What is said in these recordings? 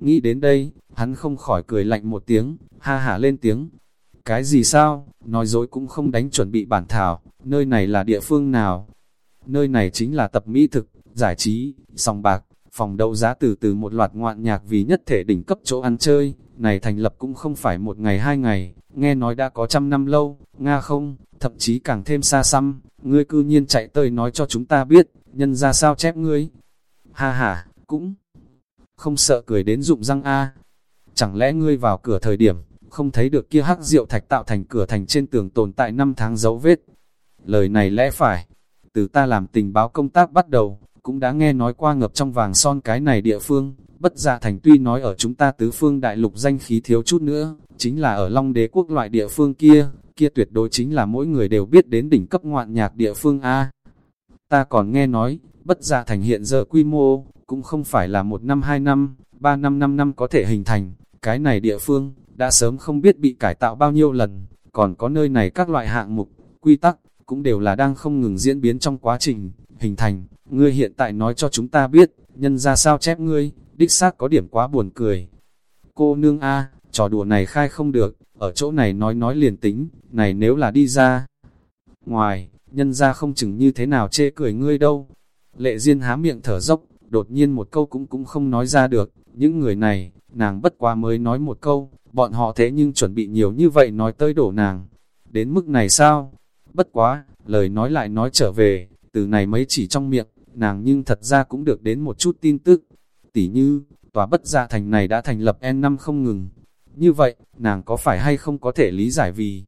Nghĩ đến đây, hắn không khỏi cười lạnh một tiếng, ha hả lên tiếng. Cái gì sao, nói dối cũng không đánh chuẩn bị bản thảo, nơi này là địa phương nào? Nơi này chính là tập mỹ thực, giải trí, sòng bạc, phòng đấu giá từ từ một loạt ngoạn nhạc vì nhất thể đỉnh cấp chỗ ăn chơi, này thành lập cũng không phải một ngày hai ngày, nghe nói đã có trăm năm lâu, Nga không, thậm chí càng thêm xa xăm, ngươi cư nhiên chạy tới nói cho chúng ta biết, nhân ra sao chép ngươi. Ha ha, cũng không sợ cười đến dụng răng A. Chẳng lẽ ngươi vào cửa thời điểm, không thấy được kia hắc rượu thạch tạo thành cửa thành trên tường tồn tại năm tháng dấu vết. Lời này lẽ phải, từ ta làm tình báo công tác bắt đầu, cũng đã nghe nói qua ngập trong vàng son cái này địa phương, bất dạ thành tuy nói ở chúng ta tứ phương đại lục danh khí thiếu chút nữa, chính là ở Long đế quốc loại địa phương kia, kia tuyệt đối chính là mỗi người đều biết đến đỉnh cấp ngoạn nhạc địa phương A. Ta còn nghe nói, bất giả thành hiện giờ quy mô, cũng không phải là một năm hai năm, ba năm năm năm có thể hình thành, cái này địa phương, đã sớm không biết bị cải tạo bao nhiêu lần, còn có nơi này các loại hạng mục, quy tắc, cũng đều là đang không ngừng diễn biến trong quá trình, hình thành, ngươi hiện tại nói cho chúng ta biết, nhân ra sao chép ngươi, đích xác có điểm quá buồn cười. Cô nương A, trò đùa này khai không được, ở chỗ này nói nói liền tính, này nếu là đi ra. Ngoài, nhân ra không chừng như thế nào chê cười ngươi đâu. Lệ Diên há miệng thở dốc, đột nhiên một câu cũng cũng không nói ra được, những người này, nàng bất quá mới nói một câu, bọn họ thế nhưng chuẩn bị nhiều như vậy nói tới đổ nàng. Đến mức này sao? Bất quá, lời nói lại nói trở về, từ này mấy chỉ trong miệng, nàng nhưng thật ra cũng được đến một chút tin tức. Tỉ như, tòa bất gia thành này đã thành lập N năm không ngừng. Như vậy, nàng có phải hay không có thể lý giải vì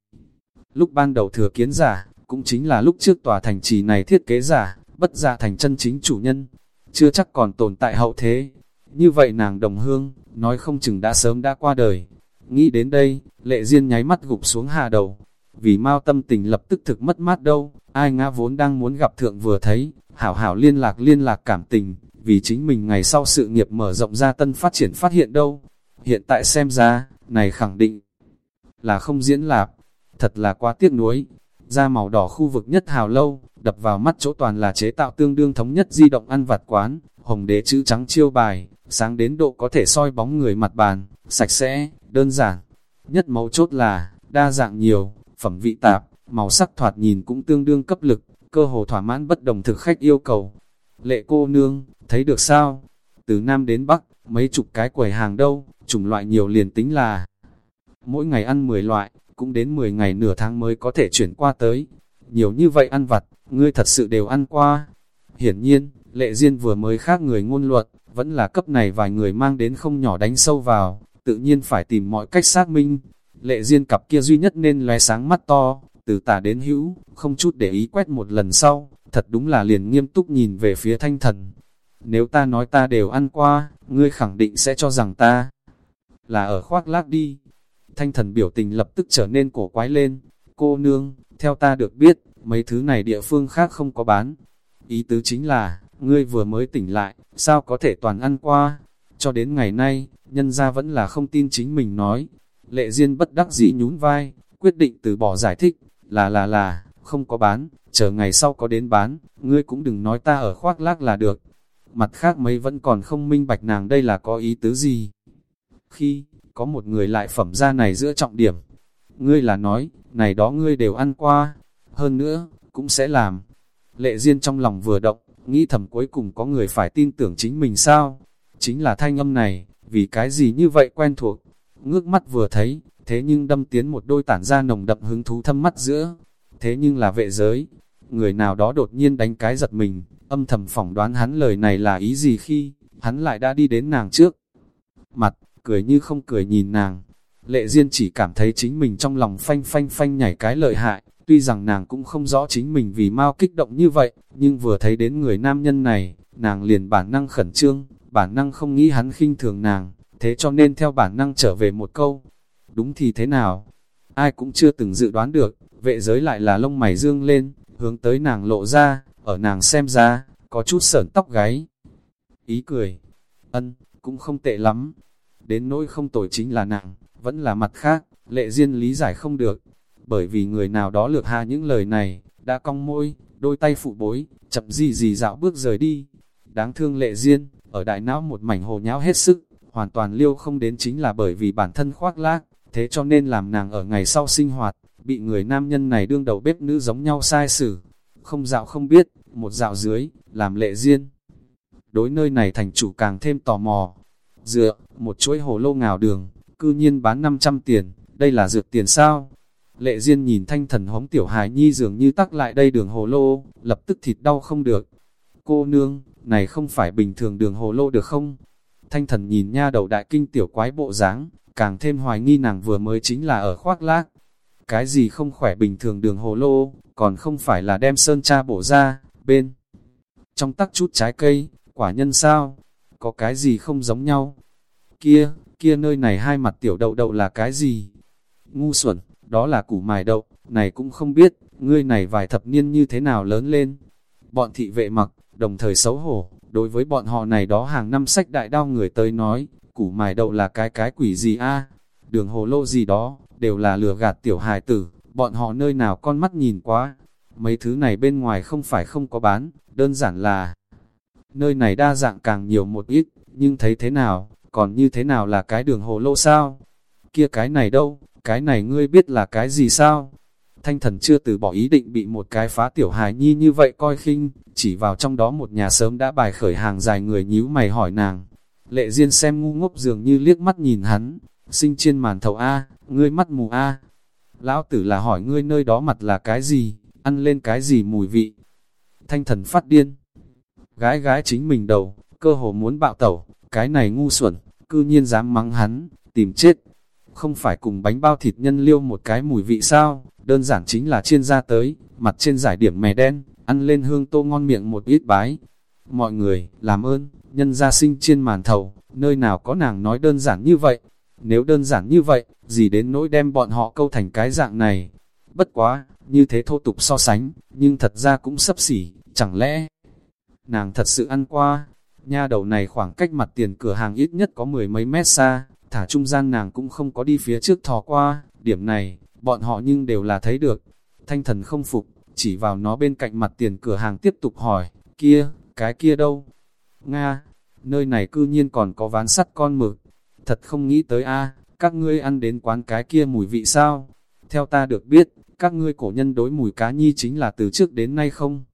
lúc ban đầu thừa kiến giả, cũng chính là lúc trước tòa thành trì này thiết kế giả, bất giả thành chân chính chủ nhân, chưa chắc còn tồn tại hậu thế. Như vậy nàng đồng hương, nói không chừng đã sớm đã qua đời. Nghĩ đến đây, lệ duyên nháy mắt gục xuống hà đầu. Vì mau tâm tình lập tức thực mất mát đâu, ai ngã vốn đang muốn gặp thượng vừa thấy, hảo hảo liên lạc liên lạc cảm tình, vì chính mình ngày sau sự nghiệp mở rộng ra tân phát triển phát hiện đâu. Hiện tại xem ra, này khẳng định là không diễn lạp, thật là quá tiếc nuối. Ra màu đỏ khu vực nhất hào lâu, đập vào mắt chỗ toàn là chế tạo tương đương thống nhất di động ăn vặt quán, hồng đế chữ trắng chiêu bài, sáng đến độ có thể soi bóng người mặt bàn, sạch sẽ, đơn giản. Nhất mấu chốt là, đa dạng nhiều, phẩm vị tạp, màu sắc thoạt nhìn cũng tương đương cấp lực, cơ hồ thỏa mãn bất đồng thực khách yêu cầu. Lệ cô nương, thấy được sao? Từ Nam đến Bắc, mấy chục cái quầy hàng đâu, chủng loại nhiều liền tính là mỗi ngày ăn 10 loại, cũng đến 10 ngày nửa tháng mới có thể chuyển qua tới. Nhiều như vậy ăn vặt, ngươi thật sự đều ăn qua. Hiển nhiên, lệ duyên vừa mới khác người ngôn luật, vẫn là cấp này vài người mang đến không nhỏ đánh sâu vào, tự nhiên phải tìm mọi cách xác minh. Lệ duyên cặp kia duy nhất nên lóe sáng mắt to, từ tả đến hữu, không chút để ý quét một lần sau, thật đúng là liền nghiêm túc nhìn về phía thanh thần. Nếu ta nói ta đều ăn qua, ngươi khẳng định sẽ cho rằng ta là ở khoác lác đi. Thanh thần biểu tình lập tức trở nên cổ quái lên. Cô nương, theo ta được biết, mấy thứ này địa phương khác không có bán. Ý tứ chính là, ngươi vừa mới tỉnh lại, sao có thể toàn ăn qua? Cho đến ngày nay, nhân gia vẫn là không tin chính mình nói. Lệ Diên bất đắc dĩ nhún vai, quyết định từ bỏ giải thích, là là là, không có bán, chờ ngày sau có đến bán, ngươi cũng đừng nói ta ở khoác lác là được. Mặt khác mấy vẫn còn không minh bạch nàng đây là có ý tứ gì. Khi, có một người lại phẩm ra này giữa trọng điểm, ngươi là nói, này đó ngươi đều ăn qua, hơn nữa, cũng sẽ làm. Lệ Diên trong lòng vừa động, nghĩ thầm cuối cùng có người phải tin tưởng chính mình sao? Chính là thanh âm này, vì cái gì như vậy quen thuộc? Ngước mắt vừa thấy, thế nhưng đâm tiến một đôi tản ra nồng đậm hứng thú thâm mắt giữa. Thế nhưng là vệ giới, người nào đó đột nhiên đánh cái giật mình, âm thầm phỏng đoán hắn lời này là ý gì khi, hắn lại đã đi đến nàng trước. Mặt, cười như không cười nhìn nàng, lệ duyên chỉ cảm thấy chính mình trong lòng phanh phanh phanh nhảy cái lợi hại, tuy rằng nàng cũng không rõ chính mình vì mau kích động như vậy, nhưng vừa thấy đến người nam nhân này, nàng liền bản năng khẩn trương, bản năng không nghĩ hắn khinh thường nàng, thế cho nên theo bản năng trở về một câu, đúng thì thế nào? Ai cũng chưa từng dự đoán được, vệ giới lại là lông mày dương lên, hướng tới nàng lộ ra, ở nàng xem ra, có chút sởn tóc gáy. Ý cười, ân, cũng không tệ lắm. Đến nỗi không tồi chính là nàng, vẫn là mặt khác, lệ duyên lý giải không được. Bởi vì người nào đó lược hạ những lời này, đã cong môi, đôi tay phụ bối, chậm gì gì dạo bước rời đi. Đáng thương lệ duyên, ở đại não một mảnh hồ nháo hết sức, hoàn toàn liêu không đến chính là bởi vì bản thân khoác lác, thế cho nên làm nàng ở ngày sau sinh hoạt, bị người nam nhân này đương đầu bếp nữ giống nhau sai xử. Không dạo không biết, một dạo dưới, làm lệ duyên Đối nơi này thành chủ càng thêm tò mò. Dựa, một chuỗi hồ lô ngào đường, cư nhiên bán 500 tiền, đây là dược tiền sao? Lệ Diên nhìn thanh thần hống tiểu hài nhi dường như tắc lại đây đường hồ lô, lập tức thịt đau không được. Cô nương, này không phải bình thường đường hồ lô được không? Thanh thần nhìn nha đầu đại kinh tiểu quái bộ dáng, càng thêm hoài nghi nàng vừa mới chính là ở khoác lác. Cái gì không khỏe bình thường đường hồ lô, còn không phải là đem sơn cha bổ ra, bên. Trong tắc chút trái cây, quả nhân sao? Có cái gì không giống nhau? Kia, kia nơi này hai mặt tiểu đậu đậu là cái gì? Ngu xuẩn, đó là củ mài đậu, này cũng không biết, ngươi này vài thập niên như thế nào lớn lên. Bọn thị vệ mặc, đồng thời xấu hổ, đối với bọn họ này đó hàng năm sách đại đao người tới nói, củ mài đậu là cái cái quỷ gì a đường hồ lô gì đó, đều là lừa gạt tiểu hài tử, bọn họ nơi nào con mắt nhìn quá. Mấy thứ này bên ngoài không phải không có bán, đơn giản là nơi này đa dạng càng nhiều một ít, nhưng thấy thế nào, còn như thế nào là cái đường hồ lô sao? Kia cái này đâu, cái này ngươi biết là cái gì sao? Thanh thần chưa từ bỏ ý định bị một cái phá tiểu hài nhi như vậy coi khinh, chỉ vào trong đó một nhà sớm đã bài khởi hàng dài người nhíu mày hỏi nàng. Lệ Diên xem ngu ngốc dường như liếc mắt nhìn hắn, sinh trên màn thầu A, ngươi mắt mù A. Lão tử là hỏi ngươi nơi đó mặt là cái gì, ăn lên cái gì mùi vị. Thanh thần phát điên. Gái gái chính mình đầu, cơ hồ muốn bạo tẩu, cái này ngu xuẩn, cư nhiên dám mắng hắn, tìm chết. Không phải cùng bánh bao thịt nhân liêu một cái mùi vị sao, đơn giản chính là chiên ra tới, mặt trên giải điểm mè đen, ăn lên hương tô ngon miệng một ít bái. Mọi người, làm ơn, nhân gia sinh chiên màn thầu, nơi nào có nàng nói đơn giản như vậy. Nếu đơn giản như vậy, gì đến nỗi đem bọn họ câu thành cái dạng này. Bất quá, như thế thô tục so sánh, nhưng thật ra cũng sấp xỉ, chẳng lẽ nàng thật sự ăn qua. Nha đầu này khoảng cách mặt tiền cửa hàng ít nhất có mười mấy mét xa, thả trung gian nàng cũng không có đi phía trước thò qua, điểm này, bọn họ nhưng đều là thấy được. Thanh thần không phục, chỉ vào nó bên cạnh mặt tiền cửa hàng tiếp tục hỏi, kia, cái kia đâu? Nga, nơi này cư nhiên còn có ván sắt con mực. Thật không nghĩ tới a các ngươi ăn đến quán cái kia mùi vị sao? Theo ta được biết, các ngươi cổ nhân đối mùi cá nhi chính là từ trước đến nay không?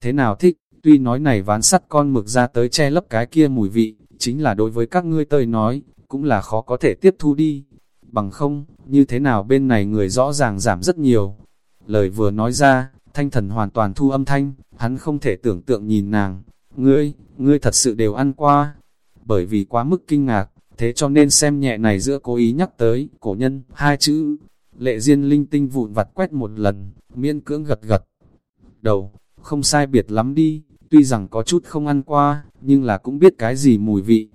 Thế nào thích, tuy nói này ván sắt con mực ra tới che lấp cái kia mùi vị, chính là đối với các ngươi tơi nói, cũng là khó có thể tiếp thu đi. Bằng không, như thế nào bên này người rõ ràng giảm rất nhiều. Lời vừa nói ra, thanh thần hoàn toàn thu âm thanh, hắn không thể tưởng tượng nhìn nàng. Ngươi, ngươi thật sự đều ăn qua. Bởi vì quá mức kinh ngạc, thế cho nên xem nhẹ này giữa cố ý nhắc tới, cổ nhân, hai chữ. Lệ Diên linh tinh vụn vặt quét một lần, miễn cưỡng gật gật. Đầu, không sai biệt lắm đi, tuy rằng có chút không ăn qua, nhưng là cũng biết cái gì mùi vị.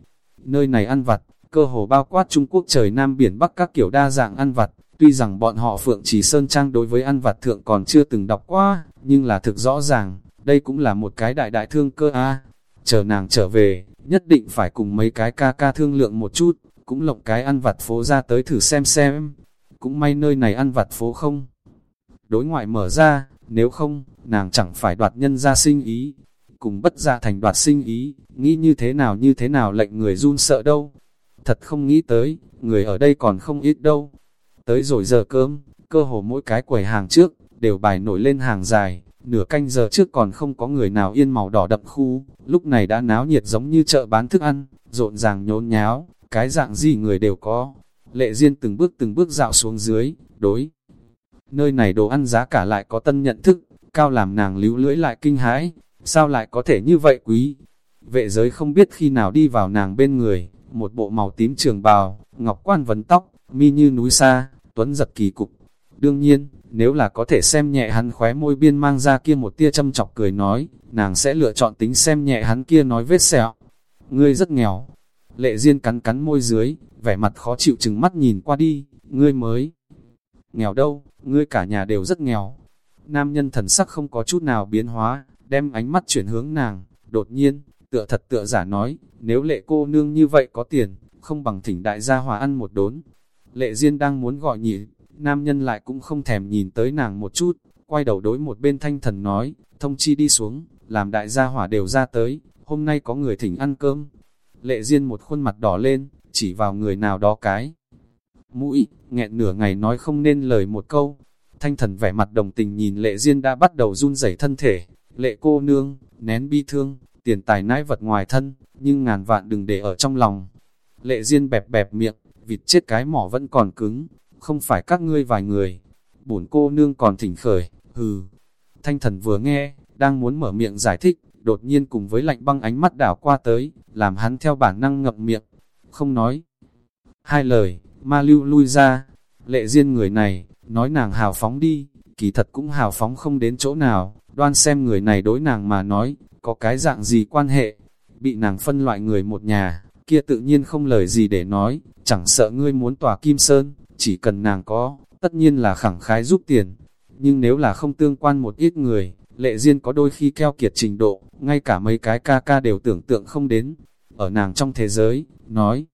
Nơi này ăn vặt, cơ hồ bao quát Trung Quốc trời Nam Biển Bắc các kiểu đa dạng ăn vặt, tuy rằng bọn họ Phượng Chỉ Sơn Trang đối với ăn vặt thượng còn chưa từng đọc qua, nhưng là thực rõ ràng, đây cũng là một cái đại đại thương cơ a. Chờ nàng trở về, nhất định phải cùng mấy cái ca ca thương lượng một chút, cũng lộng cái ăn vặt phố ra tới thử xem xem. Cũng may nơi này ăn vặt phố không. Đối ngoại mở ra, nếu không, nàng chẳng phải đoạt nhân ra sinh ý. Cùng bất gia thành đoạt sinh ý, nghĩ như thế nào như thế nào lệnh người run sợ đâu. Thật không nghĩ tới, người ở đây còn không ít đâu. Tới rồi giờ cơm, cơ hồ mỗi cái quầy hàng trước, đều bài nổi lên hàng dài, nửa canh giờ trước còn không có người nào yên màu đỏ đậm khu, lúc này đã náo nhiệt giống như chợ bán thức ăn, rộn ràng nhốn nháo, cái dạng gì người đều có. Lệ Diên từng bước từng bước dạo xuống dưới, đối. Nơi này đồ ăn giá cả lại có tân nhận thức, cao làm nàng líu lưỡi lại kinh hãi, sao lại có thể như vậy quý? Vệ giới không biết khi nào đi vào nàng bên người, một bộ màu tím trường bào, ngọc quan vấn tóc, mi như núi xa, tuấn giật kỳ cục. Đương nhiên, nếu là có thể xem nhẹ hắn khóe môi biên mang ra kia một tia châm chọc cười nói, nàng sẽ lựa chọn tính xem nhẹ hắn kia nói vết sẹo. Ngươi rất nghèo. Lệ Diên cắn cắn môi dưới, vẻ mặt khó chịu chừng mắt nhìn qua đi, ngươi mới. Nghèo đâu, ngươi cả nhà đều rất nghèo. Nam nhân thần sắc không có chút nào biến hóa, đem ánh mắt chuyển hướng nàng, đột nhiên, tựa thật tựa giả nói, nếu lệ cô nương như vậy có tiền, không bằng thỉnh đại gia hòa ăn một đốn. Lệ Diên đang muốn gọi nhị, nam nhân lại cũng không thèm nhìn tới nàng một chút, quay đầu đối một bên thanh thần nói, thông chi đi xuống, làm đại gia hỏa đều ra tới, hôm nay có người thỉnh ăn cơm. lệ duyên một khuôn mặt đỏ lên, chỉ vào người nào đó cái. Mũi, nghẹn nửa ngày nói không nên lời một câu. Thanh thần vẻ mặt đồng tình nhìn lệ duyên đã bắt đầu run rẩy thân thể. Lệ cô nương, nén bi thương, tiền tài nãi vật ngoài thân, nhưng ngàn vạn đừng để ở trong lòng. Lệ duyên bẹp bẹp miệng, vịt chết cái mỏ vẫn còn cứng, không phải các ngươi vài người. Bổn cô nương còn thỉnh khởi, hừ. Thanh thần vừa nghe, đang muốn mở miệng giải thích, đột nhiên cùng với lạnh băng ánh mắt đảo qua tới, làm hắn theo bản năng ngậm miệng, không nói. Hai lời, ma lưu lui ra, lệ duyên người này, nói nàng hào phóng đi, kỳ thật cũng hào phóng không đến chỗ nào, đoan xem người này đối nàng mà nói, có cái dạng gì quan hệ, bị nàng phân loại người một nhà, kia tự nhiên không lời gì để nói, chẳng sợ ngươi muốn tỏa kim sơn, chỉ cần nàng có, tất nhiên là khẳng khái giúp tiền. Nhưng nếu là không tương quan một ít người, lệ duyên có đôi khi keo kiệt trình độ, ngay cả mấy cái ca ca đều tưởng tượng không đến. Ở nàng trong thế giới, nói,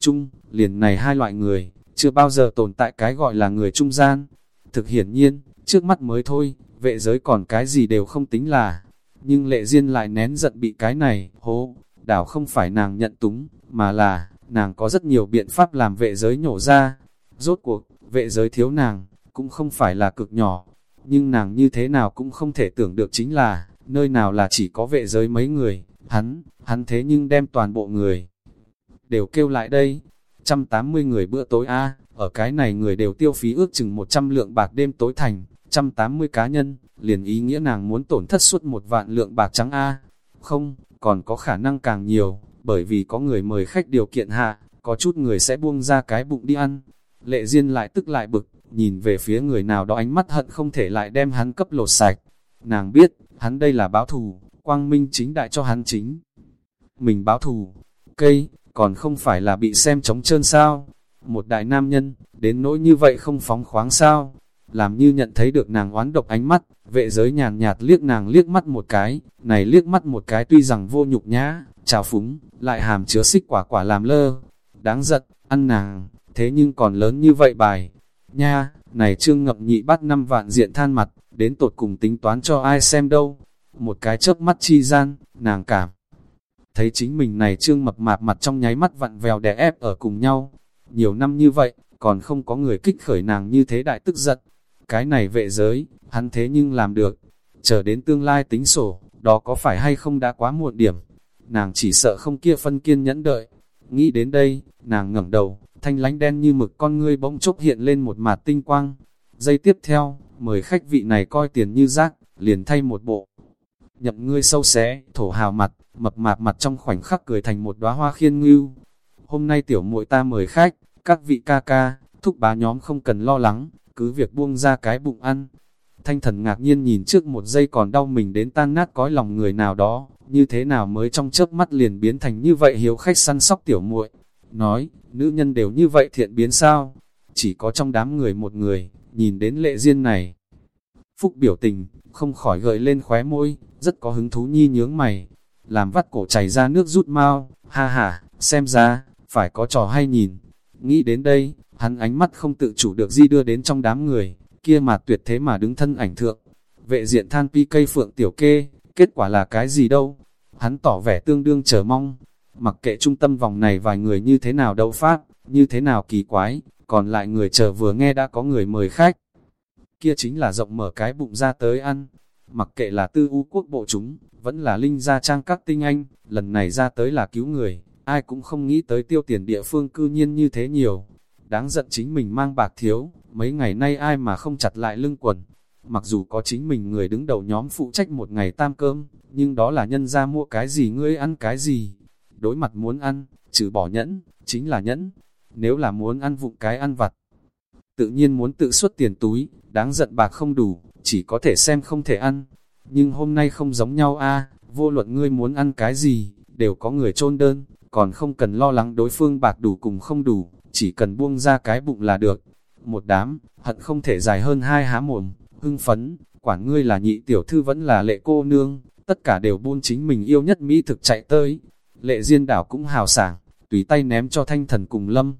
chung, liền này hai loại người, chưa bao giờ tồn tại cái gọi là người trung gian. Thực hiển nhiên, trước mắt mới thôi, vệ giới còn cái gì đều không tính là. Nhưng lệ duyên lại nén giận bị cái này, hố, đảo không phải nàng nhận túng, mà là, nàng có rất nhiều biện pháp làm vệ giới nhổ ra. Rốt cuộc, vệ giới thiếu nàng, cũng không phải là cực nhỏ, nhưng nàng như thế nào cũng không thể tưởng được chính là, nơi nào là chỉ có vệ giới mấy người, hắn, hắn thế nhưng đem toàn bộ người đều kêu lại đây. 180 người bữa tối A, ở cái này người đều tiêu phí ước chừng 100 lượng bạc đêm tối thành, 180 cá nhân, liền ý nghĩa nàng muốn tổn thất suốt một vạn lượng bạc trắng A. Không, còn có khả năng càng nhiều, bởi vì có người mời khách điều kiện hạ, có chút người sẽ buông ra cái bụng đi ăn. Lệ Diên lại tức lại bực, nhìn về phía người nào đó ánh mắt hận không thể lại đem hắn cấp lột sạch. Nàng biết, hắn đây là báo thù, quang minh chính đại cho hắn chính. Mình báo thù, cây, còn không phải là bị xem trống trơn sao. Một đại nam nhân, đến nỗi như vậy không phóng khoáng sao. Làm như nhận thấy được nàng oán độc ánh mắt, vệ giới nhàn nhạt liếc nàng liếc mắt một cái, này liếc mắt một cái tuy rằng vô nhục nhã, trào phúng, lại hàm chứa xích quả quả làm lơ. Đáng giận, ăn nàng, thế nhưng còn lớn như vậy bài. Nha, này trương ngập nhị bắt năm vạn diện than mặt, đến tột cùng tính toán cho ai xem đâu. Một cái chớp mắt chi gian, nàng cảm. Thấy chính mình này trương mập mạp mặt trong nháy mắt vặn vèo đè ép ở cùng nhau. Nhiều năm như vậy, còn không có người kích khởi nàng như thế đại tức giận. Cái này vệ giới, hắn thế nhưng làm được. Chờ đến tương lai tính sổ, đó có phải hay không đã quá muộn điểm. Nàng chỉ sợ không kia phân kiên nhẫn đợi. Nghĩ đến đây, nàng ngẩng đầu, thanh lánh đen như mực con ngươi bỗng chốc hiện lên một mạt tinh quang. Giây tiếp theo, mời khách vị này coi tiền như rác, liền thay một bộ. Nhậm ngươi sâu xé, thổ hào mặt, mập mạp mặt trong khoảnh khắc cười thành một đóa hoa khiên ngưu. Hôm nay tiểu muội ta mời khách, các vị ca ca, thúc bá nhóm không cần lo lắng, cứ việc buông ra cái bụng ăn. Thanh thần ngạc nhiên nhìn trước một giây còn đau mình đến tan nát cõi lòng người nào đó, như thế nào mới trong chớp mắt liền biến thành như vậy hiếu khách săn sóc tiểu muội Nói, nữ nhân đều như vậy thiện biến sao? Chỉ có trong đám người một người, nhìn đến lệ duyên này. Phúc biểu tình, không khỏi gợi lên khóe môi, rất có hứng thú nhi nhướng mày. Làm vắt cổ chảy ra nước rút mau, ha ha, xem ra, phải có trò hay nhìn. Nghĩ đến đây, hắn ánh mắt không tự chủ được di đưa đến trong đám người, kia mà tuyệt thế mà đứng thân ảnh thượng. Vệ diện than pi cây phượng tiểu kê, kết quả là cái gì đâu? Hắn tỏ vẻ tương đương chờ mong, Mặc kệ trung tâm vòng này vài người như thế nào đấu phát như thế nào kỳ quái, còn lại người chờ vừa nghe đã có người mời khách. Kia chính là rộng mở cái bụng ra tới ăn. Mặc kệ là tư u quốc bộ chúng, vẫn là linh gia trang các tinh anh, lần này ra tới là cứu người, ai cũng không nghĩ tới tiêu tiền địa phương cư nhiên như thế nhiều. Đáng giận chính mình mang bạc thiếu, mấy ngày nay ai mà không chặt lại lưng quần. Mặc dù có chính mình người đứng đầu nhóm phụ trách một ngày tam cơm, nhưng đó là nhân ra mua cái gì ngươi ăn cái gì, đối mặt muốn ăn, trừ bỏ nhẫn, chính là nhẫn. Nếu là muốn ăn vụng cái ăn vặt, tự nhiên muốn tự xuất tiền túi, đáng giận bạc không đủ, chỉ có thể xem không thể ăn. Nhưng hôm nay không giống nhau a vô luận ngươi muốn ăn cái gì, đều có người trôn đơn, còn không cần lo lắng đối phương bạc đủ cùng không đủ, chỉ cần buông ra cái bụng là được. Một đám, hận không thể dài hơn hai há mồm, hưng phấn, quản ngươi là nhị tiểu thư vẫn là lệ cô nương, tất cả đều buôn chính mình yêu nhất mỹ thực chạy tới, Lệ Diên đảo cũng hào sảng, tùy tay ném cho thanh thần cùng lâm.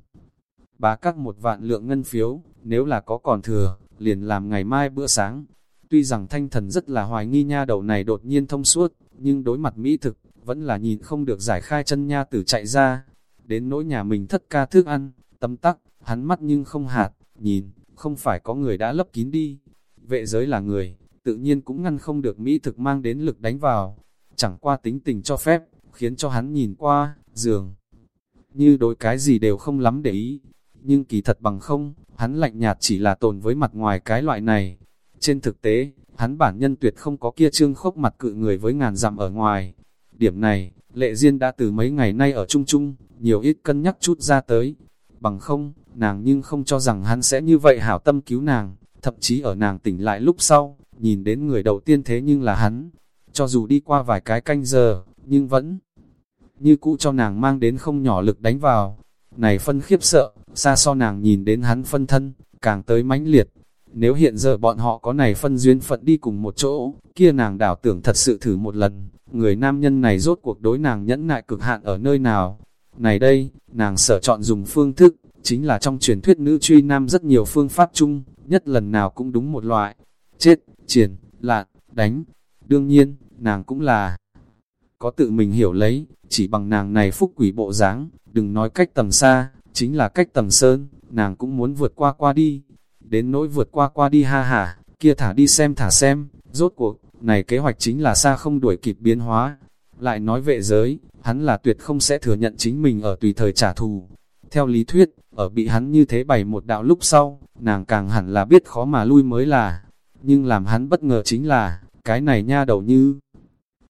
Bá các một vạn lượng ngân phiếu, nếu là có còn thừa, liền làm ngày mai bữa sáng. Tuy rằng thanh thần rất là hoài nghi nha đầu này đột nhiên thông suốt, nhưng đối mặt mỹ thực, vẫn là nhìn không được giải khai chân nha tử chạy ra. Đến nỗi nhà mình thất ca thức ăn, tấm tắc, hắn mắt nhưng không hạt, nhìn, không phải có người đã lấp kín đi. Vệ giới là người, tự nhiên cũng ngăn không được mỹ thực mang đến lực đánh vào. Chẳng qua tính tình cho phép, khiến cho hắn nhìn qua, giường. Như đối cái gì đều không lắm để ý, nhưng kỳ thật bằng không, hắn lạnh nhạt chỉ là tồn với mặt ngoài cái loại này. Trên thực tế, hắn bản nhân tuyệt không có kia trương khốc mặt cự người với ngàn dặm ở ngoài. Điểm này, lệ duyên đã từ mấy ngày nay ở chung chung, nhiều ít cân nhắc chút ra tới. Bằng không, nàng nhưng không cho rằng hắn sẽ như vậy hảo tâm cứu nàng, thậm chí ở nàng tỉnh lại lúc sau, nhìn đến người đầu tiên thế nhưng là hắn. Cho dù đi qua vài cái canh giờ, nhưng vẫn như cũ cho nàng mang đến không nhỏ lực đánh vào. Này phân khiếp sợ, xa so nàng nhìn đến hắn phân thân, càng tới mãnh liệt. Nếu hiện giờ bọn họ có này phân duyên phận đi cùng một chỗ, kia nàng đảo tưởng thật sự thử một lần, người nam nhân này rốt cuộc đối nàng nhẫn nại cực hạn ở nơi nào. Này đây, nàng sở chọn dùng phương thức, chính là trong truyền thuyết nữ truy nam rất nhiều phương pháp chung, nhất lần nào cũng đúng một loại. Chết, triển, lạn, đánh. Đương nhiên, nàng cũng là có tự mình hiểu lấy, chỉ bằng nàng này phúc quỷ bộ dáng, đừng nói cách tầm xa, chính là cách tầm sơn, nàng cũng muốn vượt qua qua đi. Đến nỗi vượt qua qua đi ha hả, kia thả đi xem thả xem, rốt cuộc, này kế hoạch chính là xa không đuổi kịp biến hóa. Lại nói vệ giới, hắn là tuyệt không sẽ thừa nhận chính mình ở tùy thời trả thù. Theo lý thuyết, ở bị hắn như thế bày một đạo lúc sau, nàng càng hẳn là biết khó mà lui mới là. Nhưng làm hắn bất ngờ chính là, cái này nha đầu như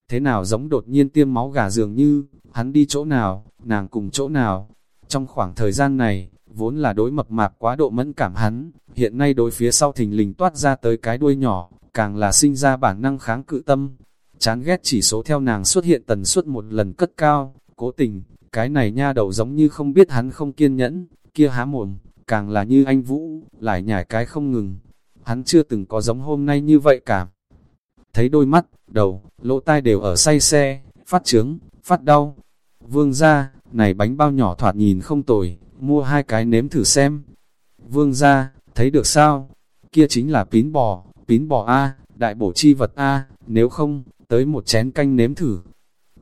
thế nào giống đột nhiên tiêm máu gà dường như, hắn đi chỗ nào, nàng cùng chỗ nào. Trong khoảng thời gian này, vốn là đối mập mạp quá độ mẫn cảm hắn, hiện nay đối phía sau thình lình toát ra tới cái đuôi nhỏ, càng là sinh ra bản năng kháng cự tâm. Chán ghét chỉ số theo nàng xuất hiện tần suất một lần cất cao, cố tình, cái này nha đầu giống như không biết hắn không kiên nhẫn, kia há mồm, càng là như anh Vũ, lại nhảy cái không ngừng. Hắn chưa từng có giống hôm nay như vậy cả Thấy đôi mắt, đầu, lỗ tai đều ở say xe, phát trướng, phát đau. Vương ra, này bánh bao nhỏ thoạt nhìn không tồi, mua hai cái nếm thử xem. Vương ra, thấy được sao? Kia chính là pín bò, pín bò A, đại bổ chi vật A, nếu không, tới một chén canh nếm thử.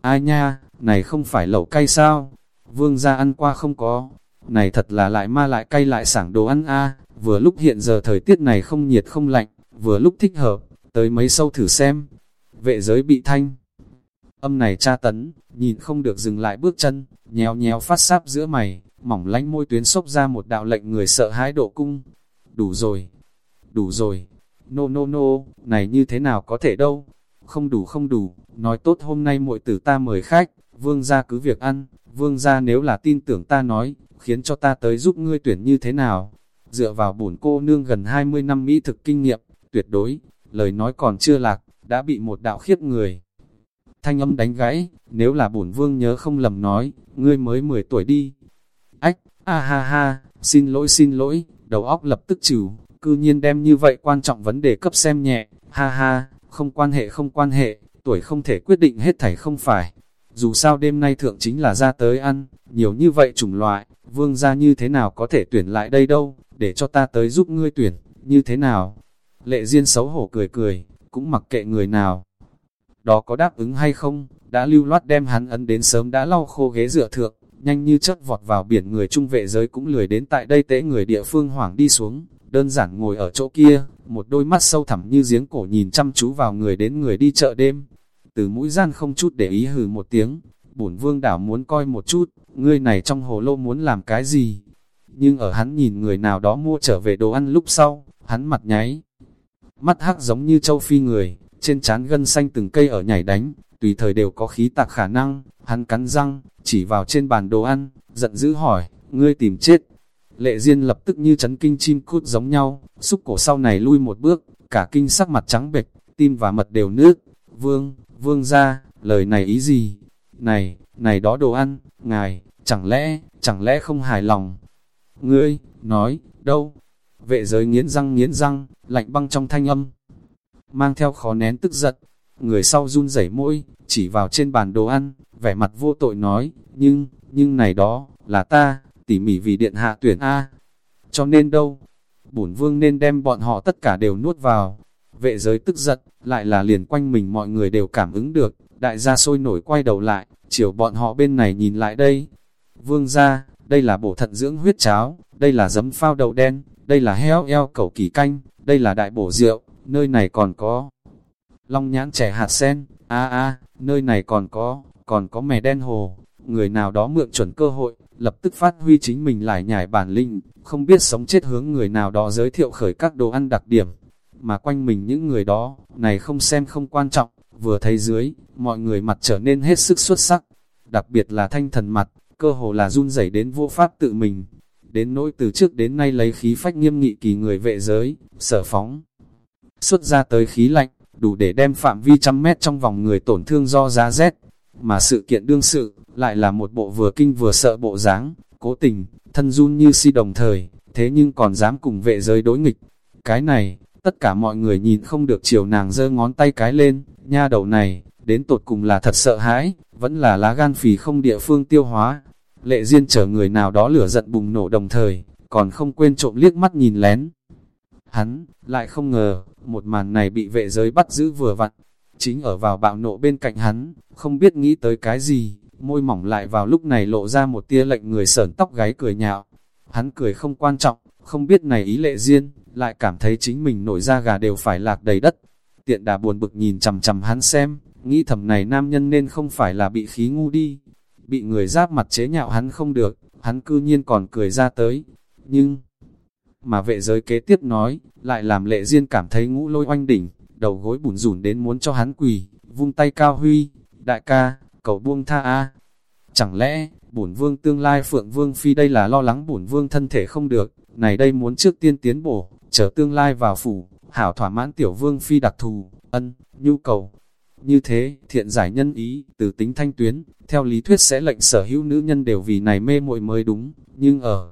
Ai nha, này không phải lẩu cay sao? Vương ra ăn qua không có. Này thật là lại ma lại cay lại sảng đồ ăn A, vừa lúc hiện giờ thời tiết này không nhiệt không lạnh, vừa lúc thích hợp, tới mấy sâu thử xem. Vệ giới bị thanh. Âm này tra tấn, nhìn không được dừng lại bước chân, nhéo nhéo phát sáp giữa mày, mỏng lánh môi tuyến xốc ra một đạo lệnh người sợ hãi độ cung. Đủ rồi, đủ rồi, nô nô nô, này như thế nào có thể đâu, không đủ không đủ, nói tốt hôm nay muội tử ta mời khách, vương gia cứ việc ăn, vương gia nếu là tin tưởng ta nói, khiến cho ta tới giúp ngươi tuyển như thế nào. Dựa vào bổn cô nương gần 20 năm mỹ thực kinh nghiệm, tuyệt đối, lời nói còn chưa lạc, đã bị một đạo khiếp người. Thanh âm đánh gãy, nếu là bổn vương nhớ không lầm nói, ngươi mới 10 tuổi đi. Ách, a ha ha, xin lỗi xin lỗi, đầu óc lập tức trừ, cư nhiên đem như vậy quan trọng vấn đề cấp xem nhẹ, ha ha, không quan hệ không quan hệ, tuổi không thể quyết định hết thảy không phải. Dù sao đêm nay thượng chính là ra tới ăn, nhiều như vậy chủng loại, vương ra như thế nào có thể tuyển lại đây đâu, để cho ta tới giúp ngươi tuyển, như thế nào? Lệ Diên xấu hổ cười cười, cũng mặc kệ người nào. Đó có đáp ứng hay không, đã lưu loát đem hắn ấn đến sớm đã lau khô ghế dựa thượng, nhanh như chất vọt vào biển người trung vệ giới cũng lười đến tại đây tế người địa phương hoảng đi xuống, đơn giản ngồi ở chỗ kia, một đôi mắt sâu thẳm như giếng cổ nhìn chăm chú vào người đến người đi chợ đêm. Từ mũi gian không chút để ý hừ một tiếng, bổn vương đảo muốn coi một chút, ngươi này trong hồ lô muốn làm cái gì. Nhưng ở hắn nhìn người nào đó mua trở về đồ ăn lúc sau, hắn mặt nháy mắt hắc giống như châu phi người, trên trán gân xanh từng cây ở nhảy đánh, tùy thời đều có khí tạc khả năng, hắn cắn răng, chỉ vào trên bàn đồ ăn, giận dữ hỏi, ngươi tìm chết. Lệ Diên lập tức như chấn kinh chim cút giống nhau, xúc cổ sau này lui một bước, cả kinh sắc mặt trắng bệch, tim và mật đều nước. Vương, vương ra, lời này ý gì? Này, này đó đồ ăn, ngài, chẳng lẽ, chẳng lẽ không hài lòng? Ngươi, nói, đâu, Vệ giới nghiến răng nghiến răng, lạnh băng trong thanh âm. Mang theo khó nén tức giận, người sau run rẩy mũi, chỉ vào trên bàn đồ ăn, vẻ mặt vô tội nói, nhưng, nhưng này đó, là ta, tỉ mỉ vì điện hạ tuyển A. Cho nên đâu, bổn vương nên đem bọn họ tất cả đều nuốt vào. Vệ giới tức giận, lại là liền quanh mình mọi người đều cảm ứng được, đại gia sôi nổi quay đầu lại, chiều bọn họ bên này nhìn lại đây. Vương gia, đây là bổ thận dưỡng huyết cháo, đây là giấm phao đậu đen, đây là heo eo cẩu kỳ canh, đây là đại bổ rượu, nơi này còn có long nhãn trẻ hạt sen, a a, nơi này còn có, còn có mè đen hồ, người nào đó mượn chuẩn cơ hội, lập tức phát huy chính mình lại nhảy bản linh, không biết sống chết hướng người nào đó giới thiệu khởi các đồ ăn đặc điểm, mà quanh mình những người đó, này không xem không quan trọng, vừa thấy dưới, mọi người mặt trở nên hết sức xuất sắc, đặc biệt là thanh thần mặt, cơ hồ là run rẩy đến vô pháp tự mình, đến nỗi từ trước đến nay lấy khí phách nghiêm nghị kỳ người vệ giới, sở phóng. Xuất ra tới khí lạnh, đủ để đem phạm vi trăm mét trong vòng người tổn thương do giá rét, mà sự kiện đương sự, lại là một bộ vừa kinh vừa sợ bộ dáng, cố tình, thân run như si đồng thời, thế nhưng còn dám cùng vệ giới đối nghịch. Cái này, tất cả mọi người nhìn không được chiều nàng giơ ngón tay cái lên, nha đầu này, đến tột cùng là thật sợ hãi, vẫn là lá gan phì không địa phương tiêu hóa. Lệ Diên chở người nào đó lửa giận bùng nổ đồng thời, còn không quên trộm liếc mắt nhìn lén. Hắn, lại không ngờ, một màn này bị vệ giới bắt giữ vừa vặn, chính ở vào bạo nộ bên cạnh hắn, không biết nghĩ tới cái gì, môi mỏng lại vào lúc này lộ ra một tia lệnh người sởn tóc gáy cười nhạo. Hắn cười không quan trọng, không biết này ý lệ riêng, lại cảm thấy chính mình nổi ra gà đều phải lạc đầy đất. Tiện đà buồn bực nhìn chầm chầm hắn xem, nghĩ thầm này nam nhân nên không phải là bị khí ngu đi. Bị người giáp mặt chế nhạo hắn không được, hắn cư nhiên còn cười ra tới. Nhưng, mà vệ giới kế tiếp nói, lại làm lệ riêng cảm thấy ngũ lôi oanh đỉnh, đầu gối bùn rủn đến muốn cho hắn quỳ, vung tay cao huy, đại ca, cầu buông tha a Chẳng lẽ, bổn vương tương lai phượng vương phi đây là lo lắng bổn vương thân thể không được, này đây muốn trước tiên tiến bổ, chờ tương lai vào phủ, hảo thỏa mãn tiểu vương phi đặc thù, ân, nhu cầu. Như thế, thiện giải nhân ý, từ tính thanh tuyến, theo lý thuyết sẽ lệnh sở hữu nữ nhân đều vì này mê muội mới đúng, nhưng ở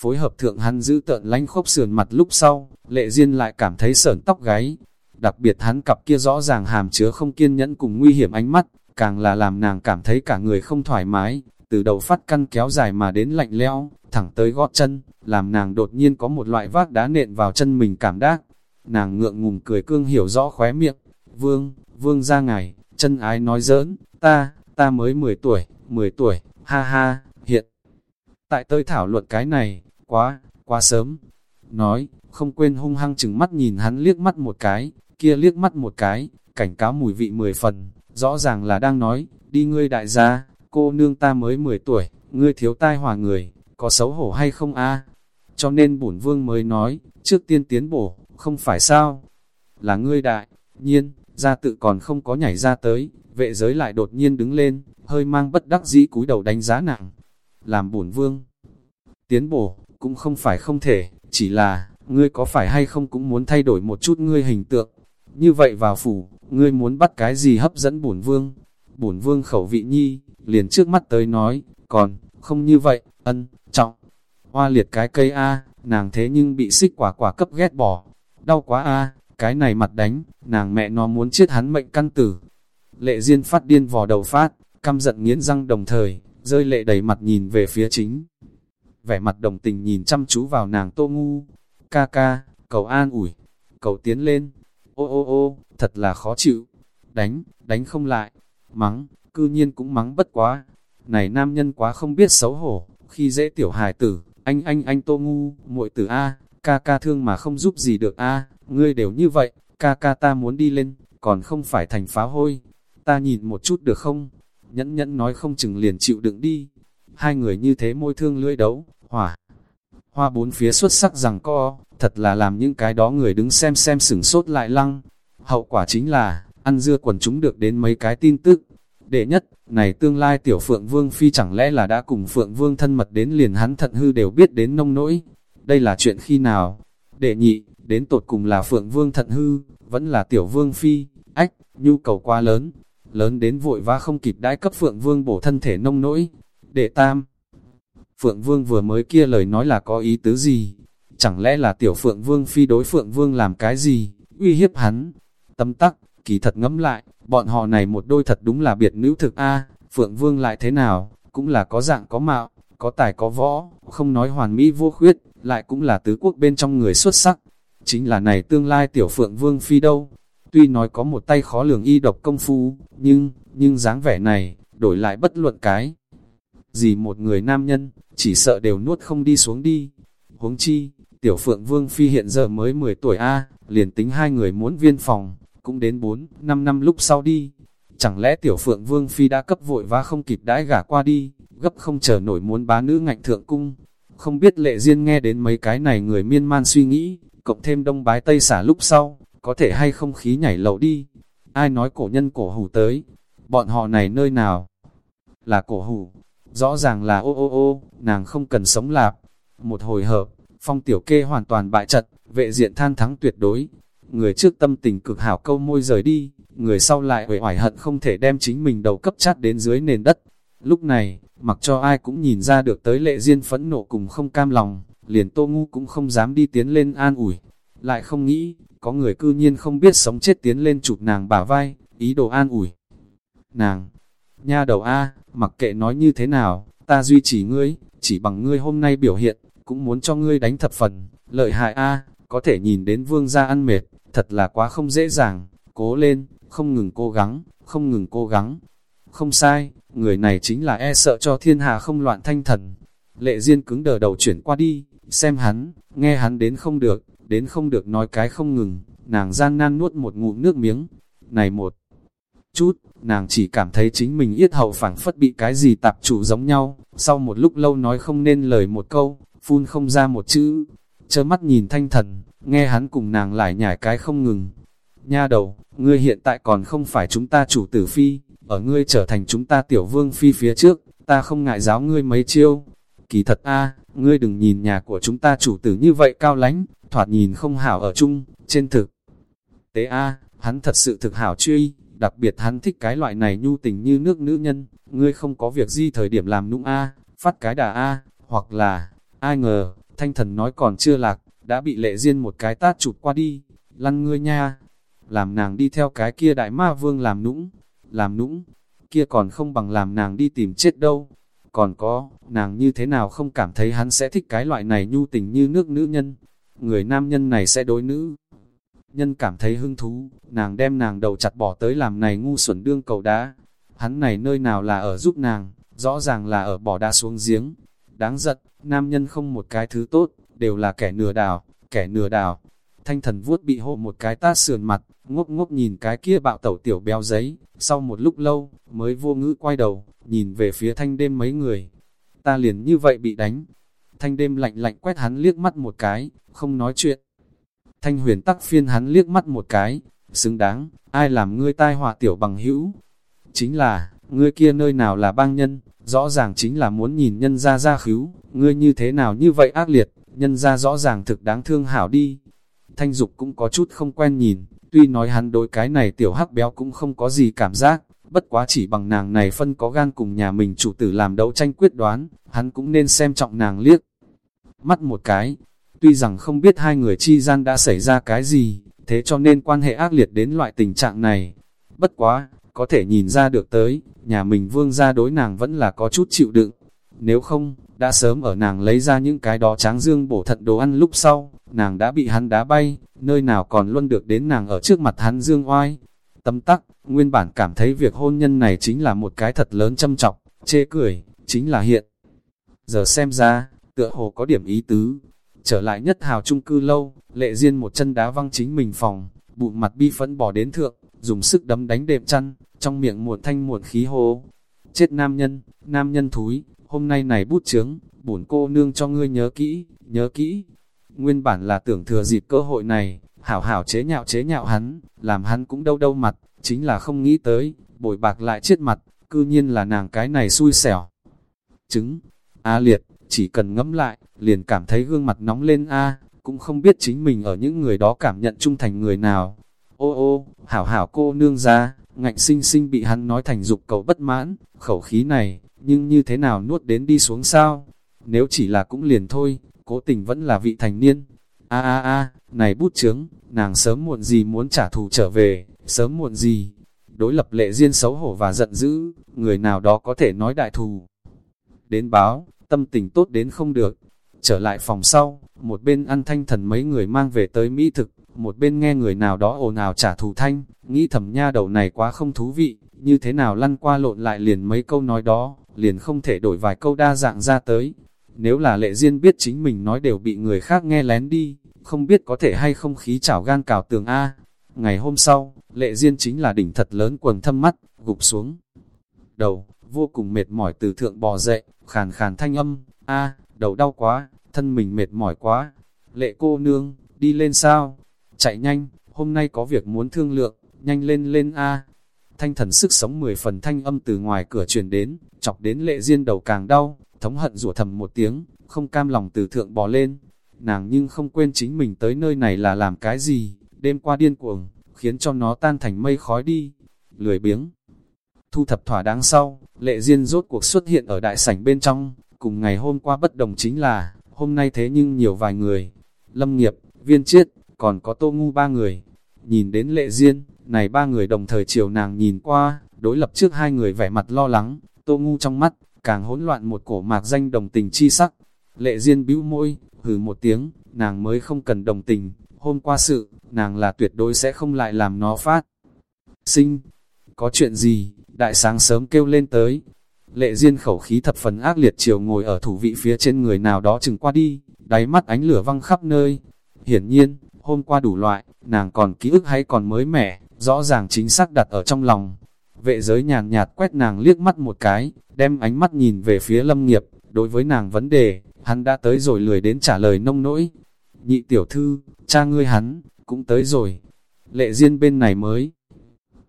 phối hợp thượng hắn giữ tợn lánh khốc sườn mặt lúc sau, lệ duyên lại cảm thấy sởn tóc gáy. Đặc biệt hắn cặp kia rõ ràng hàm chứa không kiên nhẫn cùng nguy hiểm ánh mắt, càng là làm nàng cảm thấy cả người không thoải mái, từ đầu phát căn kéo dài mà đến lạnh lẽo, thẳng tới gót chân, làm nàng đột nhiên có một loại vác đá nện vào chân mình cảm đác. Nàng ngượng ngùng cười cương hiểu rõ khóe miệng, vương, vương ra ngài, chân ái nói giỡn, ta, ta mới 10 tuổi, 10 tuổi, ha ha, hiện. Tại tới thảo luận cái này, quá, quá sớm. Nói, không quên hung hăng chừng mắt nhìn hắn liếc mắt một cái, kia liếc mắt một cái, cảnh cáo mùi vị mười phần, rõ ràng là đang nói, đi ngươi đại gia, cô nương ta mới 10 tuổi, ngươi thiếu tai hòa người, có xấu hổ hay không a? Cho nên bổn vương mới nói, trước tiên tiến bổ, không phải sao? Là ngươi đại, nhiên, gia tự còn không có nhảy ra tới, vệ giới lại đột nhiên đứng lên, hơi mang bất đắc dĩ cúi đầu đánh giá nặng. Làm bổn vương, tiến bổ, cũng không phải không thể, chỉ là, ngươi có phải hay không cũng muốn thay đổi một chút ngươi hình tượng. Như vậy vào phủ, ngươi muốn bắt cái gì hấp dẫn bổn vương? Bổn vương khẩu vị nhi, liền trước mắt tới nói, còn, không như vậy, ân, trọng. Hoa liệt cái cây A, nàng thế nhưng bị xích quả quả cấp ghét bỏ. Đau quá A, cái này mặt đánh, nàng mẹ nó muốn chết hắn mệnh căn tử. Lệ Diên phát điên vò đầu phát, căm giận nghiến răng đồng thời, rơi lệ đầy mặt nhìn về phía chính. Vẻ mặt đồng tình nhìn chăm chú vào nàng tô ngu. Ca ca, cầu an ủi, cầu tiến lên. Ô ô ô, thật là khó chịu. Đánh, đánh không lại. Mắng, cư nhiên cũng mắng bất quá. Này nam nhân quá không biết xấu hổ, khi dễ tiểu hài tử, anh anh anh tô ngu, muội tử A, ca ca thương mà không giúp gì được A, ngươi đều như vậy, ca ca ta muốn đi lên, còn không phải thành phá hôi. Ta nhìn một chút được không? Nhẫn nhẫn nói không chừng liền chịu đựng đi. Hai người như thế môi thương lưỡi đấu, hỏa. Hoa bốn phía xuất sắc rằng co, thật là làm những cái đó người đứng xem xem sửng sốt lại lăng. Hậu quả chính là, ăn dưa quần chúng được đến mấy cái tin tức. Đệ nhất, này tương lai tiểu Phượng Vương Phi chẳng lẽ là đã cùng Phượng Vương thân mật đến liền hắn thận hư đều biết đến nông nỗi. Đây là chuyện khi nào? Đệ nhị, đến tột cùng là Phượng Vương thận hư, vẫn là tiểu Vương Phi, ách, nhu cầu quá lớn. Lớn đến vội vã không kịp đãi cấp Phượng Vương bổ thân thể nông nỗi. Đệ tam, Phượng Vương vừa mới kia lời nói là có ý tứ gì? Chẳng lẽ là tiểu Phượng Vương Phi đối Phượng Vương làm cái gì? Uy hiếp hắn. Tâm tắc, kỳ thật ngẫm lại, bọn họ này một đôi thật đúng là biệt nữ thực A, Phượng Vương lại thế nào, cũng là có dạng có mạo, có tài có võ, không nói hoàn mỹ vô khuyết, lại cũng là tứ quốc bên trong người xuất sắc. Chính là này tương lai tiểu Phượng Vương Phi đâu. tuy nói có một tay khó lường y độc công phu, nhưng, nhưng dáng vẻ này, đổi lại bất luận cái. Gì một người nam nhân, chỉ sợ đều nuốt không đi xuống đi. Huống chi, tiểu phượng vương phi hiện giờ mới 10 tuổi A, liền tính hai người muốn viên phòng, cũng đến 4, 5 năm lúc sau đi. Chẳng lẽ tiểu phượng vương phi đã cấp vội và không kịp đãi gả qua đi, gấp không chờ nổi muốn bá nữ ngạnh thượng cung. Không biết lệ duyên nghe đến mấy cái này người miên man suy nghĩ, cộng thêm đông bái tây xả lúc sau, có thể hay không khí nhảy lầu đi. Ai nói cổ nhân cổ hủ tới, bọn họ này nơi nào? Là cổ hủ, rõ ràng là ô ô ô, nàng không cần sống lạp. Một hồi hợp, phong tiểu kê hoàn toàn bại trận, vệ diện than thắng tuyệt đối. Người trước tâm tình cực hảo câu môi rời đi, người sau lại uể oải hận không thể đem chính mình đầu cấp chát đến dưới nền đất. Lúc này, mặc cho ai cũng nhìn ra được tới lệ duyên phẫn nộ cùng không cam lòng, liền tô ngu cũng không dám đi tiến lên an ủi. Lại không nghĩ, có người cư nhiên không biết sống chết tiến lên chụp nàng bả vai, ý đồ an ủi. Nàng, nha đầu A, mặc kệ nói như thế nào, ta duy trì ngươi, chỉ bằng ngươi hôm nay biểu hiện, cũng muốn cho ngươi đánh thập phần, lợi hại A, có thể nhìn đến vương gia ăn mệt, thật là quá không dễ dàng, cố lên, không ngừng cố gắng, không ngừng cố gắng. Không sai, người này chính là e sợ cho thiên hà không loạn thanh thần. Lệ Diên cứng đờ đầu chuyển qua đi, xem hắn, nghe hắn đến không được, đến không được nói cái không ngừng, nàng gian nan nuốt một ngụm nước miếng. Này một chút, nàng chỉ cảm thấy chính mình yết hậu phảng phất bị cái gì tạp chủ giống nhau, sau một lúc lâu nói không nên lời một câu, phun không ra một chữ, chớ mắt nhìn thanh thần, nghe hắn cùng nàng lại nhảy cái không ngừng. Nha đầu, ngươi hiện tại còn không phải chúng ta chủ tử phi, ở ngươi trở thành chúng ta tiểu vương phi phía trước, ta không ngại giáo ngươi mấy chiêu. Kỳ thật a ngươi đừng nhìn nhà của chúng ta chủ tử như vậy cao lánh, thoạt nhìn không hảo ở chung, trên thực. Tế a hắn thật sự thực hảo truy, đặc biệt hắn thích cái loại này nhu tình như nước nữ nhân, ngươi không có việc gì thời điểm làm nũng a phát cái đà a hoặc là, ai ngờ, thanh thần nói còn chưa lạc, đã bị lệ duyên một cái tát chụp qua đi, lăn ngươi nha, làm nàng đi theo cái kia đại ma vương làm nũng, làm nũng, kia còn không bằng làm nàng đi tìm chết đâu. Còn có, nàng như thế nào không cảm thấy hắn sẽ thích cái loại này nhu tình như nước nữ nhân. Người nam nhân này sẽ đối nữ. Nhân cảm thấy hứng thú, nàng đem nàng đầu chặt bỏ tới làm này ngu xuẩn đương cầu đá. Hắn này nơi nào là ở giúp nàng, rõ ràng là ở bỏ đá xuống giếng. Đáng giận, nam nhân không một cái thứ tốt, đều là kẻ nửa đào, kẻ nửa đào. Thanh thần vuốt bị hộ một cái tát sườn mặt, ngốc ngốc nhìn cái kia bạo tẩu tiểu béo giấy, sau một lúc lâu, mới vô ngữ quay đầu, nhìn về phía thanh đêm mấy người. Ta liền như vậy bị đánh. Thanh đêm lạnh lạnh quét hắn liếc mắt một cái, không nói chuyện. Thanh huyền tắc phiên hắn liếc mắt một cái, xứng đáng, ai làm ngươi tai họa tiểu bằng hữu. Chính là, ngươi kia nơi nào là bang nhân, rõ ràng chính là muốn nhìn nhân ra ra khứu, ngươi như thế nào như vậy ác liệt, nhân ra rõ ràng thực đáng thương hảo đi. Thanh dục cũng có chút không quen nhìn, Tuy nói hắn đối cái này tiểu hắc béo cũng không có gì cảm giác, bất quá chỉ bằng nàng này phân có gan cùng nhà mình chủ tử làm đấu tranh quyết đoán, hắn cũng nên xem trọng nàng liếc. Mắt một cái, tuy rằng không biết hai người chi gian đã xảy ra cái gì, thế cho nên quan hệ ác liệt đến loại tình trạng này. Bất quá, có thể nhìn ra được tới, nhà mình vương gia đối nàng vẫn là có chút chịu đựng. Nếu không, đã sớm ở nàng lấy ra những cái đó tráng dương bổ thận đồ ăn lúc sau, nàng đã bị hắn đá bay, nơi nào còn luôn được đến nàng ở trước mặt hắn dương oai. Tâm tắc, nguyên bản cảm thấy việc hôn nhân này chính là một cái thật lớn châm trọng, chê cười, chính là hiện. Giờ xem ra, tựa hồ có điểm ý tứ. Trở lại nhất hào trung cư lâu, lệ duyên một chân đá văng chính mình phòng, bụng mặt bi phẫn bỏ đến thượng, dùng sức đấm đánh đệm chăn, trong miệng muộn thanh muộn khí hô. Chết nam nhân, nam nhân thúi, hôm nay này bút chướng, bổn cô nương cho ngươi nhớ kỹ, nhớ kỹ. Nguyên bản là tưởng thừa dịp cơ hội này, hảo hảo chế nhạo chế nhạo hắn, làm hắn cũng đâu đâu mặt, chính là không nghĩ tới, bồi bạc lại chết mặt, cư nhiên là nàng cái này xui xẻo. Chứng, A liệt, chỉ cần ngẫm lại, liền cảm thấy gương mặt nóng lên A, cũng không biết chính mình ở những người đó cảm nhận trung thành người nào. Ô ô, hảo hảo cô nương ra, ngạnh sinh sinh bị hắn nói thành dục cầu bất mãn, khẩu khí này, nhưng như thế nào nuốt đến đi xuống sao? Nếu chỉ là cũng liền thôi, cố tình vẫn là vị thành niên. A a a, này bút chướng, nàng sớm muộn gì muốn trả thù trở về, sớm muộn gì. Đối lập lệ duyên xấu hổ và giận dữ, người nào đó có thể nói đại thù. Đến báo, tâm tình tốt đến không được. Trở lại phòng sau, một bên ăn thanh thần mấy người mang về tới mỹ thực, một bên nghe người nào đó ồn ào trả thù thanh, nghĩ thầm nha đầu này quá không thú vị, như thế nào lăn qua lộn lại liền mấy câu nói đó, liền không thể đổi vài câu đa dạng ra tới. Nếu là lệ duyên biết chính mình nói đều bị người khác nghe lén đi, không biết có thể hay không khí chảo gan cào tường A. Ngày hôm sau, lệ duyên chính là đỉnh thật lớn quần thâm mắt, gục xuống. Đầu, vô cùng mệt mỏi từ thượng bò dậy, khàn khàn thanh âm, A, đầu đau quá, thân mình mệt mỏi quá. Lệ cô nương, đi lên sao? Chạy nhanh, hôm nay có việc muốn thương lượng, nhanh lên lên A. Thanh thần sức sống mười phần thanh âm từ ngoài cửa truyền đến, chọc đến lệ diên đầu càng đau, thống hận rủa thầm một tiếng, không cam lòng từ thượng bò lên. Nàng nhưng không quên chính mình tới nơi này là làm cái gì, đêm qua điên cuồng, khiến cho nó tan thành mây khói đi. Lười biếng. Thu thập thỏa đáng sau, lệ duyên rốt cuộc xuất hiện ở đại sảnh bên trong, cùng ngày hôm qua bất đồng chính là, hôm nay thế nhưng nhiều vài người. Lâm nghiệp, viên chiết, còn có tô ngu ba người. Nhìn đến lệ duyên, này ba người đồng thời chiều nàng nhìn qua, đối lập trước hai người vẻ mặt lo lắng, tô ngu trong mắt, càng hỗn loạn một cổ mạc danh đồng tình chi sắc. Lệ duyên bĩu môi, hừ một tiếng, nàng mới không cần đồng tình, hôm qua sự, nàng là tuyệt đối sẽ không lại làm nó phát. Sinh, có chuyện gì, đại sáng sớm kêu lên tới. Lệ Diên khẩu khí thập phần ác liệt chiều ngồi ở thủ vị phía trên người nào đó chừng qua đi, đáy mắt ánh lửa văng khắp nơi. Hiển nhiên, hôm qua đủ loại, nàng còn ký ức hay còn mới mẻ, rõ ràng chính xác đặt ở trong lòng. Vệ giới nhàn nhạt quét nàng liếc mắt một cái, đem ánh mắt nhìn về phía lâm nghiệp, đối với nàng vấn đề, hắn đã tới rồi lười đến trả lời nông nỗi. Nhị tiểu thư, cha ngươi hắn, cũng tới rồi. Lệ duyên bên này mới,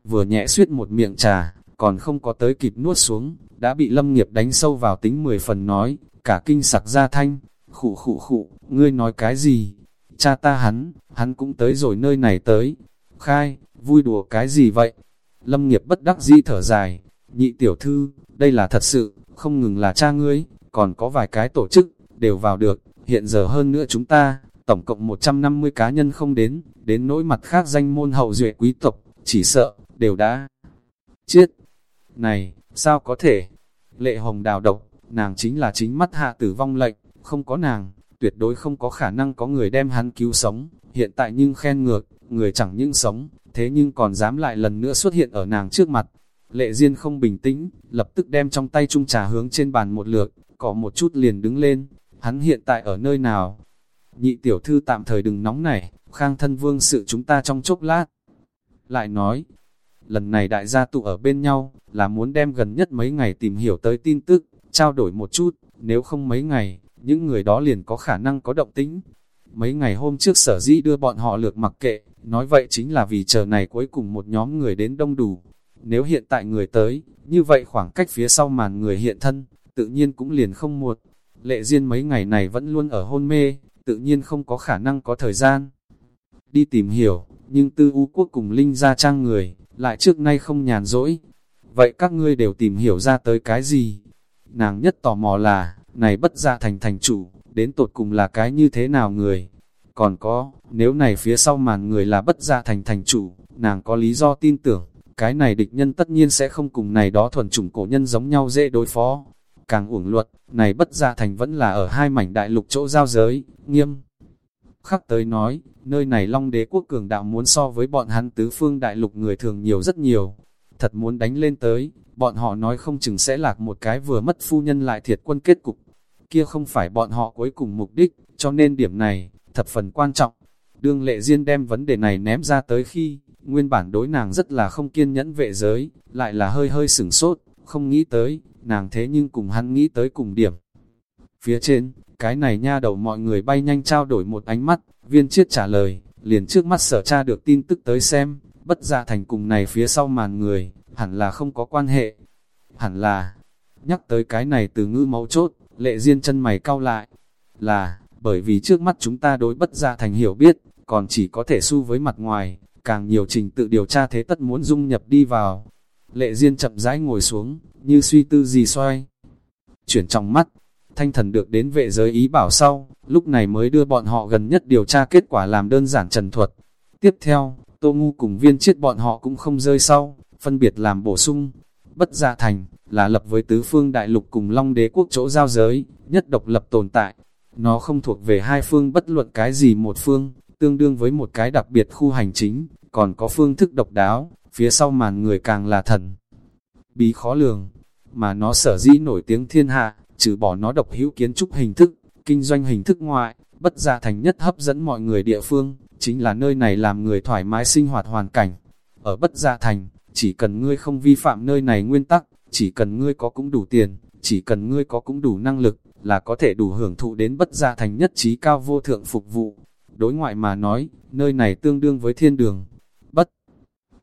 vừa nhẹ suyết một miệng trà, còn không có tới kịp nuốt xuống, đã bị lâm nghiệp đánh sâu vào tính mười phần nói, cả kinh sặc ra thanh, khụ khụ khụ, ngươi nói cái gì? Cha ta hắn, hắn cũng tới rồi nơi này tới. Khai, vui đùa cái gì vậy? Lâm nghiệp bất đắc dĩ thở dài, nhị tiểu thư, đây là thật sự, không ngừng là cha ngươi, còn có vài cái tổ chức, đều vào được, hiện giờ hơn nữa chúng ta, tổng cộng 150 cá nhân không đến, đến nỗi mặt khác danh môn hậu duệ quý tộc, chỉ sợ, đều đã chết. Này, sao có thể? Lệ hồng đào độc, nàng chính là chính mắt hạ tử vong lệnh, không có nàng, tuyệt đối không có khả năng có người đem hắn cứu sống, hiện tại nhưng khen ngược, người chẳng những sống, thế nhưng còn dám lại lần nữa xuất hiện ở nàng trước mặt. Lệ Diên không bình tĩnh, lập tức đem trong tay chung trà hướng trên bàn một lượt, có một chút liền đứng lên, hắn hiện tại ở nơi nào? Nhị tiểu thư tạm thời đừng nóng nảy, khang thân vương sự chúng ta trong chốc lát. Lại nói, lần này đại gia tụ ở bên nhau, là muốn đem gần nhất mấy ngày tìm hiểu tới tin tức, trao đổi một chút, nếu không mấy ngày, những người đó liền có khả năng có động tĩnh. Mấy ngày hôm trước sở dĩ đưa bọn họ lược mặc kệ, nói vậy chính là vì chờ này cuối cùng một nhóm người đến đông đủ. Nếu hiện tại người tới, như vậy khoảng cách phía sau màn người hiện thân, tự nhiên cũng liền không muộn. Lệ Diên mấy ngày này vẫn luôn ở hôn mê, tự nhiên không có khả năng có thời gian. Đi tìm hiểu, nhưng tư u quốc cùng Linh ra trang người, lại trước nay không nhàn rỗi. Vậy các ngươi đều tìm hiểu ra tới cái gì? Nàng nhất tò mò là, này bất ra thành thành chủ, đến tột cùng là cái như thế nào người? Còn có, nếu này phía sau màn người là bất ra thành thành chủ, nàng có lý do tin tưởng, cái này địch nhân tất nhiên sẽ không cùng này đó thuần chủng cổ nhân giống nhau dễ đối phó. Càng uổng luật, này bất ra thành vẫn là ở hai mảnh đại lục chỗ giao giới, nghiêm. Khắc tới nói, nơi này long đế quốc cường đạo muốn so với bọn hắn tứ phương đại lục người thường nhiều rất nhiều. Thật muốn đánh lên tới, bọn họ nói không chừng sẽ lạc một cái vừa mất phu nhân lại thiệt quân kết cục. Kia không phải bọn họ cuối cùng mục đích, cho nên điểm này, thập phần quan trọng. Đương lệ duyên đem vấn đề này ném ra tới khi, nguyên bản đối nàng rất là không kiên nhẫn vệ giới, lại là hơi hơi sửng sốt, không nghĩ tới, nàng thế nhưng cùng hắn nghĩ tới cùng điểm. Phía trên, cái này nha đầu mọi người bay nhanh trao đổi một ánh mắt, viên chiết trả lời, liền trước mắt sở tra được tin tức tới xem, bất dạ thành cùng này phía sau màn người, hẳn là không có quan hệ. Hẳn là, nhắc tới cái này từ ngữ mấu chốt, lệ duyên chân mày cau lại, là, bởi vì trước mắt chúng ta đối bất gia thành hiểu biết, còn chỉ có thể su với mặt ngoài, càng nhiều trình tự điều tra thế tất muốn dung nhập đi vào. Lệ Diên chậm rãi ngồi xuống, như suy tư gì xoay. Chuyển trong mắt, thanh thần được đến vệ giới ý bảo sau, lúc này mới đưa bọn họ gần nhất điều tra kết quả làm đơn giản trần thuật. Tiếp theo, Tô Ngu cùng viên chết bọn họ cũng không rơi sau, phân biệt làm bổ sung. Bất gia thành, là lập với tứ phương đại lục cùng long đế quốc chỗ giao giới, nhất độc lập tồn tại, nó không thuộc về hai phương bất luận cái gì một phương, tương đương với một cái đặc biệt khu hành chính, còn có phương thức độc đáo, phía sau màn người càng là thần. Bí khó lường, mà nó sở dĩ nổi tiếng thiên hạ, trừ bỏ nó độc hữu kiến trúc hình thức, kinh doanh hình thức ngoại, bất gia thành nhất hấp dẫn mọi người địa phương, chính là nơi này làm người thoải mái sinh hoạt hoàn cảnh. Ở bất gia thành, chỉ cần ngươi không vi phạm nơi này nguyên tắc, chỉ cần ngươi có cũng đủ tiền, chỉ cần ngươi có cũng đủ năng lực, là có thể đủ hưởng thụ đến bất gia thành nhất trí cao vô thượng phục vụ. Đối ngoại mà nói, nơi này tương đương với thiên đường. Bất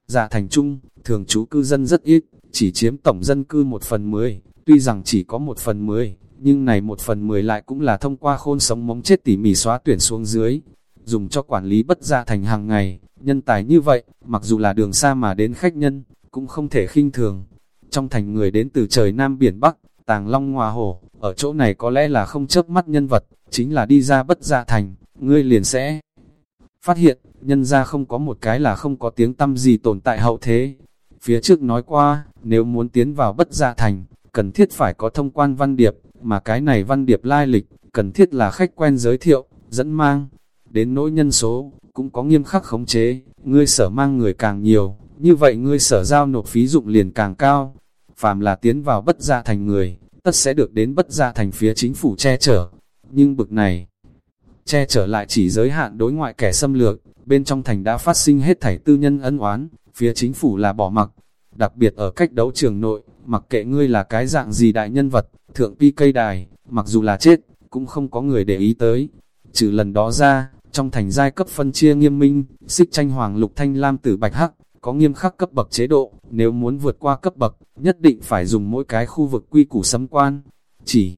gia thành trung, thường trú cư dân rất ít, chỉ chiếm tổng dân cư một phần mười, tuy rằng chỉ có một phần mười, nhưng này một phần mười lại cũng là thông qua khôn sống móng chết tỉ mỉ xóa tuyển xuống dưới, dùng cho quản lý bất gia thành hàng ngày, nhân tài như vậy, mặc dù là đường xa mà đến khách nhân, cũng không thể khinh thường. Trong thành người đến từ trời Nam Biển Bắc, Tàng Long Hòa Hồ, ở chỗ này có lẽ là không chớp mắt nhân vật, chính là đi ra bất gia thành, ngươi liền sẽ phát hiện, nhân ra không có một cái là không có tiếng tâm gì tồn tại hậu thế. Phía trước nói qua, nếu muốn tiến vào bất gia thành, cần thiết phải có thông quan văn điệp, mà cái này văn điệp lai lịch, cần thiết là khách quen giới thiệu, dẫn mang. Đến nỗi nhân số, cũng có nghiêm khắc khống chế, ngươi sở mang người càng nhiều, như vậy ngươi sở giao nộp phí dụng liền càng cao. Phàm là tiến vào bất gia thành người, tất sẽ được đến bất gia thành phía chính phủ che chở. Nhưng bực này, che chở lại chỉ giới hạn đối ngoại kẻ xâm lược, bên trong thành đã phát sinh hết thảy tư nhân ân oán, phía chính phủ là bỏ mặc. Đặc biệt ở cách đấu trường nội, mặc kệ ngươi là cái dạng gì đại nhân vật, thượng pi cây đài, mặc dù là chết, cũng không có người để ý tới. Trừ lần đó ra, trong thành giai cấp phân chia nghiêm minh, xích tranh hoàng lục thanh lam tử bạch hắc, có nghiêm khắc cấp bậc chế độ, nếu muốn vượt qua cấp bậc, nhất định phải dùng mỗi cái khu vực quy củ sấm quan. Chỉ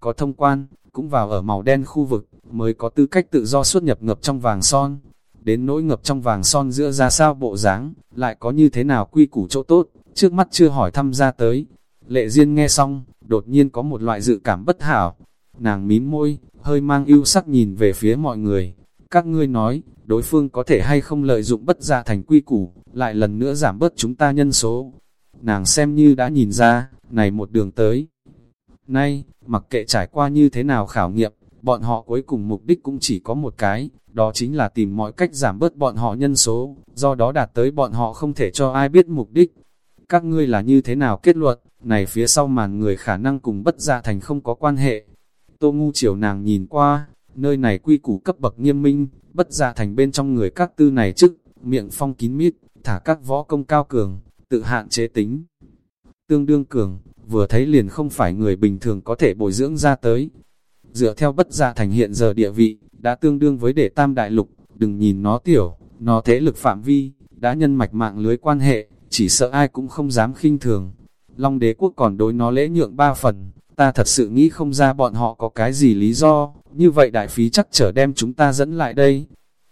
có thông quan, cũng vào ở màu đen khu vực, mới có tư cách tự do xuất nhập ngập trong vàng son. Đến nỗi ngập trong vàng son giữa ra sao bộ dáng, lại có như thế nào quy củ chỗ tốt, trước mắt chưa hỏi thăm ra tới. Lệ Diên nghe xong, đột nhiên có một loại dự cảm bất hảo. Nàng mím môi, hơi mang ưu sắc nhìn về phía mọi người. Các ngươi nói, đối phương có thể hay không lợi dụng bất gia thành quy củ, lại lần nữa giảm bớt chúng ta nhân số. Nàng xem như đã nhìn ra, này một đường tới. Nay, mặc kệ trải qua như thế nào khảo nghiệm, bọn họ cuối cùng mục đích cũng chỉ có một cái, đó chính là tìm mọi cách giảm bớt bọn họ nhân số, do đó đạt tới bọn họ không thể cho ai biết mục đích. Các ngươi là như thế nào kết luận, này phía sau màn người khả năng cùng bất gia thành không có quan hệ. Tô ngu chiều nàng nhìn qua, nơi này quy củ cấp bậc nghiêm minh, bất gia thành bên trong người các tư này chức, miệng phong kín mít, thả các võ công cao cường, tự hạn chế tính. Tương đương cường, vừa thấy liền không phải người bình thường có thể bồi dưỡng ra tới. Dựa theo bất gia thành hiện giờ địa vị, đã tương đương với đệ tam đại lục, đừng nhìn nó tiểu, nó thế lực phạm vi, đã nhân mạch mạng lưới quan hệ, chỉ sợ ai cũng không dám khinh thường. Long đế quốc còn đối nó lễ nhượng ba phần, ta thật sự nghĩ không ra bọn họ có cái gì lý do, như vậy đại phí chắc trở đem chúng ta dẫn lại đây.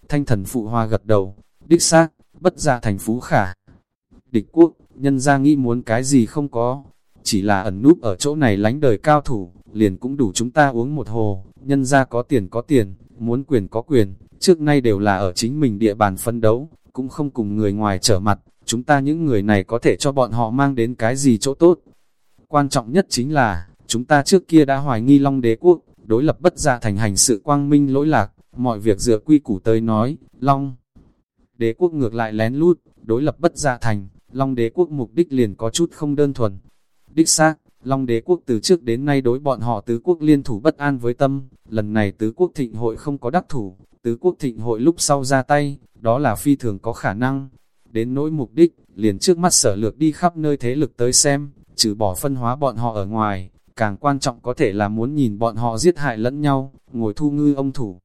Thanh thần phụ hoa gật đầu, đích xác, bất ra thành phú khả. Địch quốc, nhân ra nghĩ muốn cái gì không có, chỉ là ẩn núp ở chỗ này lánh đời cao thủ, liền cũng đủ chúng ta uống một hồ, nhân ra có tiền có tiền, muốn quyền có quyền, trước nay đều là ở chính mình địa bàn phân đấu, cũng không cùng người ngoài trở mặt, chúng ta những người này có thể cho bọn họ mang đến cái gì chỗ tốt. Quan trọng nhất chính là, chúng ta trước kia đã hoài nghi Long đế quốc, đối lập bất gia thành hành sự quang minh lỗi lạc, mọi việc dựa quy củ tới nói, Long đế quốc ngược lại lén lút, đối lập bất gia thành, Long đế quốc mục đích liền có chút không đơn thuần. Đích xác, Long đế quốc từ trước đến nay đối bọn họ tứ quốc liên thủ bất an với tâm, lần này tứ quốc thịnh hội không có đắc thủ, tứ quốc thịnh hội lúc sau ra tay, đó là phi thường có khả năng. Đến nỗi mục đích, liền trước mắt sở lược đi khắp nơi thế lực tới xem, trừ bỏ phân hóa bọn họ ở ngoài, càng quan trọng có thể là muốn nhìn bọn họ giết hại lẫn nhau, ngồi thu ngư ông thủ.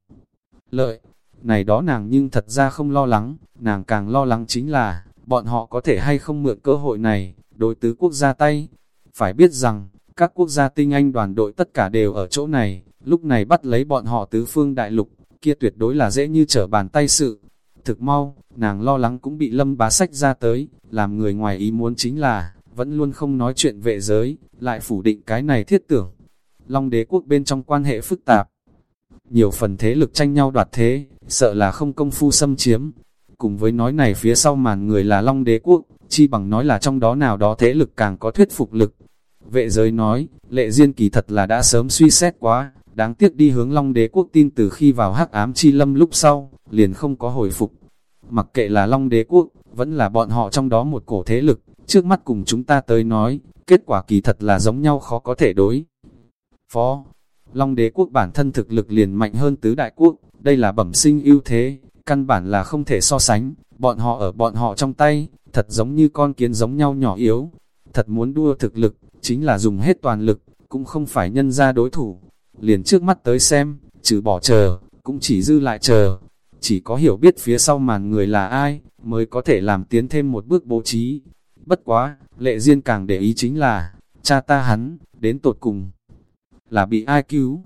Lợi, này đó nàng nhưng thật ra không lo lắng, nàng càng lo lắng chính là, bọn họ có thể hay không mượn cơ hội này, đối tứ quốc gia tay. Phải biết rằng, các quốc gia tinh anh đoàn đội tất cả đều ở chỗ này, lúc này bắt lấy bọn họ tứ phương đại lục, kia tuyệt đối là dễ như trở bàn tay sự. Thực mau, nàng lo lắng cũng bị lâm bá sách ra tới, làm người ngoài ý muốn chính là, vẫn luôn không nói chuyện vệ giới, lại phủ định cái này thiết tưởng. Long đế quốc bên trong quan hệ phức tạp, nhiều phần thế lực tranh nhau đoạt thế, sợ là không công phu xâm chiếm. Cùng với nói này phía sau màn người là Long đế quốc, chi bằng nói là trong đó nào đó thế lực càng có thuyết phục lực. Vệ giới nói, lệ duyên kỳ thật là đã sớm suy xét quá, đáng tiếc đi hướng Long đế quốc tin từ khi vào hắc ám chi lâm lúc sau, liền không có hồi phục. Mặc kệ là Long đế quốc, vẫn là bọn họ trong đó một cổ thế lực, trước mắt cùng chúng ta tới nói, kết quả kỳ thật là giống nhau khó có thể đối. Phó, Long đế quốc bản thân thực lực liền mạnh hơn tứ đại quốc, đây là bẩm sinh ưu thế, căn bản là không thể so sánh, bọn họ ở bọn họ trong tay, thật giống như con kiến giống nhau nhỏ yếu. Thật muốn đua thực lực, chính là dùng hết toàn lực, cũng không phải nhân ra đối thủ. Liền trước mắt tới xem, trừ bỏ chờ, cũng chỉ dư lại chờ. Chỉ có hiểu biết phía sau màn người là ai, mới có thể làm tiến thêm một bước bố trí. Bất quá, lệ duyên càng để ý chính là, cha ta hắn, đến tột cùng, là bị ai cứu.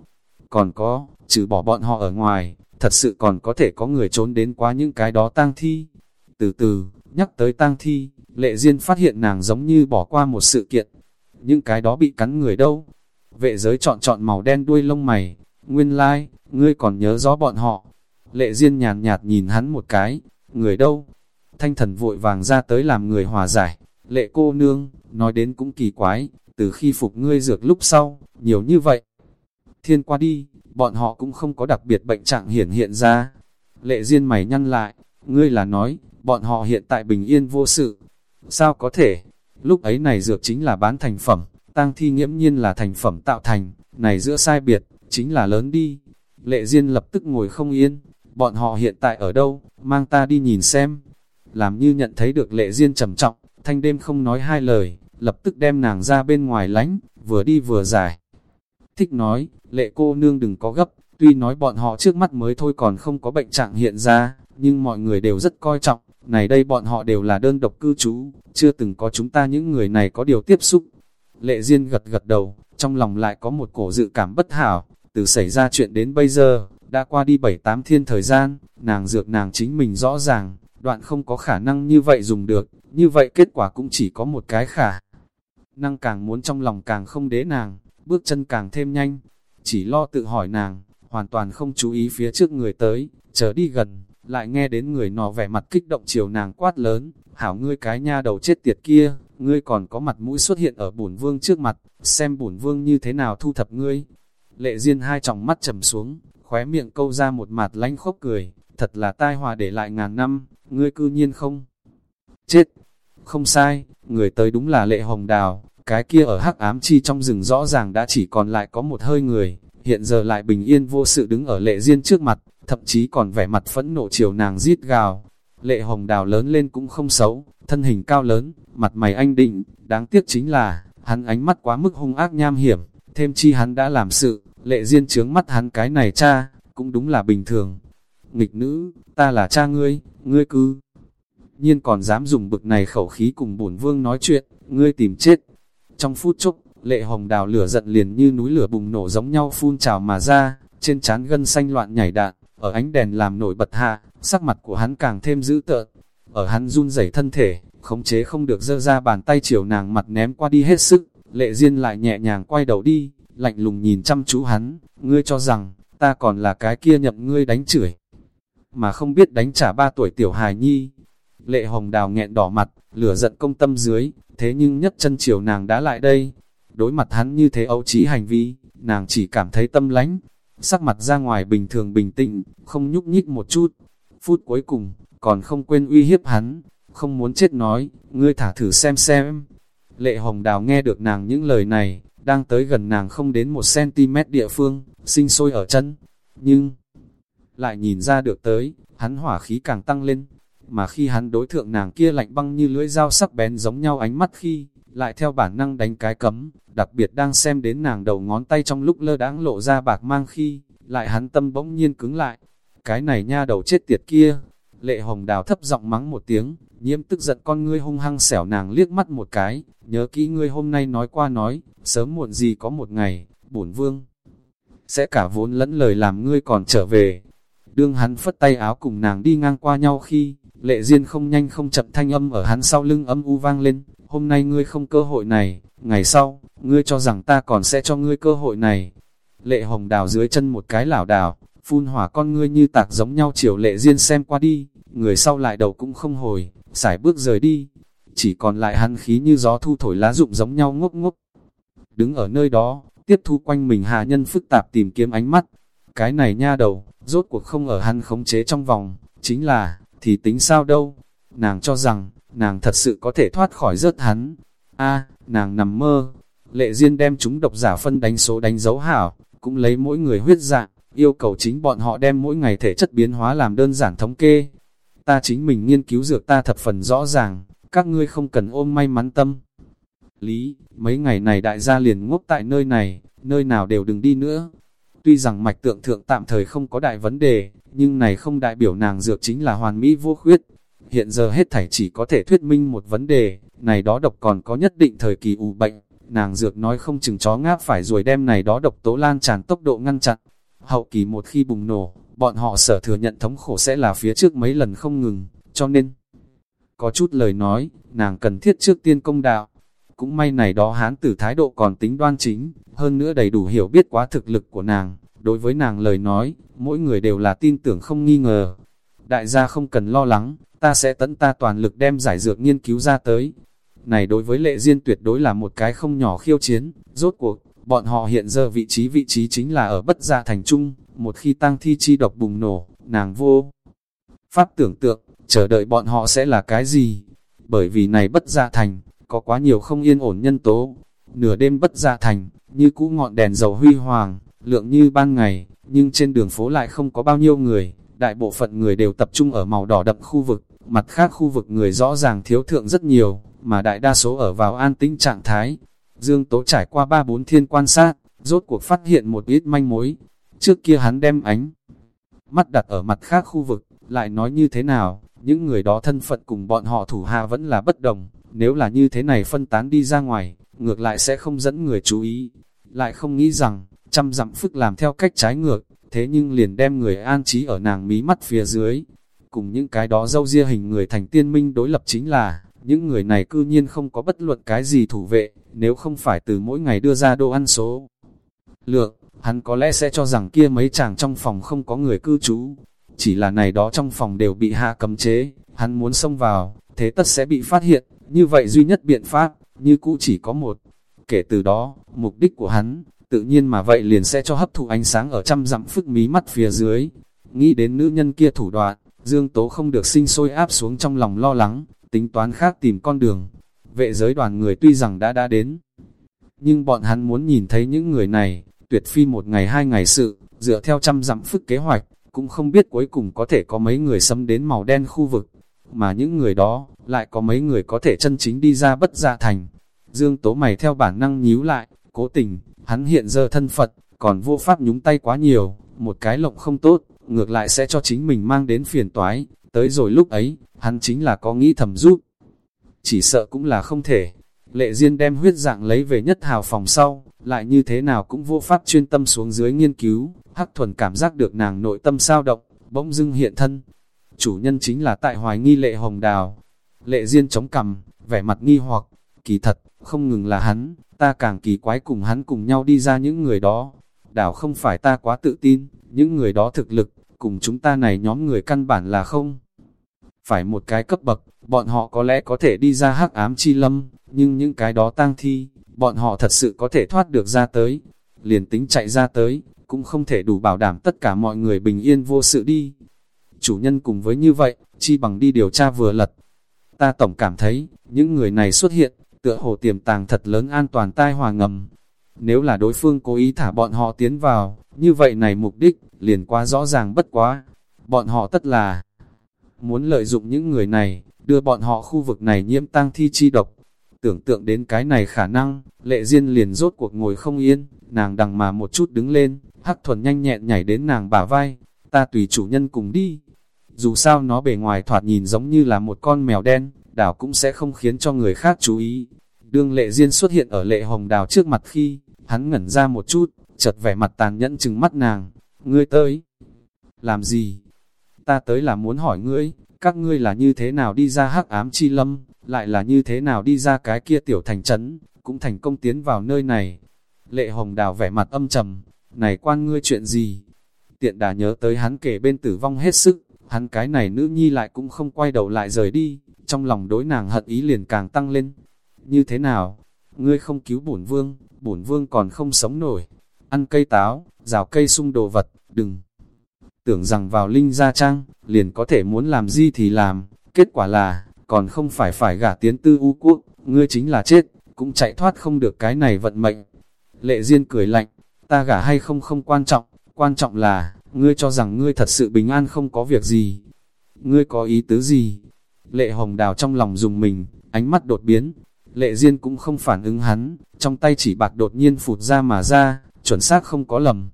Còn có, trừ bỏ bọn họ ở ngoài, thật sự còn có thể có người trốn đến quá những cái đó tang thi. Từ từ, nhắc tới tang thi, lệ duyên phát hiện nàng giống như bỏ qua một sự kiện. Những cái đó bị cắn người đâu? Vệ giới chọn chọn màu đen đuôi lông mày, nguyên lai, like, ngươi còn nhớ rõ bọn họ. Lệ duyên nhàn nhạt nhìn hắn một cái, người đâu? Thanh thần vội vàng ra tới làm người hòa giải. Lệ cô nương, nói đến cũng kỳ quái, từ khi phục ngươi dược lúc sau, nhiều như vậy. Thiên qua đi, bọn họ cũng không có đặc biệt bệnh trạng hiển hiện ra. Lệ duyên mày nhăn lại, ngươi là nói, bọn họ hiện tại bình yên vô sự. Sao có thể? Lúc ấy này dược chính là bán thành phẩm, tang thi nghiễm nhiên là thành phẩm tạo thành, này giữa sai biệt, chính là lớn đi. Lệ Diên lập tức ngồi không yên, bọn họ hiện tại ở đâu, mang ta đi nhìn xem. Làm như nhận thấy được Lệ duyên trầm trọng, thanh đêm không nói hai lời, lập tức đem nàng ra bên ngoài lánh, vừa đi vừa giải. Thích nói, Lệ cô nương đừng có gấp, tuy nói bọn họ trước mắt mới thôi còn không có bệnh trạng hiện ra, nhưng mọi người đều rất coi trọng, này đây bọn họ đều là đơn độc cư trú, chưa từng có chúng ta những người này có điều tiếp xúc. Lệ Diên gật gật đầu, trong lòng lại có một cổ dự cảm bất hảo, từ xảy ra chuyện đến bây giờ, đã qua đi 7-8 thiên thời gian, nàng dược nàng chính mình rõ ràng, đoạn không có khả năng như vậy dùng được, như vậy kết quả cũng chỉ có một cái khả. Năng càng muốn trong lòng càng không đế nàng, bước chân càng thêm nhanh, chỉ lo tự hỏi nàng, hoàn toàn không chú ý phía trước người tới, chờ đi gần, lại nghe đến người nọ vẻ mặt kích động chiều nàng quát lớn, hảo ngươi cái nha đầu chết tiệt kia, ngươi còn có mặt mũi xuất hiện ở bổn vương trước mặt, xem bổn vương như thế nào thu thập ngươi. Lệ Diên hai tròng mắt trầm xuống, khóe miệng câu ra một mặt lánh khóc cười, thật là tai hòa để lại ngàn năm, ngươi cư nhiên không. Chết! Không sai, người tới đúng là Lệ Hồng Đào, cái kia ở hắc ám chi trong rừng rõ ràng đã chỉ còn lại có một hơi người, hiện giờ lại bình yên vô sự đứng ở Lệ riêng trước mặt, thậm chí còn vẻ mặt phẫn nộ chiều nàng rít gào. Lệ hồng đào lớn lên cũng không xấu, thân hình cao lớn, mặt mày anh định, đáng tiếc chính là, hắn ánh mắt quá mức hung ác nham hiểm, thêm chi hắn đã làm sự, lệ diên trướng mắt hắn cái này cha, cũng đúng là bình thường. Nghịch nữ, ta là cha ngươi, ngươi cứ nhiên còn dám dùng bực này khẩu khí cùng bổn vương nói chuyện, ngươi tìm chết. Trong phút chốc, lệ hồng đào lửa giận liền như núi lửa bùng nổ giống nhau phun trào mà ra, trên trán gân xanh loạn nhảy đạn, ở ánh đèn làm nổi bật hạ, sắc mặt của hắn càng thêm dữ tợn. Ở hắn run rẩy thân thể, khống chế không được dơ ra bàn tay chiều nàng mặt ném qua đi hết sức. Lệ Diên lại nhẹ nhàng quay đầu đi, lạnh lùng nhìn chăm chú hắn, ngươi cho rằng, ta còn là cái kia nhậm ngươi đánh chửi. Mà không biết đánh trả ba tuổi tiểu hài nhi. Lệ hồng đào nghẹn đỏ mặt, lửa giận công tâm dưới, thế nhưng nhất chân chiều nàng đã lại đây. Đối mặt hắn như thế ấu trí hành vi, nàng chỉ cảm thấy tâm lánh, sắc mặt ra ngoài bình thường bình tĩnh, không nhúc nhích một chút. Phút cuối cùng, còn không quên uy hiếp hắn, không muốn chết nói, ngươi thả thử xem xem. Lệ Hồng Đào nghe được nàng những lời này, đang tới gần nàng không đến một cm địa phương, sinh sôi ở chân. Nhưng, lại nhìn ra được tới, hắn hỏa khí càng tăng lên, mà khi hắn đối thượng nàng kia lạnh băng như lưỡi dao sắc bén giống nhau ánh mắt khi, lại theo bản năng đánh cái cấm, đặc biệt đang xem đến nàng đầu ngón tay trong lúc lơ đãng lộ ra bạc mang khi, lại hắn tâm bỗng nhiên cứng lại. Cái này nha đầu chết tiệt kia, lệ hồng đào thấp giọng mắng một tiếng, nhiễm tức giận con ngươi hung hăng xẻo nàng liếc mắt một cái, nhớ kỹ ngươi hôm nay nói qua nói, sớm muộn gì có một ngày, bổn vương. Sẽ cả vốn lẫn lời làm ngươi còn trở về. Đương hắn phất tay áo cùng nàng đi ngang qua nhau khi, lệ duyên không nhanh không chậm thanh âm ở hắn sau lưng âm u vang lên, hôm nay ngươi không cơ hội này, ngày sau, ngươi cho rằng ta còn sẽ cho ngươi cơ hội này. Lệ hồng đào dưới chân một cái lảo đảo, phun hỏa con ngươi như tạc giống nhau chiều lệ duyên xem qua đi, người sau lại đầu cũng không hồi, xài bước rời đi. Chỉ còn lại hắn khí như gió thu thổi lá rụng giống nhau ngốc ngốc. Đứng ở nơi đó, tiếp thu quanh mình hạ nhân phức tạp tìm kiếm ánh mắt. Cái này nha đầu, rốt cuộc không ở hắn khống chế trong vòng, chính là, thì tính sao đâu. Nàng cho rằng, nàng thật sự có thể thoát khỏi rớt hắn. a nàng nằm mơ. Lệ duyên đem chúng độc giả phân đánh số đánh dấu hảo, cũng lấy mỗi người huyết dạng, yêu cầu chính bọn họ đem mỗi ngày thể chất biến hóa làm đơn giản thống kê. Ta chính mình nghiên cứu dược ta thập phần rõ ràng, các ngươi không cần ôm may mắn tâm. Lý, mấy ngày này đại gia liền ngốc tại nơi này, nơi nào đều đừng đi nữa. Tuy rằng mạch tượng thượng tạm thời không có đại vấn đề, nhưng này không đại biểu nàng dược chính là hoàn mỹ vô khuyết. Hiện giờ hết thảy chỉ có thể thuyết minh một vấn đề, này đó độc còn có nhất định thời kỳ ủ bệnh. Nàng dược nói không chừng chó ngáp phải rồi đem này đó độc tố lan tràn tốc độ ngăn chặn. Hậu kỳ một khi bùng nổ, bọn họ sở thừa nhận thống khổ sẽ là phía trước mấy lần không ngừng, cho nên có chút lời nói, nàng cần thiết trước tiên công đạo. Cũng may này đó hán tử thái độ còn tính đoan chính, hơn nữa đầy đủ hiểu biết quá thực lực của nàng. Đối với nàng lời nói, mỗi người đều là tin tưởng không nghi ngờ. Đại gia không cần lo lắng, ta sẽ tận ta toàn lực đem giải dược nghiên cứu ra tới. Này đối với lệ duyên tuyệt đối là một cái không nhỏ khiêu chiến, rốt cuộc, bọn họ hiện giờ vị trí vị trí chính là ở bất gia thành trung, một khi tăng thi chi độc bùng nổ, nàng vô. Pháp tưởng tượng, chờ đợi bọn họ sẽ là cái gì? Bởi vì này bất gia thành, có quá nhiều không yên ổn nhân tố. Nửa đêm bất gia thành, như cũ ngọn đèn dầu huy hoàng, lượng như ban ngày, nhưng trên đường phố lại không có bao nhiêu người. Đại bộ phận người đều tập trung ở màu đỏ đậm khu vực, mặt khác khu vực người rõ ràng thiếu thượng rất nhiều, mà đại đa số ở vào an tĩnh trạng thái. Dương Tố trải qua ba bốn thiên quan sát, rốt cuộc phát hiện một ít manh mối. Trước kia hắn đem ánh mắt đặt ở mặt khác khu vực, lại nói như thế nào, những người đó thân phận cùng bọn họ thủ hạ vẫn là bất đồng, nếu là như thế này phân tán đi ra ngoài, ngược lại sẽ không dẫn người chú ý, lại không nghĩ rằng, trăm dặm phức làm theo cách trái ngược, thế nhưng liền đem người an trí ở nàng mí mắt phía dưới. Cùng những cái đó dâu ria hình người thành tiên minh đối lập chính là, những người này cư nhiên không có bất luận cái gì thủ vệ, nếu không phải từ mỗi ngày đưa ra đồ ăn số. Lượng, hắn có lẽ sẽ cho rằng kia mấy chàng trong phòng không có người cư trú, chỉ là này đó trong phòng đều bị hạ cấm chế, hắn muốn xông vào, thế tất sẽ bị phát hiện, như vậy duy nhất biện pháp, như cũ chỉ có một. Kể từ đó, mục đích của hắn, tự nhiên mà vậy liền sẽ cho hấp thụ ánh sáng ở trăm dặm phức mí mắt phía dưới. Nghĩ đến nữ nhân kia thủ đoạn, Dương Tố không được sinh sôi áp xuống trong lòng lo lắng, tính toán khác tìm con đường. Vệ giới đoàn người tuy rằng đã đã đến, nhưng bọn hắn muốn nhìn thấy những người này, tuyệt phi một ngày hai ngày sự, dựa theo trăm dặm phức kế hoạch, cũng không biết cuối cùng có thể có mấy người xâm đến màu đen khu vực, mà những người đó, lại có mấy người có thể chân chính đi ra bất gia thành. Dương Tố mày theo bản năng nhíu lại, cố tình, hắn hiện giờ thân Phật, còn vô pháp nhúng tay quá nhiều, một cái lộng không tốt, ngược lại sẽ cho chính mình mang đến phiền toái, tới rồi lúc ấy, hắn chính là có nghĩ thầm giúp. Chỉ sợ cũng là không thể. Lệ Diên đem huyết dạng lấy về nhất hào phòng sau, lại như thế nào cũng vô pháp chuyên tâm xuống dưới nghiên cứu, Hắc thuần cảm giác được nàng nội tâm sao động, bỗng dưng hiện thân. Chủ nhân chính là tại hoài nghi lệ hồng đào. Lệ diên chống cằm, vẻ mặt nghi hoặc, kỳ thật, không ngừng là hắn, ta càng kỳ quái cùng hắn cùng nhau đi ra những người đó. Đảo không phải ta quá tự tin, những người đó thực lực, cùng chúng ta này nhóm người căn bản là không. Phải một cái cấp bậc, bọn họ có lẽ có thể đi ra hắc ám chi lâm, nhưng những cái đó tang thi, bọn họ thật sự có thể thoát được ra tới. Liền tính chạy ra tới, cũng không thể đủ bảo đảm tất cả mọi người bình yên vô sự đi. Chủ nhân cùng với như vậy, chi bằng đi điều tra vừa lật. Ta tổng cảm thấy, những người này xuất hiện, tựa hồ tiềm tàng thật lớn an toàn tai hòa ngầm. Nếu là đối phương cố ý thả bọn họ tiến vào, như vậy này mục đích, liền quá rõ ràng bất quá. Bọn họ tất là muốn lợi dụng những người này, đưa bọn họ khu vực này nhiễm tăng thi chi độc. Tưởng tượng đến cái này khả năng, lệ duyên liền rốt cuộc ngồi không yên, nàng đằng mà một chút đứng lên, Hắc thuần nhanh nhẹn nhảy đến nàng bả vai, ta tùy chủ nhân cùng đi. Dù sao nó bề ngoài thoạt nhìn giống như là một con mèo đen, đảo cũng sẽ không khiến cho người khác chú ý. Đương lệ duyên xuất hiện ở lệ hồng đào trước mặt khi, hắn ngẩn ra một chút, chợt vẻ mặt tàn nhẫn chừng mắt nàng, ngươi tới. Làm gì? Ta tới là muốn hỏi ngươi, các ngươi là như thế nào đi ra hắc ám chi lâm, lại là như thế nào đi ra cái kia tiểu thành trấn, cũng thành công tiến vào nơi này. Lệ hồng đào vẻ mặt âm trầm, này quan ngươi chuyện gì? Tiện đã nhớ tới hắn kể bên tử vong hết sức, hắn cái này nữ nhi lại cũng không quay đầu lại rời đi, trong lòng đối nàng hận ý liền càng tăng lên. Như thế nào? Ngươi không cứu bổn vương, bổn vương còn không sống nổi. Ăn cây táo, rào cây sung đồ vật, đừng tưởng rằng vào Linh Gia Trang, liền có thể muốn làm gì thì làm, kết quả là, còn không phải phải gả tiến tư u quốc, ngươi chính là chết, cũng chạy thoát không được cái này vận mệnh. Lệ Diên cười lạnh, ta gả hay không không quan trọng, quan trọng là, ngươi cho rằng ngươi thật sự bình an không có việc gì. Ngươi có ý tứ gì? Lệ Hồng Đào trong lòng dùng mình, ánh mắt đột biến. Lệ Diên cũng không phản ứng hắn, trong tay chỉ bạc đột nhiên phụt ra mà ra, chuẩn xác không có lầm.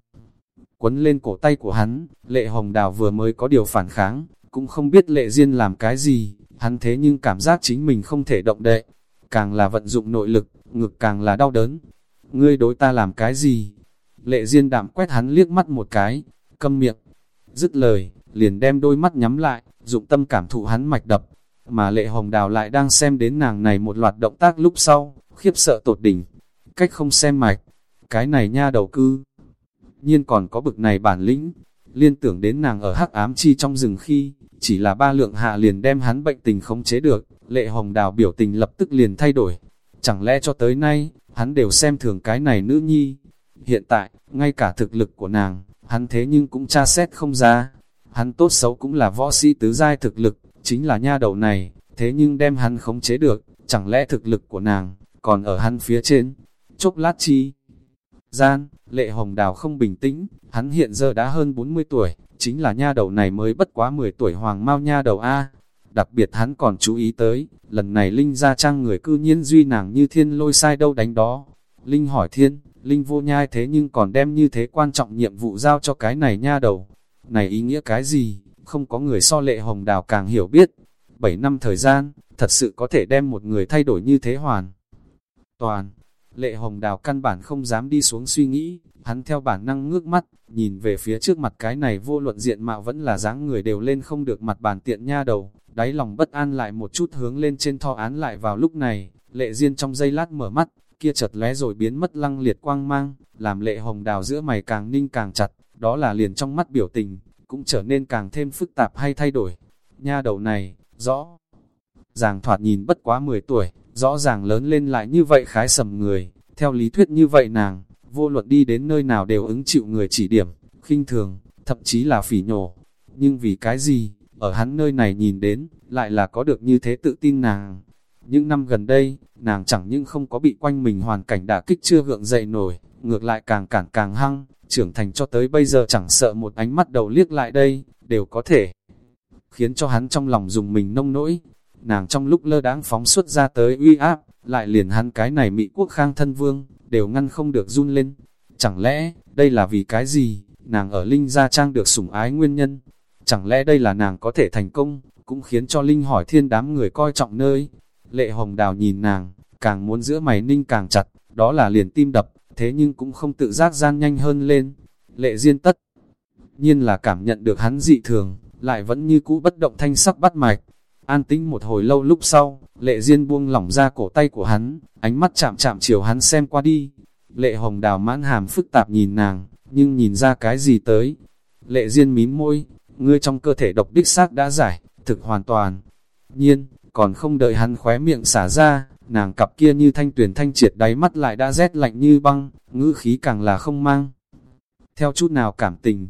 Quấn lên cổ tay của hắn, Lệ Hồng Đào vừa mới có điều phản kháng, cũng không biết Lệ Diên làm cái gì, hắn thế nhưng cảm giác chính mình không thể động đậy. Càng là vận dụng nội lực, ngực càng là đau đớn. Ngươi đối ta làm cái gì? Lệ Diên đạm quét hắn liếc mắt một cái, câm miệng. Dứt lời, liền đem đôi mắt nhắm lại, dụng tâm cảm thụ hắn mạch đập. Mà Lệ Hồng Đào lại đang xem đến nàng này một loạt động tác lúc sau, khiếp sợ tột đỉnh. Cách không xem mạch, cái này nha đầu cư. Nhiên còn có bực này bản lĩnh, liên tưởng đến nàng ở hắc ám chi trong rừng khi, chỉ là ba lượng hạ liền đem hắn bệnh tình khống chế được, lệ hồng đào biểu tình lập tức liền thay đổi. Chẳng lẽ cho tới nay, hắn đều xem thường cái này nữ nhi. Hiện tại, ngay cả thực lực của nàng, hắn thế nhưng cũng tra xét không ra. Hắn tốt xấu cũng là võ sĩ tứ giai thực lực, chính là nha đầu này, thế nhưng đem hắn khống chế được, chẳng lẽ thực lực của nàng, còn ở hắn phía trên. Chốc lát chi. Gian, lệ hồng đào không bình tĩnh, hắn hiện giờ đã hơn 40 tuổi, chính là nha đầu này mới bất quá 10 tuổi hoàng mau nha đầu A. Đặc biệt hắn còn chú ý tới, lần này Linh ra trang người cư nhiên duy nàng như thiên lôi sai đâu đánh đó. Linh hỏi thiên, Linh vô nhai thế nhưng còn đem như thế quan trọng nhiệm vụ giao cho cái này nha đầu. Này ý nghĩa cái gì? Không có người so lệ hồng đào càng hiểu biết. 7 năm thời gian, thật sự có thể đem một người thay đổi như thế hoàn. Toàn, lệ hồng đào căn bản không dám đi xuống suy nghĩ, hắn theo bản năng ngước mắt, nhìn về phía trước mặt cái này vô luận diện mạo vẫn là dáng người đều lên không được mặt bàn tiện nha đầu, đáy lòng bất an lại một chút hướng lên trên thò án lại vào lúc này, lệ diên trong giây lát mở mắt, kia chợt lóe rồi biến mất lăng liệt quang mang, làm lệ hồng đào giữa mày càng ninh càng chặt, đó là liền trong mắt biểu tình, cũng trở nên càng thêm phức tạp hay thay đổi. Nha đầu này, rõ ràng thoạt nhìn bất quá 10 tuổi, rõ ràng lớn lên lại như vậy khái sầm người, theo lý thuyết như vậy nàng, vô luận đi đến nơi nào đều ứng chịu người chỉ điểm, khinh thường, thậm chí là phỉ nhổ. Nhưng vì cái gì, ở hắn nơi này nhìn đến, lại là có được như thế tự tin nàng. Những năm gần đây, nàng chẳng những không có bị quanh mình hoàn cảnh đả kích chưa gượng dậy nổi, ngược lại càng cản càng hăng, trưởng thành cho tới bây giờ chẳng sợ một ánh mắt đầu liếc lại đây, đều có thể khiến cho hắn trong lòng dùng mình nông nỗi. Nàng trong lúc lơ đáng phóng xuất ra tới uy áp, lại liền hắn cái này Mỹ quốc khang thân vương, đều ngăn không được run lên. Chẳng lẽ, đây là vì cái gì, nàng ở Linh Gia Trang được sủng ái nguyên nhân? Chẳng lẽ đây là nàng có thể thành công, cũng khiến cho Linh hỏi thiên đám người coi trọng nơi? Lệ Hồng Đào nhìn nàng, càng muốn giữa mày ninh càng chặt, đó là liền tim đập, thế nhưng cũng không tự giác gian nhanh hơn lên. Lệ Diên tất nhiên là cảm nhận được hắn dị thường, lại vẫn như cũ bất động thanh sắc bắt mạch. An tĩnh một hồi lâu lúc sau, lệ duyên buông lỏng ra cổ tay của hắn, ánh mắt chạm chạm chiều hắn xem qua đi. Lệ hồng đào mãn hàm phức tạp nhìn nàng, nhưng nhìn ra cái gì tới. Lệ duyên mím môi, ngươi trong cơ thể độc đích xác đã giải, thực hoàn toàn. Nhiên, còn không đợi hắn khóe miệng xả ra, nàng cặp kia như thanh tuyển thanh triệt đáy mắt lại đã rét lạnh như băng, ngữ khí càng là không mang. Theo chút nào cảm tình,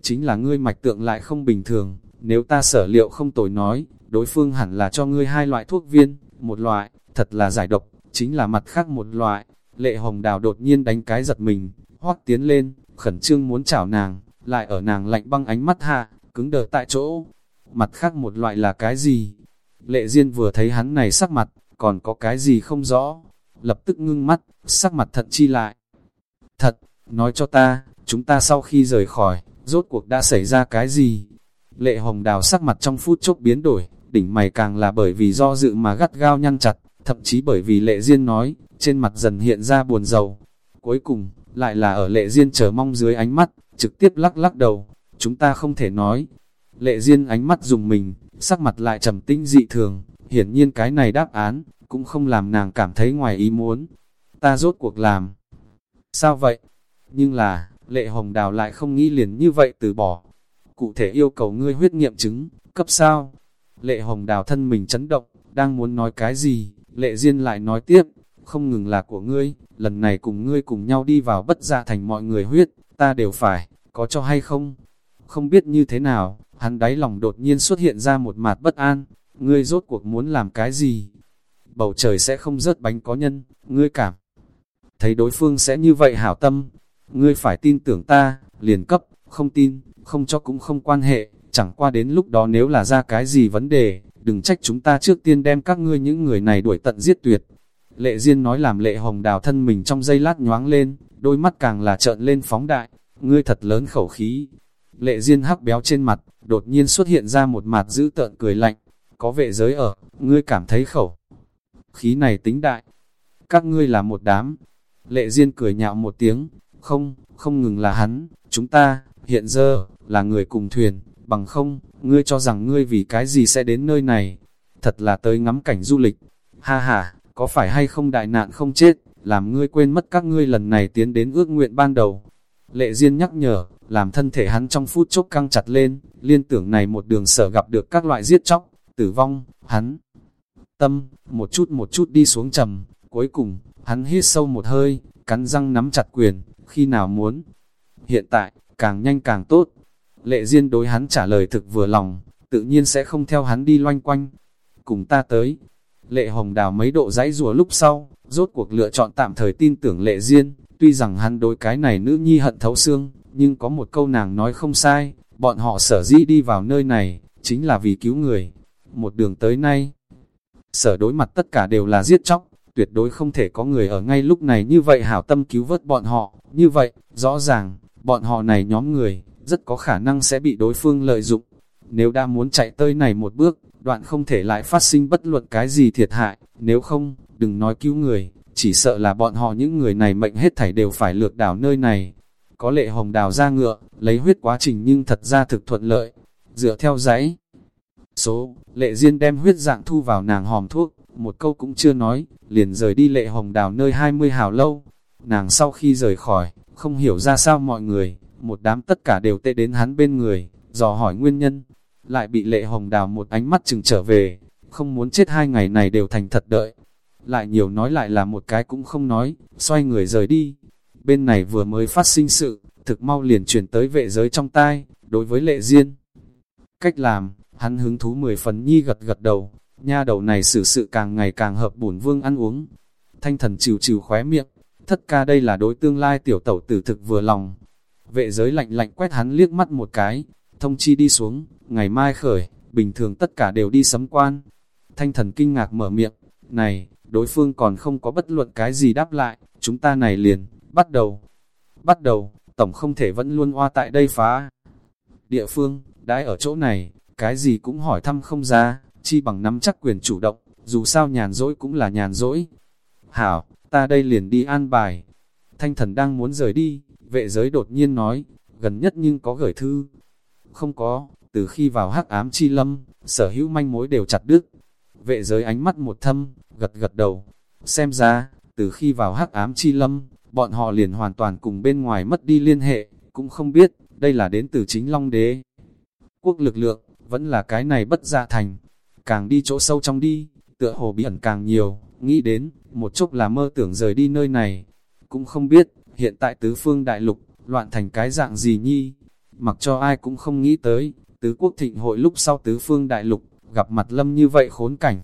chính là ngươi mạch tượng lại không bình thường, nếu ta sở liệu không tồi nói, đối phương hẳn là cho ngươi hai loại thuốc viên, một loại, thật là giải độc, chính là mặt khác một loại. Lệ hồng đào đột nhiên đánh cái giật mình, hoắc tiến lên, khẩn trương muốn chảo nàng, lại ở nàng lạnh băng ánh mắt hạ, cứng đờ tại chỗ. Mặt khác một loại là cái gì? Lệ Diên vừa thấy hắn này sắc mặt, còn có cái gì không rõ, lập tức ngưng mắt, sắc mặt thận chi lại. Thật, nói cho ta, chúng ta sau khi rời khỏi, rốt cuộc đã xảy ra cái gì? Lệ hồng đào sắc mặt trong phút chốc biến đổi, đỉnh mày càng là bởi vì do dự mà gắt gao nhăn chặt, thậm chí bởi vì lệ duyên nói, trên mặt dần hiện ra buồn rầu. Cuối cùng, lại là ở lệ duyên chờ mong dưới ánh mắt, trực tiếp lắc lắc đầu, chúng ta không thể nói. Lệ duyên ánh mắt dùng mình, sắc mặt lại trầm tĩnh dị thường, hiển nhiên cái này đáp án, cũng không làm nàng cảm thấy ngoài ý muốn. Ta rốt cuộc làm. Sao vậy? Nhưng là, lệ hồng đào lại không nghĩ liền như vậy từ bỏ. Cụ thể yêu cầu ngươi huyết nghiệm chứng, cấp sao? Lệ hồng đào thân mình chấn động, đang muốn nói cái gì, lệ duyên lại nói tiếp, không ngừng là của ngươi, lần này cùng ngươi cùng nhau đi vào bất gia thành mọi người huyết, ta đều phải, có cho hay không? Không biết như thế nào, hắn đáy lòng đột nhiên xuất hiện ra một mạt bất an, ngươi rốt cuộc muốn làm cái gì? Bầu trời sẽ không rớt bánh có nhân, ngươi cảm. Thấy đối phương sẽ như vậy hảo tâm, ngươi phải tin tưởng ta, liền cấp, không tin, không cho cũng không quan hệ, chẳng qua đến lúc đó nếu là ra cái gì vấn đề, đừng trách chúng ta trước tiên đem các ngươi những người này đuổi tận giết tuyệt. Lệ Diên nói làm lệ hồng đào thân mình trong giây lát nhoáng lên, đôi mắt càng là trợn lên phóng đại, ngươi thật lớn khẩu khí. Lệ Diên hắc béo trên mặt, đột nhiên xuất hiện ra một mặt dữ tợn cười lạnh, có vệ giới ở, ngươi cảm thấy khẩu. Khí này tính đại, các ngươi là một đám. Lệ Diên cười nhạo một tiếng, không, không ngừng là hắn, chúng ta, hiện giờ, là người cùng thuyền, bằng không, ngươi cho rằng ngươi vì cái gì sẽ đến nơi này, thật là tới ngắm cảnh du lịch. Ha ha, có phải hay không đại nạn không chết, làm ngươi quên mất các ngươi lần này tiến đến ước nguyện ban đầu. Lệ Diên nhắc nhở, làm thân thể hắn trong phút chốc căng chặt lên, liên tưởng này một đường sở gặp được các loại giết chóc, tử vong, hắn. Tâm, một chút một chút đi xuống trầm, cuối cùng, hắn hít sâu một hơi, cắn răng nắm chặt quyền, khi nào muốn. Hiện tại, càng nhanh càng tốt. Lệ Diên đối hắn trả lời thực vừa lòng, tự nhiên sẽ không theo hắn đi loanh quanh. Cùng ta tới. Lệ Hồng Đào mấy độ dãy rùa lúc sau, rốt cuộc lựa chọn tạm thời tin tưởng Lệ Diên, tuy rằng hắn đối cái này nữ nhi hận thấu xương, nhưng có một câu nàng nói không sai, bọn họ sở dĩ đi vào nơi này, chính là vì cứu người. Một đường tới nay, sở đối mặt tất cả đều là giết chóc, tuyệt đối không thể có người ở ngay lúc này như vậy hảo tâm cứu vớt bọn họ, như vậy, rõ ràng, bọn họ này nhóm người, rất có khả năng sẽ bị đối phương lợi dụng. Nếu đã muốn chạy tới này một bước, đoạn không thể lại phát sinh bất luận cái gì thiệt hại, nếu không, đừng nói cứu người, chỉ sợ là bọn họ những người này mệnh hết thảy đều phải lược đảo nơi này. Có lệ hồng đào ra ngựa, lấy huyết quá trình nhưng thật ra thực thuận lợi, dựa theo giấy. Số, lệ duyên đem huyết dạng thu vào nàng hòm thuốc, một câu cũng chưa nói, liền rời đi lệ hồng đào nơi 20 hào lâu. Nàng sau khi rời khỏi, không hiểu ra sao mọi người, một đám tất cả đều tê đến hắn bên người, dò hỏi nguyên nhân, lại bị lệ hồng đào một ánh mắt chừng trở về, không muốn chết hai ngày này đều thành thật đợi. Lại nhiều nói lại là một cái cũng không nói, xoay người rời đi. Bên này vừa mới phát sinh sự, thực mau liền chuyển tới vệ giới trong tai, đối với lệ duyên Cách làm, hắn hứng thú mười phần nhi gật gật đầu, nha đầu này xử sự càng ngày càng hợp bổn vương ăn uống. Thanh thần trừ trừ khóe miệng, thất ca đây là đối tương lai tiểu tẩu tử thực vừa lòng. Vệ giới lạnh lạnh quét hắn liếc mắt một cái, thông chi đi xuống, ngày mai khởi, bình thường tất cả đều đi sấm quan. Thanh thần kinh ngạc mở miệng, này, đối phương còn không có bất luận cái gì đáp lại, chúng ta này liền, bắt đầu. Bắt đầu, tổng không thể vẫn luôn oa tại đây phá. Địa phương, đãi ở chỗ này, cái gì cũng hỏi thăm không ra, chi bằng nắm chắc quyền chủ động, dù sao nhàn dỗi cũng là nhàn dỗi. Hảo, ta đây liền đi an bài. Thanh thần đang muốn rời đi, vệ giới đột nhiên nói, gần nhất nhưng có gửi thư. Không có, từ khi vào hắc ám chi lâm, sở hữu manh mối đều chặt đứt. Vệ giới ánh mắt một thâm, gật gật đầu. Xem ra, từ khi vào hắc ám chi lâm, bọn họ liền hoàn toàn cùng bên ngoài mất đi liên hệ, cũng không biết, đây là đến từ chính Long Đế. Quốc lực lượng, vẫn là cái này bất dạ thành. Càng đi chỗ sâu trong đi, tựa hồ bí ẩn càng nhiều, nghĩ đến, một chút là mơ tưởng rời đi nơi này. Cũng không biết, hiện tại tứ phương đại lục, loạn thành cái dạng gì nhi. Mặc cho ai cũng không nghĩ tới, tứ quốc thịnh hội lúc sau tứ phương đại lục, gặp mặt lâm như vậy khốn cảnh.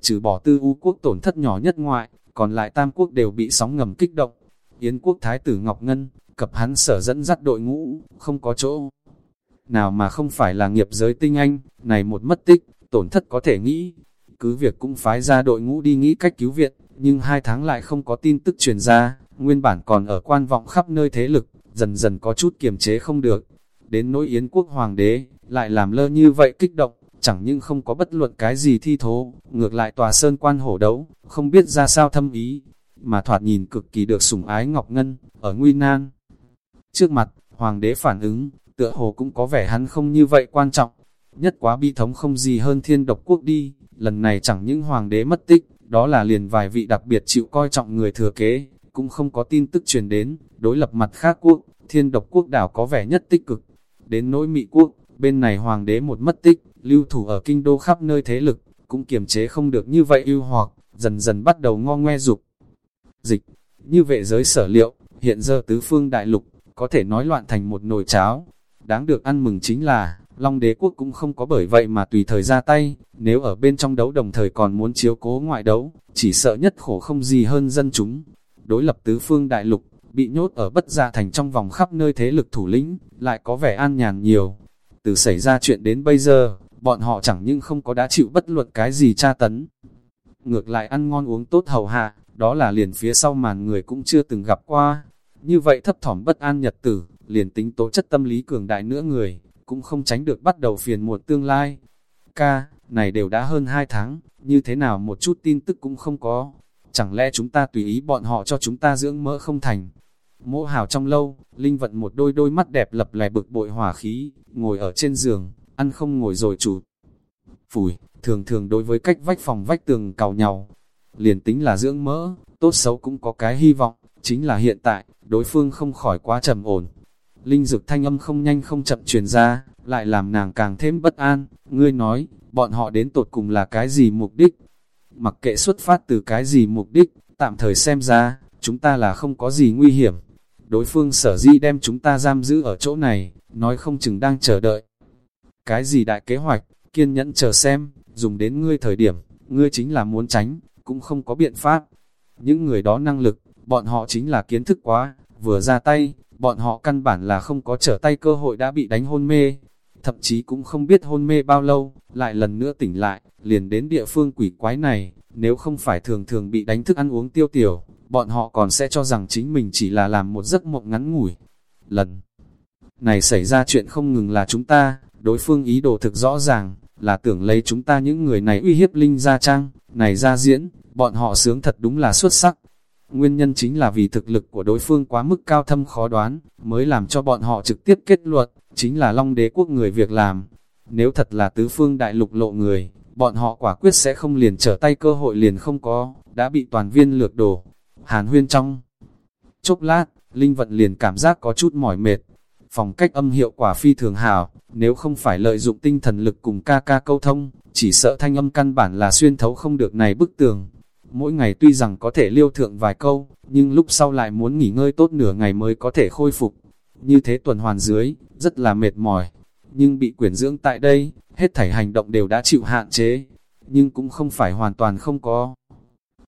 Trừ bỏ tư u quốc tổn thất nhỏ nhất ngoại, còn lại tam quốc đều bị sóng ngầm kích động. Yến quốc thái tử Ngọc Ngân, cập hắn sở dẫn dắt đội ngũ, không có chỗ. Nào mà không phải là nghiệp giới tinh anh, này một mất tích, tổn thất có thể nghĩ. Cứ việc cũng phái ra đội ngũ đi nghĩ cách cứu viện, nhưng hai tháng lại không có tin tức truyền ra, nguyên bản còn ở quan vọng khắp nơi thế lực, dần dần có chút kiềm chế không được. Đến nỗi Yến quốc hoàng đế, lại làm lơ như vậy kích động, chẳng những không có bất luận cái gì thi thố, ngược lại tòa sơn quan hổ đấu, không biết ra sao thâm ý, mà thoạt nhìn cực kỳ được sủng ái Ngọc Ngân, ở nguy nan. Trước mặt, hoàng đế phản ứng, tựa hồ cũng có vẻ hắn không như vậy quan trọng, nhất quá bi thống không gì hơn thiên độc quốc đi, lần này chẳng những hoàng đế mất tích, đó là liền vài vị đặc biệt chịu coi trọng người thừa kế, cũng không có tin tức truyền đến, đối lập mặt khác quốc, thiên độc quốc đảo có vẻ nhất tích cực. Đến nỗi Mỹ quốc, bên này hoàng đế một mất tích, lưu thủ ở kinh đô khắp nơi thế lực, cũng kiềm chế không được như vậy ưu hoặc, dần dần bắt đầu ngo ngoe dục. Dịch, như vệ giới sở liệu, hiện giờ tứ phương đại lục, có thể nói loạn thành một nồi cháo. Đáng được ăn mừng chính là, Long đế quốc cũng không có bởi vậy mà tùy thời ra tay, nếu ở bên trong đấu đồng thời còn muốn chiếu cố ngoại đấu, chỉ sợ nhất khổ không gì hơn dân chúng. Đối lập tứ phương đại lục, bị nhốt ở bất gia thành trong vòng khắp nơi thế lực thủ lĩnh, lại có vẻ an nhàn nhiều. Từ xảy ra chuyện đến bây giờ, bọn họ chẳng nhưng không có đã chịu bất luận cái gì tra tấn. Ngược lại ăn ngon uống tốt hầu hạ, đó là liền phía sau màn người cũng chưa từng gặp qua. Như vậy thấp thỏm bất an nhật tử, liền tính tố chất tâm lý cường đại nữa người, cũng không tránh được bắt đầu phiền muộn tương lai. Ca, này đều đã hơn 2 tháng, như thế nào một chút tin tức cũng không có. Chẳng lẽ chúng ta tùy ý bọn họ cho chúng ta dưỡng mỡ không thành? Mỗ hào trong lâu, Linh vận một đôi đôi mắt đẹp lập lè bực bội hỏa khí, ngồi ở trên giường, ăn không ngồi rồi chủ. Phủi, thường thường đối với cách vách phòng vách tường cào nhau, liền tính là dưỡng mỡ, tốt xấu cũng có cái hy vọng, chính là hiện tại, đối phương không khỏi quá trầm ổn. Linh dực thanh âm không nhanh không chậm truyền ra, lại làm nàng càng thêm bất an, ngươi nói, bọn họ đến tột cùng là cái gì mục đích? Mặc kệ xuất phát từ cái gì mục đích, tạm thời xem ra, chúng ta là không có gì nguy hiểm. Đối phương sở di đem chúng ta giam giữ ở chỗ này, nói không chừng đang chờ đợi. Cái gì đại kế hoạch, kiên nhẫn chờ xem, dùng đến ngươi thời điểm, ngươi chính là muốn tránh, cũng không có biện pháp. Những người đó năng lực, bọn họ chính là kiến thức quá, vừa ra tay, bọn họ căn bản là không có trở tay cơ hội đã bị đánh hôn mê, thậm chí cũng không biết hôn mê bao lâu, lại lần nữa tỉnh lại, liền đến địa phương quỷ quái này, nếu không phải thường thường bị đánh thức ăn uống tiêu tiểu, bọn họ còn sẽ cho rằng chính mình chỉ là làm một giấc mộng ngắn ngủi. Lần này xảy ra chuyện không ngừng là chúng ta, đối phương ý đồ thực rõ ràng, là tưởng lấy chúng ta những người này uy hiếp Linh ra trang, này ra diễn, bọn họ sướng thật đúng là xuất sắc. Nguyên nhân chính là vì thực lực của đối phương quá mức cao thâm khó đoán, mới làm cho bọn họ trực tiếp kết luận, chính là Long đế quốc người việc làm. Nếu thật là tứ phương đại lục lộ người, bọn họ quả quyết sẽ không liền trở tay cơ hội liền không có, đã bị toàn viên lược đổ. Hàn huyên trong chốc lát, Linh vận liền cảm giác có chút mỏi mệt. Phòng cách âm hiệu quả phi thường hảo, nếu không phải lợi dụng tinh thần lực cùng ca ca câu thông, chỉ sợ thanh âm căn bản là xuyên thấu không được này bức tường. Mỗi ngày tuy rằng có thể liêu thượng vài câu, nhưng lúc sau lại muốn nghỉ ngơi tốt nửa ngày mới có thể khôi phục. Như thế tuần hoàn dưới, rất là mệt mỏi. Nhưng bị quyển dưỡng tại đây, hết thảy hành động đều đã chịu hạn chế. Nhưng cũng không phải hoàn toàn không có.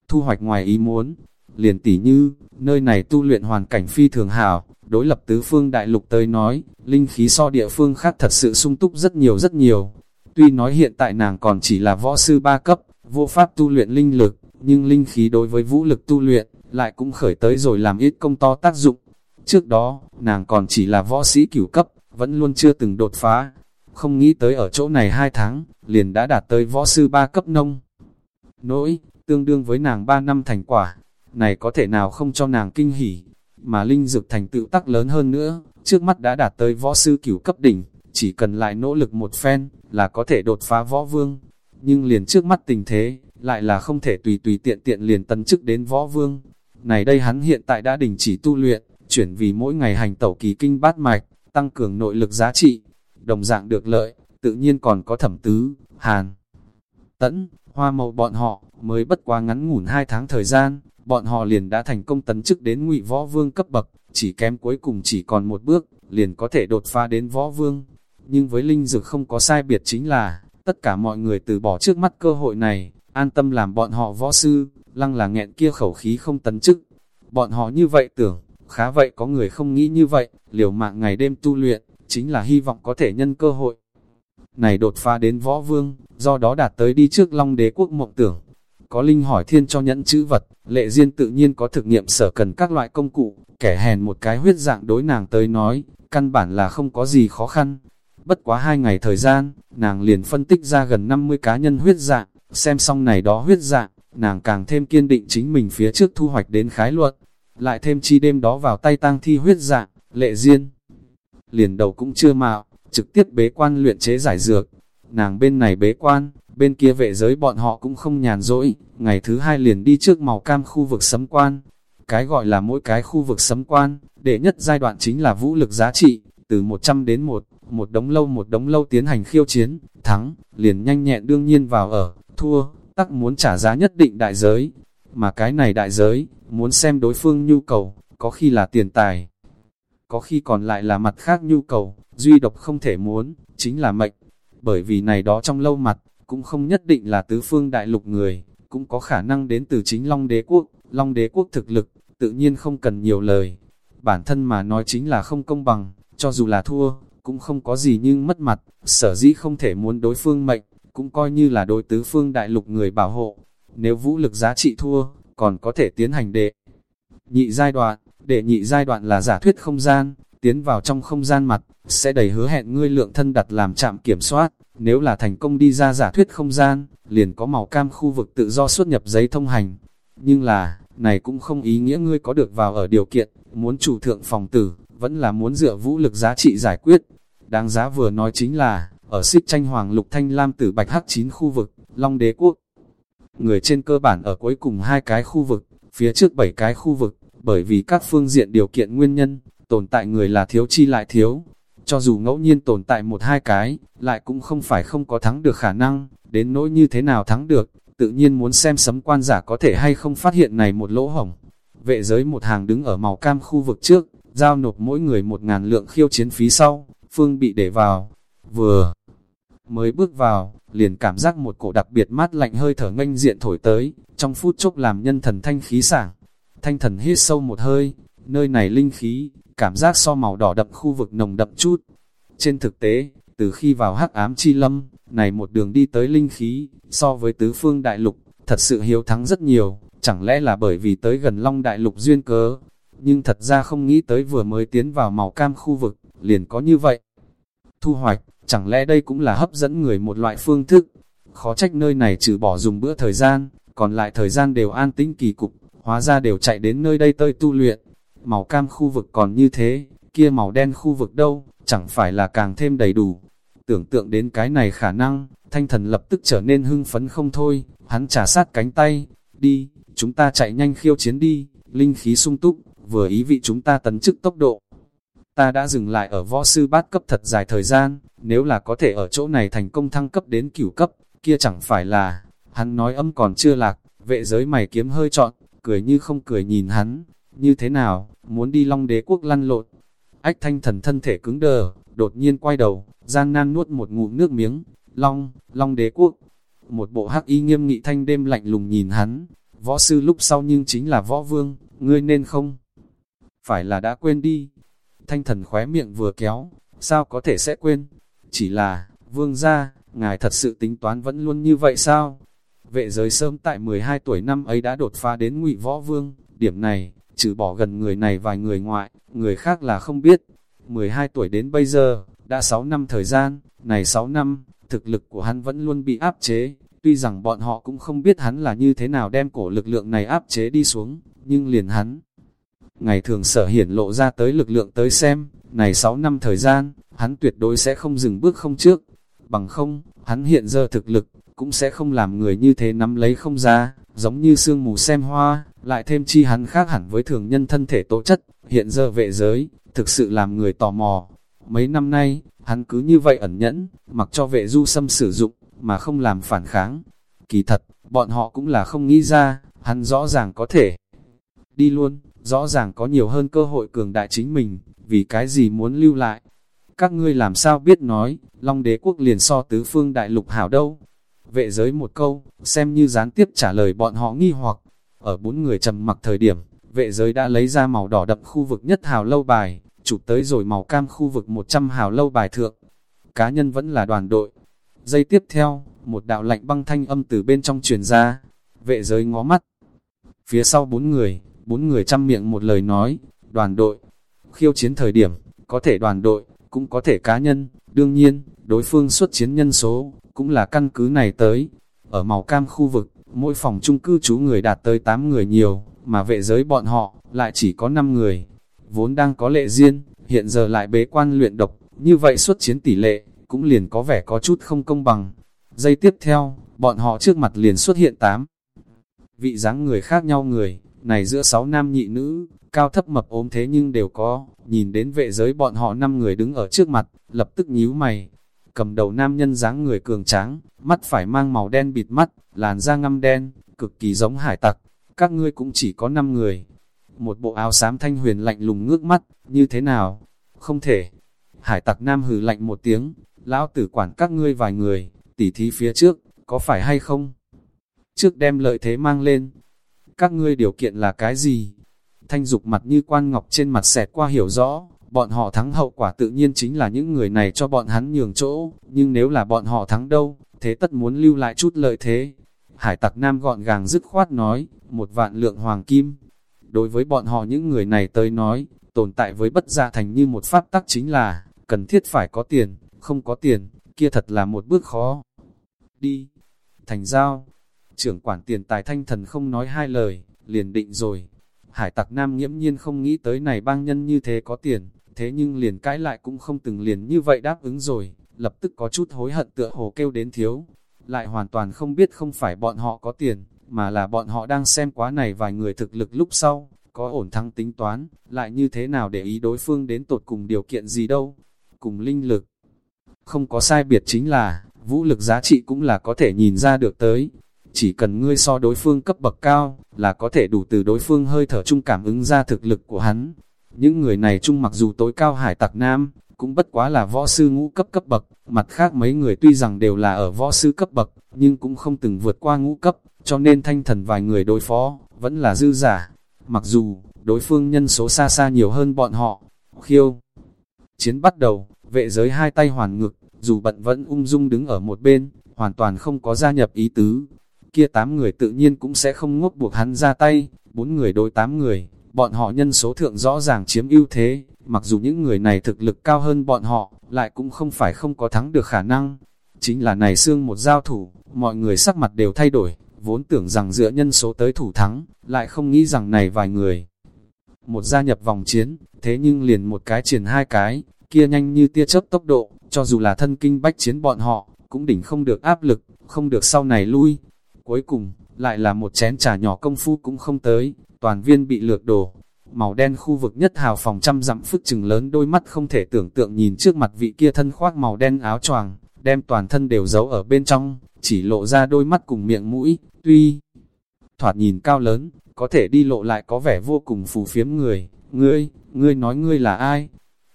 Thu hoạch ngoài ý muốn, liền tỉ như, nơi này tu luyện hoàn cảnh phi thường hảo, đối lập tứ phương đại lục tới nói, linh khí so địa phương khác thật sự sung túc rất nhiều rất nhiều. Tuy nói hiện tại nàng còn chỉ là võ sư ba cấp, vô pháp tu luyện linh lực, nhưng linh khí đối với vũ lực tu luyện, lại cũng khởi tới rồi làm ít công to tác dụng. Trước đó, nàng còn chỉ là võ sĩ cửu cấp, vẫn luôn chưa từng đột phá. Không nghĩ tới ở chỗ này hai tháng, liền đã đạt tới võ sư ba cấp nông. Nỗi, tương đương với nàng ba năm thành quả, này có thể nào không cho nàng kinh hỉ, mà linh dược thành tựu tắc lớn hơn nữa, trước mắt đã đạt tới võ sư cửu cấp đỉnh, chỉ cần lại nỗ lực một phen, là có thể đột phá võ vương. Nhưng liền trước mắt tình thế, lại là không thể tùy tùy tiện tiện liền tấn chức đến võ vương. Này đây hắn hiện tại đã đình chỉ tu luyện, chuyển vì mỗi ngày hành tẩu kỳ kinh bát mạch, tăng cường nội lực giá trị, đồng dạng được lợi, tự nhiên còn có thẩm tứ, hàn. Tẫn, hoa màu bọn họ, mới bất quá ngắn ngủn hai tháng thời gian, bọn họ liền đã thành công tấn chức đến ngụy võ vương cấp bậc, chỉ kém cuối cùng chỉ còn một bước, liền có thể đột phá đến võ vương. Nhưng với linh dược không có sai biệt chính là, tất cả mọi người từ bỏ trước mắt cơ hội này, an tâm làm bọn họ võ sư, lăng là nghẹn kia khẩu khí không tấn chức. Bọn họ như vậy tưởng, khá vậy có người không nghĩ như vậy, liều mạng ngày đêm tu luyện, chính là hy vọng có thể nhân cơ hội. Này đột phá đến võ vương, do đó đạt tới đi trước long đế quốc mộng tưởng. Có linh hỏi thiên cho nhẫn chữ vật, lệ duyên tự nhiên có thực nghiệm sở cần các loại công cụ, kẻ hèn một cái huyết dạng đối nàng tới nói, căn bản là không có gì khó khăn. Bất quá hai ngày thời gian, nàng liền phân tích ra gần 50 cá nhân huyết dạng, xem xong này đó huyết dạng, nàng càng thêm kiên định chính mình phía trước thu hoạch đến khái luận, lại thêm chi đêm đó vào tay tang thi huyết dạng, lệ duyên. Liền đầu cũng chưa mạo, trực tiếp bế quan luyện chế giải dược, nàng bên này bế quan, bên kia vệ giới bọn họ cũng không nhàn rỗi, ngày thứ hai liền đi trước màu cam khu vực sấm quan. Cái gọi là mỗi cái khu vực sấm quan, đệ nhất giai đoạn chính là vũ lực giá trị, từ 100 đến 1, một đống lâu một đống lâu tiến hành khiêu chiến, thắng, liền nhanh nhẹn đương nhiên vào ở, thua, tắc muốn trả giá nhất định đại giới. Mà cái này đại giới, muốn xem đối phương nhu cầu, có khi là tiền tài, có khi còn lại là mặt khác nhu cầu, duy độc không thể muốn, chính là mệnh. Bởi vì này đó trong lâu mặt, cũng không nhất định là tứ phương đại lục người, cũng có khả năng đến từ chính Long Đế Quốc. Long Đế Quốc thực lực, tự nhiên không cần nhiều lời. Bản thân mà nói chính là không công bằng, cho dù là thua, cũng không có gì nhưng mất mặt, sở dĩ không thể muốn đối phương mệnh, cũng coi như là đối tứ phương đại lục người bảo hộ. Nếu vũ lực giá trị thua, còn có thể tiến hành đệ. Nhị giai đoạn, đệ nhị giai đoạn là giả thuyết không gian, tiến vào trong không gian mặt, sẽ đầy hứa hẹn ngươi lượng thân đặt làm trạm kiểm soát, nếu là thành công đi ra giả thuyết không gian, liền có màu cam khu vực tự do xuất nhập giấy thông hành. Nhưng là, này cũng không ý nghĩa ngươi có được vào ở điều kiện, muốn chủ thượng phòng tử, vẫn là muốn dựa vũ lực giá trị giải quyết. Đáng giá vừa nói chính là, ở xích tranh hoàng lục thanh lam tử bạch hắc chín khu vực, Long đế quốc. Người trên cơ bản ở cuối cùng hai cái khu vực, phía trước bảy cái khu vực, bởi vì các phương diện điều kiện nguyên nhân, tồn tại người là thiếu chi lại thiếu. Cho dù ngẫu nhiên tồn tại một hai cái, lại cũng không phải không có thắng được khả năng, đến nỗi như thế nào thắng được, tự nhiên muốn xem sấm quan giả có thể hay không phát hiện này một lỗ hổng. Vệ giới một hàng đứng ở màu cam khu vực trước, giao nộp mỗi người một ngàn lượng khiêu chiến phí sau, phương bị để vào, vừa mới bước vào, liền cảm giác một cổ đặc biệt mát lạnh hơi thở nganh diện thổi tới, trong phút chốc làm nhân thần thanh khí sảng. Thanh thần hít sâu một hơi, nơi này linh khí, cảm giác so màu đỏ đậm khu vực nồng đậm chút. Trên thực tế, từ khi vào hắc ám chi lâm, này một đường đi tới linh khí, so với tứ phương đại lục, thật sự hiếu thắng rất nhiều, chẳng lẽ là bởi vì tới gần long đại lục duyên cớ. Nhưng thật ra không nghĩ tới vừa mới tiến vào màu cam khu vực, liền có như vậy. Thu hoạch, chẳng lẽ đây cũng là hấp dẫn người một loại phương thức. Khó trách nơi này trừ bỏ dùng bữa thời gian, còn lại thời gian đều an tĩnh kỳ cục, hóa ra đều chạy đến nơi đây tơi tu luyện. Màu cam khu vực còn như thế, kia màu đen khu vực đâu, chẳng phải là càng thêm đầy đủ. Tưởng tượng đến cái này khả năng, thanh thần lập tức trở nên hưng phấn không thôi, hắn trả sát cánh tay, đi, chúng ta chạy nhanh khiêu chiến đi, linh khí sung túc, vừa ý vị chúng ta tấn chức tốc độ. Ta đã dừng lại ở võ sư bát cấp thật dài thời gian, nếu là có thể ở chỗ này thành công thăng cấp đến cửu cấp, kia chẳng phải là, hắn nói âm còn chưa lạc, vệ giới mày kiếm hơi trọn, cười như không cười nhìn hắn, như thế nào, muốn đi long đế quốc lăn lộn. Ách thanh thần thân thể cứng đờ, đột nhiên quay đầu, gian nan nuốt một ngụm nước miếng, long, long đế quốc. Một bộ hắc y nghiêm nghị thanh đêm lạnh lùng nhìn hắn, võ sư lúc sau nhưng chính là võ vương, ngươi nên không? Phải là đã quên đi. Thanh thần khóe miệng vừa kéo, sao có thể sẽ quên? Chỉ là, vương gia, ngài thật sự tính toán vẫn luôn như vậy sao? Vệ giới sớm tại 12 tuổi năm ấy đã đột phá đến ngụy võ vương, điểm này, trừ bỏ gần người này vài người ngoại, người khác là không biết. 12 tuổi đến bây giờ, đã 6 năm thời gian, này 6 năm, thực lực của hắn vẫn luôn bị áp chế, tuy rằng bọn họ cũng không biết hắn là như thế nào đem cổ lực lượng này áp chế đi xuống, nhưng liền hắn. Ngày thường sở hiển lộ ra tới lực lượng tới xem, này 6 năm thời gian, hắn tuyệt đối sẽ không dừng bước không trước, bằng không, hắn hiện giờ thực lực, cũng sẽ không làm người như thế nắm lấy không ra, giống như sương mù xem hoa, lại thêm chi hắn khác hẳn với thường nhân thân thể tố chất, hiện giờ vệ giới, thực sự làm người tò mò. Mấy năm nay, hắn cứ như vậy ẩn nhẫn, mặc cho vệ du xâm sử dụng, mà không làm phản kháng. Kỳ thật, bọn họ cũng là không nghĩ ra, hắn rõ ràng có thể đi luôn, rõ ràng có nhiều hơn cơ hội cường đại chính mình, vì cái gì muốn lưu lại. Các ngươi làm sao biết nói, Long đế quốc liền so tứ phương đại lục hảo đâu. Vệ giới một câu, xem như gián tiếp trả lời bọn họ nghi hoặc. Ở bốn người trầm mặc thời điểm, vệ giới đã lấy ra màu đỏ đậm khu vực nhất hào lâu bài, chụp tới rồi màu cam khu vực 100 hào lâu bài thượng. Cá nhân vẫn là đoàn đội. Giây tiếp theo, một đạo lạnh băng thanh âm từ bên trong truyền ra. Vệ giới ngó mắt. Phía sau bốn người, bốn người chăm miệng một lời nói, đoàn đội. Khiêu chiến thời điểm, có thể đoàn đội, cũng có thể cá nhân. Đương nhiên, đối phương xuất chiến nhân số, cũng là căn cứ này tới. Ở màu cam khu vực, mỗi phòng chung cư trú người đạt tới 8 người nhiều, mà vệ giới bọn họ, lại chỉ có 5 người. Vốn đang có lệ riêng, hiện giờ lại bế quan luyện độc, như vậy xuất chiến tỷ lệ, cũng liền có vẻ có chút không công bằng. Giây tiếp theo, bọn họ trước mặt liền xuất hiện 8. Vị dáng người khác nhau người, này giữa sáu nam nhị nữ, cao thấp mập ốm thế nhưng đều có, nhìn đến vệ giới bọn họ năm người đứng ở trước mặt, lập tức nhíu mày, cầm đầu nam nhân dáng người cường tráng, mắt phải mang màu đen bịt mắt, làn da ngăm đen, cực kỳ giống hải tặc, các ngươi cũng chỉ có năm người. một bộ áo xám thanh huyền lạnh lùng ngước mắt, như thế nào? Không thể. Hải tặc nam hừ lạnh một tiếng, lão tử quản các ngươi vài người, tỉ thí phía trước, có phải hay không? Trước đem lợi thế mang lên. Các ngươi điều kiện là cái gì? Thanh dục mặt như quan ngọc trên mặt xẹt qua hiểu rõ, bọn họ thắng hậu quả tự nhiên chính là những người này cho bọn hắn nhường chỗ, nhưng nếu là bọn họ thắng đâu, thế tất muốn lưu lại chút lợi thế. Hải tặc nam gọn gàng dứt khoát nói, một vạn lượng hoàng kim. Đối với bọn họ những người này tới nói, tồn tại với bất gia thành như một pháp tắc chính là, cần thiết phải có tiền, không có tiền, kia thật là một bước khó. Đi, thành giao, trưởng quản tiền tài thanh thần không nói hai lời, liền định rồi. Hải tặc nam nghiễm nhiên không nghĩ tới này bang nhân như thế có tiền, thế nhưng liền cãi lại cũng không từng liền như vậy đáp ứng rồi, lập tức có chút hối hận tựa hồ kêu đến thiếu. Lại hoàn toàn không biết không phải bọn họ có tiền, mà là bọn họ đang xem quá này vài người thực lực lúc sau, có ổn thăng tính toán, lại như thế nào để ý đối phương đến tột cùng điều kiện gì đâu. Cùng linh lực, không có sai biệt chính là, vũ lực giá trị cũng là có thể nhìn ra được tới. Chỉ cần ngươi so đối phương cấp bậc cao, là có thể đủ từ đối phương hơi thở chung cảm ứng ra thực lực của hắn. Những người này chung mặc dù tối cao hải tặc nam, cũng bất quá là võ sư ngũ cấp cấp bậc, mặt khác mấy người tuy rằng đều là ở võ sư cấp bậc, nhưng cũng không từng vượt qua ngũ cấp, cho nên thanh thần vài người đối phó, vẫn là dư giả. Mặc dù, đối phương nhân số xa xa nhiều hơn bọn họ, khiêu. Chiến bắt đầu, vệ giới hai tay hoàn ngực, dù bận vẫn ung dung đứng ở một bên, hoàn toàn không có gia nhập ý tứ. Kia tám người tự nhiên cũng sẽ không ngốc buộc hắn ra tay, bốn người đối tám người, bọn họ nhân số thượng rõ ràng chiếm ưu thế, mặc dù những người này thực lực cao hơn bọn họ, lại cũng không phải không có thắng được khả năng. Chính là này xương một giao thủ, mọi người sắc mặt đều thay đổi, vốn tưởng rằng dựa nhân số tới thủ thắng, lại không nghĩ rằng này vài người. Một gia nhập vòng chiến, thế nhưng liền một cái triển hai cái, kia nhanh như tia chớp tốc độ, cho dù là thân kinh bách chiến bọn họ, cũng đỉnh không được áp lực, không được sau này lui. Cuối cùng, lại là một chén trà nhỏ công phu cũng không tới, toàn viên bị lược đổ. Màu đen khu vực nhất hào phòng trăm dặm phức chừng lớn đôi mắt không thể tưởng tượng nhìn trước mặt vị kia thân khoác màu đen áo choàng, đem toàn thân đều giấu ở bên trong, chỉ lộ ra đôi mắt cùng miệng mũi, tuy thoạt nhìn cao lớn, có thể đi lộ lại có vẻ vô cùng phù phiếm người. Ngươi, ngươi nói ngươi là ai?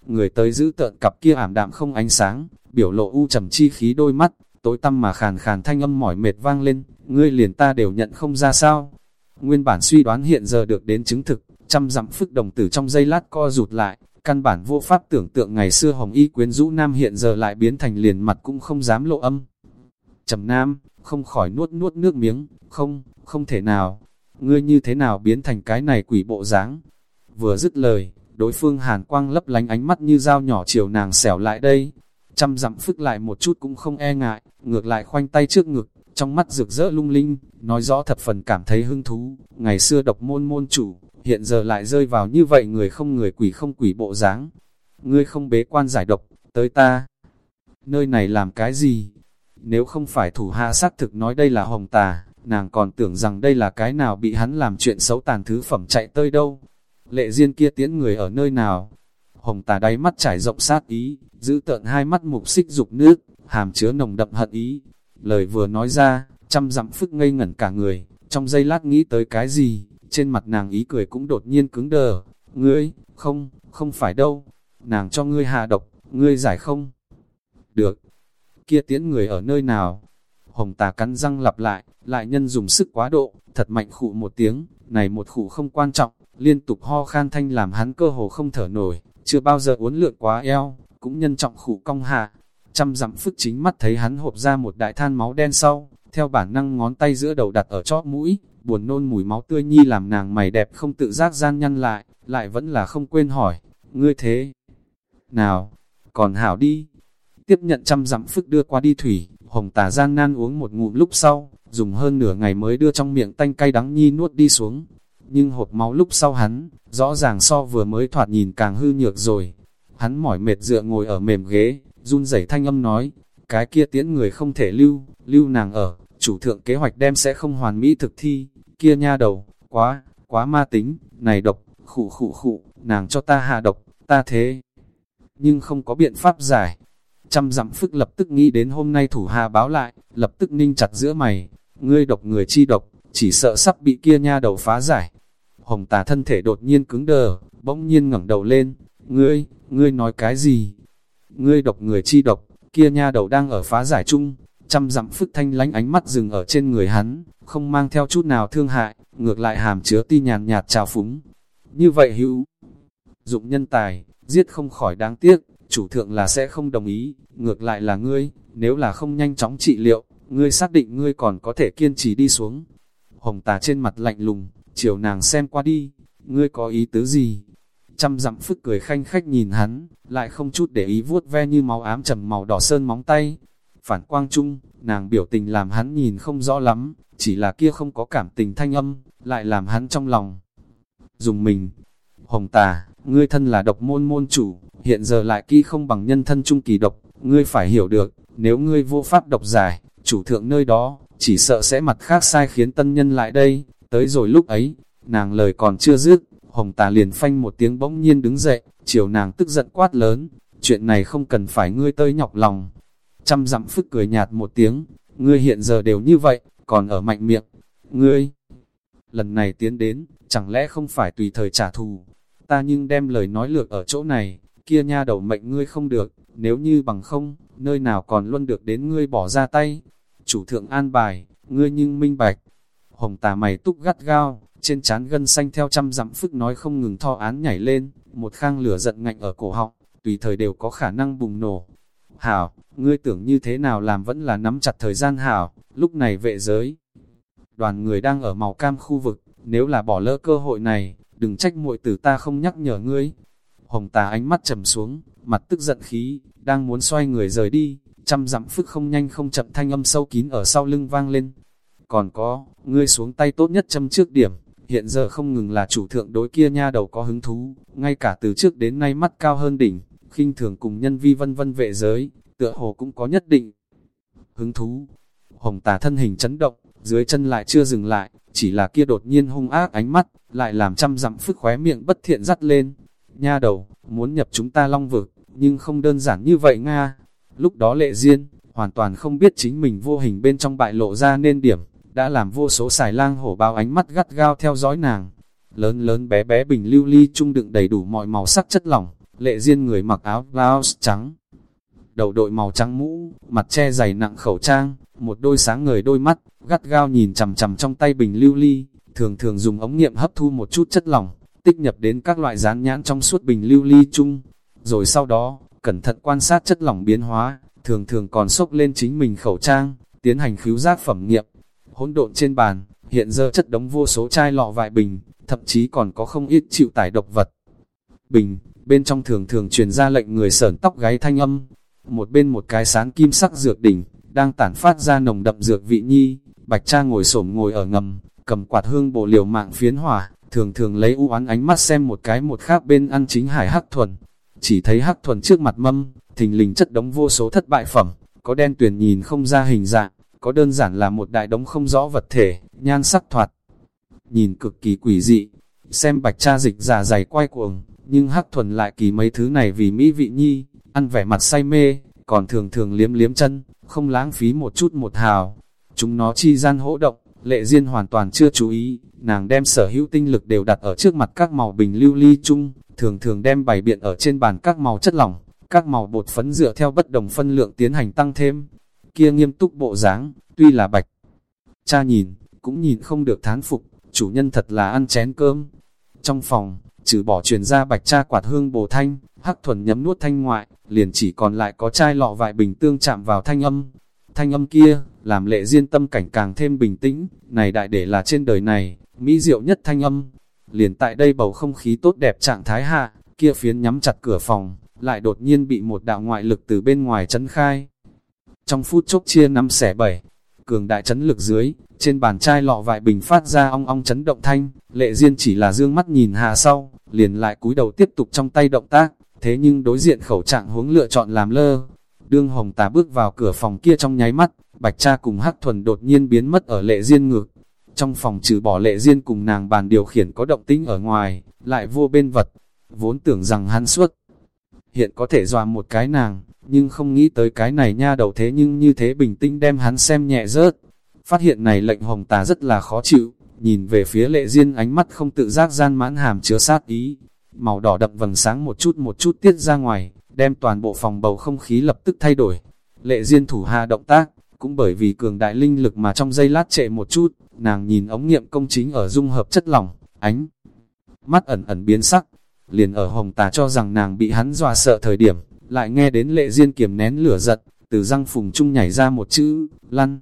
Người tới giữ tợn cặp kia ảm đạm không ánh sáng, biểu lộ u trầm chi khí đôi mắt, tối tăm mà khàn khàn thanh âm mỏi mệt vang lên, ngươi liền ta đều nhận không ra sao. Nguyên bản suy đoán hiện giờ được đến chứng thực, trăm dặm phức đồng tử trong giây lát co rụt lại, căn bản vô pháp tưởng tượng ngày xưa hồng y quyến rũ nam hiện giờ lại biến thành liền mặt cũng không dám lộ âm. Trầm nam, không khỏi nuốt nuốt nước miếng, không, không thể nào, ngươi như thế nào biến thành cái này quỷ bộ dáng Vừa dứt lời, đối phương hàn quang lấp lánh ánh mắt như dao nhỏ chiều nàng xẻo lại đây, trăm dặm phức lại một chút cũng không e ngại, ngược lại khoanh tay trước ngực, trong mắt rực rỡ lung linh, nói rõ thập phần cảm thấy hứng thú, ngày xưa độc môn môn chủ, hiện giờ lại rơi vào như vậy người không người quỷ không quỷ bộ dáng Ngươi không bế quan giải độc, tới ta. Nơi này làm cái gì? Nếu không phải thủ hạ xác thực nói đây là hồng tà, nàng còn tưởng rằng đây là cái nào bị hắn làm chuyện xấu tàn thứ phẩm chạy tới đâu. Lệ duyên kia tiễn người ở nơi nào? Hồng tà đáy mắt trải rộng sát ý, giữ tợn hai mắt mục xích dục nước, hàm chứa nồng đậm hận ý. Lời vừa nói ra, trăm dặm phức ngây ngẩn cả người, trong giây lát nghĩ tới cái gì, trên mặt nàng ý cười cũng đột nhiên cứng đờ. Ngươi, không, không phải đâu, nàng cho ngươi hạ độc, ngươi giải không? Được, kia tiễn người ở nơi nào? Hồng tà cắn răng lặp lại, lại nhân dùng sức quá độ, thật mạnh khụ một tiếng, này một khụ không quan trọng, liên tục ho khan thanh làm hắn cơ hồ không thở nổi, chưa bao giờ uốn lượn quá eo, cũng nhân trọng khủ cong hạ. Trăm dặm phức chính mắt thấy hắn hộp ra một đại than máu đen sau, theo bản năng ngón tay giữa đầu đặt ở chóp mũi, buồn nôn mùi máu tươi nhi làm nàng mày đẹp không tự giác gian nhăn lại, lại vẫn là không quên hỏi, ngươi thế nào, còn hảo đi. Tiếp nhận trăm dặm phức đưa qua đi thủy, hồng tà gian nan uống một ngụm lúc sau, dùng hơn nửa ngày mới đưa trong miệng tanh cay đắng nhi nuốt đi xuống. Nhưng hộp máu lúc sau hắn, rõ ràng so vừa mới thoạt nhìn càng hư nhược rồi. Hắn mỏi mệt dựa ngồi ở mềm ghế, run rẩy thanh âm nói, cái kia tiễn người không thể lưu, lưu nàng ở, chủ thượng kế hoạch đem sẽ không hoàn mỹ thực thi, kia nha đầu, quá, quá ma tính, này độc, khụ khụ khụ, nàng cho ta hạ độc, ta thế. Nhưng không có biện pháp giải. Trăm dặm phức lập tức nghĩ đến hôm nay thủ hạ báo lại, lập tức ninh chặt giữa mày, ngươi độc người chi độc, chỉ sợ sắp bị kia nha đầu phá giải. Hồng tà thân thể đột nhiên cứng đờ, bỗng nhiên ngẩng đầu lên, ngươi, ngươi nói cái gì? Ngươi độc người chi độc, kia nha đầu đang ở phá giải chung, trăm dặm phức thanh lánh ánh mắt dừng ở trên người hắn, không mang theo chút nào thương hại, ngược lại hàm chứa ti nhàn nhạt trào phúng. Như vậy hữu, dụng nhân tài, giết không khỏi đáng tiếc, chủ thượng là sẽ không đồng ý, ngược lại là ngươi, nếu là không nhanh chóng trị liệu, ngươi xác định ngươi còn có thể kiên trì đi xuống. Hồng tà trên mặt lạnh lùng, chiều nàng xem qua đi, ngươi có ý tứ gì? Trăm dặm phức cười khanh khách nhìn hắn, lại không chút để ý vuốt ve như máu ám trầm màu đỏ sơn móng tay. Phản quang chung, nàng biểu tình làm hắn nhìn không rõ lắm, chỉ là kia không có cảm tình thanh âm, lại làm hắn trong lòng. Dùng mình, hồng tà, ngươi thân là độc môn môn chủ, hiện giờ lại kỹ không bằng nhân thân trung kỳ độc, ngươi phải hiểu được, nếu ngươi vô pháp độc giải, chủ thượng nơi đó, chỉ sợ sẽ mặt khác sai khiến tân nhân lại đây, tới rồi lúc ấy, nàng lời còn chưa dứt, hồng tà liền phanh một tiếng bỗng nhiên đứng dậy, chiều nàng tức giận quát lớn, chuyện này không cần phải ngươi tơi nhọc lòng. Trăm dặm phức cười nhạt một tiếng, ngươi hiện giờ đều như vậy, còn ở mạnh miệng, ngươi. Lần này tiến đến, chẳng lẽ không phải tùy thời trả thù, ta nhưng đem lời nói lược ở chỗ này, kia nha đầu mệnh ngươi không được, nếu như bằng không, nơi nào còn luôn được đến ngươi bỏ ra tay. Chủ thượng an bài, ngươi nhưng minh bạch. Hồng tà mày túc gắt gao, trên trán gân xanh theo trăm dặm phức nói không ngừng tho án nhảy lên, một khang lửa giận ngạnh ở cổ họng, tùy thời đều có khả năng bùng nổ. Hảo, ngươi tưởng như thế nào làm vẫn là nắm chặt thời gian hảo, lúc này vệ giới. Đoàn người đang ở màu cam khu vực, nếu là bỏ lỡ cơ hội này, đừng trách muội tử ta không nhắc nhở ngươi. Hồng tà ánh mắt trầm xuống, mặt tức giận khí, đang muốn xoay người rời đi, trăm dặm phức không nhanh không chậm thanh âm sâu kín ở sau lưng vang lên. Còn có, ngươi xuống tay tốt nhất châm trước điểm, hiện giờ không ngừng là chủ thượng đối kia nha đầu có hứng thú, ngay cả từ trước đến nay mắt cao hơn đỉnh, khinh thường cùng nhân vi vân vân vệ giới, tựa hồ cũng có nhất định. Hứng thú, hồng tà thân hình chấn động, dưới chân lại chưa dừng lại, chỉ là kia đột nhiên hung ác ánh mắt, lại làm trăm dặm phức khóe miệng bất thiện dắt lên. Nha đầu, muốn nhập chúng ta long vực, nhưng không đơn giản như vậy Nga. Lúc đó lệ duyên, hoàn toàn không biết chính mình vô hình bên trong bại lộ ra nên điểm, đã làm vô số xài lang hổ bao ánh mắt gắt gao theo dõi nàng. Lớn lớn bé bé bình lưu ly trung đựng đầy đủ mọi màu sắc chất lỏng, lệ riêng người mặc áo blouse trắng. Đầu đội màu trắng mũ, mặt che dày nặng khẩu trang, một đôi sáng người đôi mắt, gắt gao nhìn chằm chằm trong tay bình lưu ly, thường thường dùng ống nghiệm hấp thu một chút chất lỏng, tích nhập đến các loại rán nhãn trong suốt bình lưu ly chung. Rồi sau đó, cẩn thận quan sát chất lỏng biến hóa, thường thường còn sốc lên chính mình khẩu trang, tiến hành khứu giác phẩm nghiệm. Hỗn độn trên bàn, hiện giờ chất đống vô số chai lọ vại bình, thậm chí còn có không ít chịu tải độc vật. Bình, bên trong thường thường truyền ra lệnh người sởn tóc gáy thanh âm. Một bên một cái sáng kim sắc dược đỉnh, đang tản phát ra nồng đậm dược vị nhi, bạch cha ngồi xổm ngồi ở ngầm, cầm quạt hương bộ liều mạng phiến hỏa, thường thường lấy u oán ánh mắt xem một cái một khác bên ăn chính hải hắc thuần. Chỉ thấy hắc thuần trước mặt mâm, thình lình chất đống vô số thất bại phẩm, có đen tuyền nhìn không ra hình dạng, có đơn giản là một đại đống không rõ vật thể, nhan sắc thoạt. Nhìn cực kỳ quỷ dị, xem bạch cha dịch giả dày quay cuồng, nhưng hắc thuần lại kỳ mấy thứ này vì mỹ vị nhi, ăn vẻ mặt say mê, còn thường thường liếm liếm chân, không lãng phí một chút một hào. Chúng nó chi gian hỗ động, lệ duyên hoàn toàn chưa chú ý, nàng đem sở hữu tinh lực đều đặt ở trước mặt các màu bình lưu ly chung, thường thường đem bày biện ở trên bàn các màu chất lỏng, các màu bột phấn dựa theo bất đồng phân lượng tiến hành tăng thêm. Kia nghiêm túc bộ dáng, tuy là bạch. Cha nhìn, cũng nhìn không được thán phục, chủ nhân thật là ăn chén cơm. Trong phòng, trừ bỏ truyền ra bạch cha quạt hương bồ thanh, hắc thuần nhấm nuốt thanh ngoại, liền chỉ còn lại có chai lọ vại bình tương chạm vào thanh âm. Thanh âm kia, làm lệ duyên tâm cảnh càng thêm bình tĩnh, này đại để là trên đời này, mỹ diệu nhất thanh âm. Liền tại đây bầu không khí tốt đẹp trạng thái hạ, kia phiến nhắm chặt cửa phòng, lại đột nhiên bị một đạo ngoại lực từ bên ngoài chấn khai. Trong phút chốc chia năm xẻ bảy, cường đại chấn lực dưới, trên bàn chai lọ vài bình phát ra ong ong chấn động thanh, lệ duyên chỉ là dương mắt nhìn hà sau, liền lại cúi đầu tiếp tục trong tay động tác, thế nhưng đối diện khẩu trạng huống lựa chọn làm lơ. Đương hồng tà bước vào cửa phòng kia trong nháy mắt, bạch cha cùng hắc thuần đột nhiên biến mất ở lệ duyên ngược. Trong phòng trừ bỏ lệ duyên cùng nàng bàn điều khiển có động tĩnh ở ngoài, lại vô bên vật, vốn tưởng rằng hắn suốt. Hiện có thể dọa một cái nàng, nhưng không nghĩ tới cái này nha đầu thế nhưng như thế bình tĩnh đem hắn xem nhẹ rớt. Phát hiện này lệnh hồng tà rất là khó chịu, nhìn về phía lệ duyên ánh mắt không tự giác gian mãn hàm chứa sát ý. Màu đỏ đậm vầng sáng một chút một chút tiết ra ngoài, đem toàn bộ phòng bầu không khí lập tức thay đổi. Lệ duyên thủ hạ động tác, cũng bởi vì cường đại linh lực mà trong giây lát trệ một chút, nàng nhìn ống nghiệm công chính ở dung hợp chất lỏng, ánh mắt ẩn ẩn biến sắc, liền ở hồng tà cho rằng nàng bị hắn dọa sợ thời điểm, lại nghe đến lệ duyên kiềm nén lửa giật, từ răng phùng trung nhảy ra một chữ, lăn.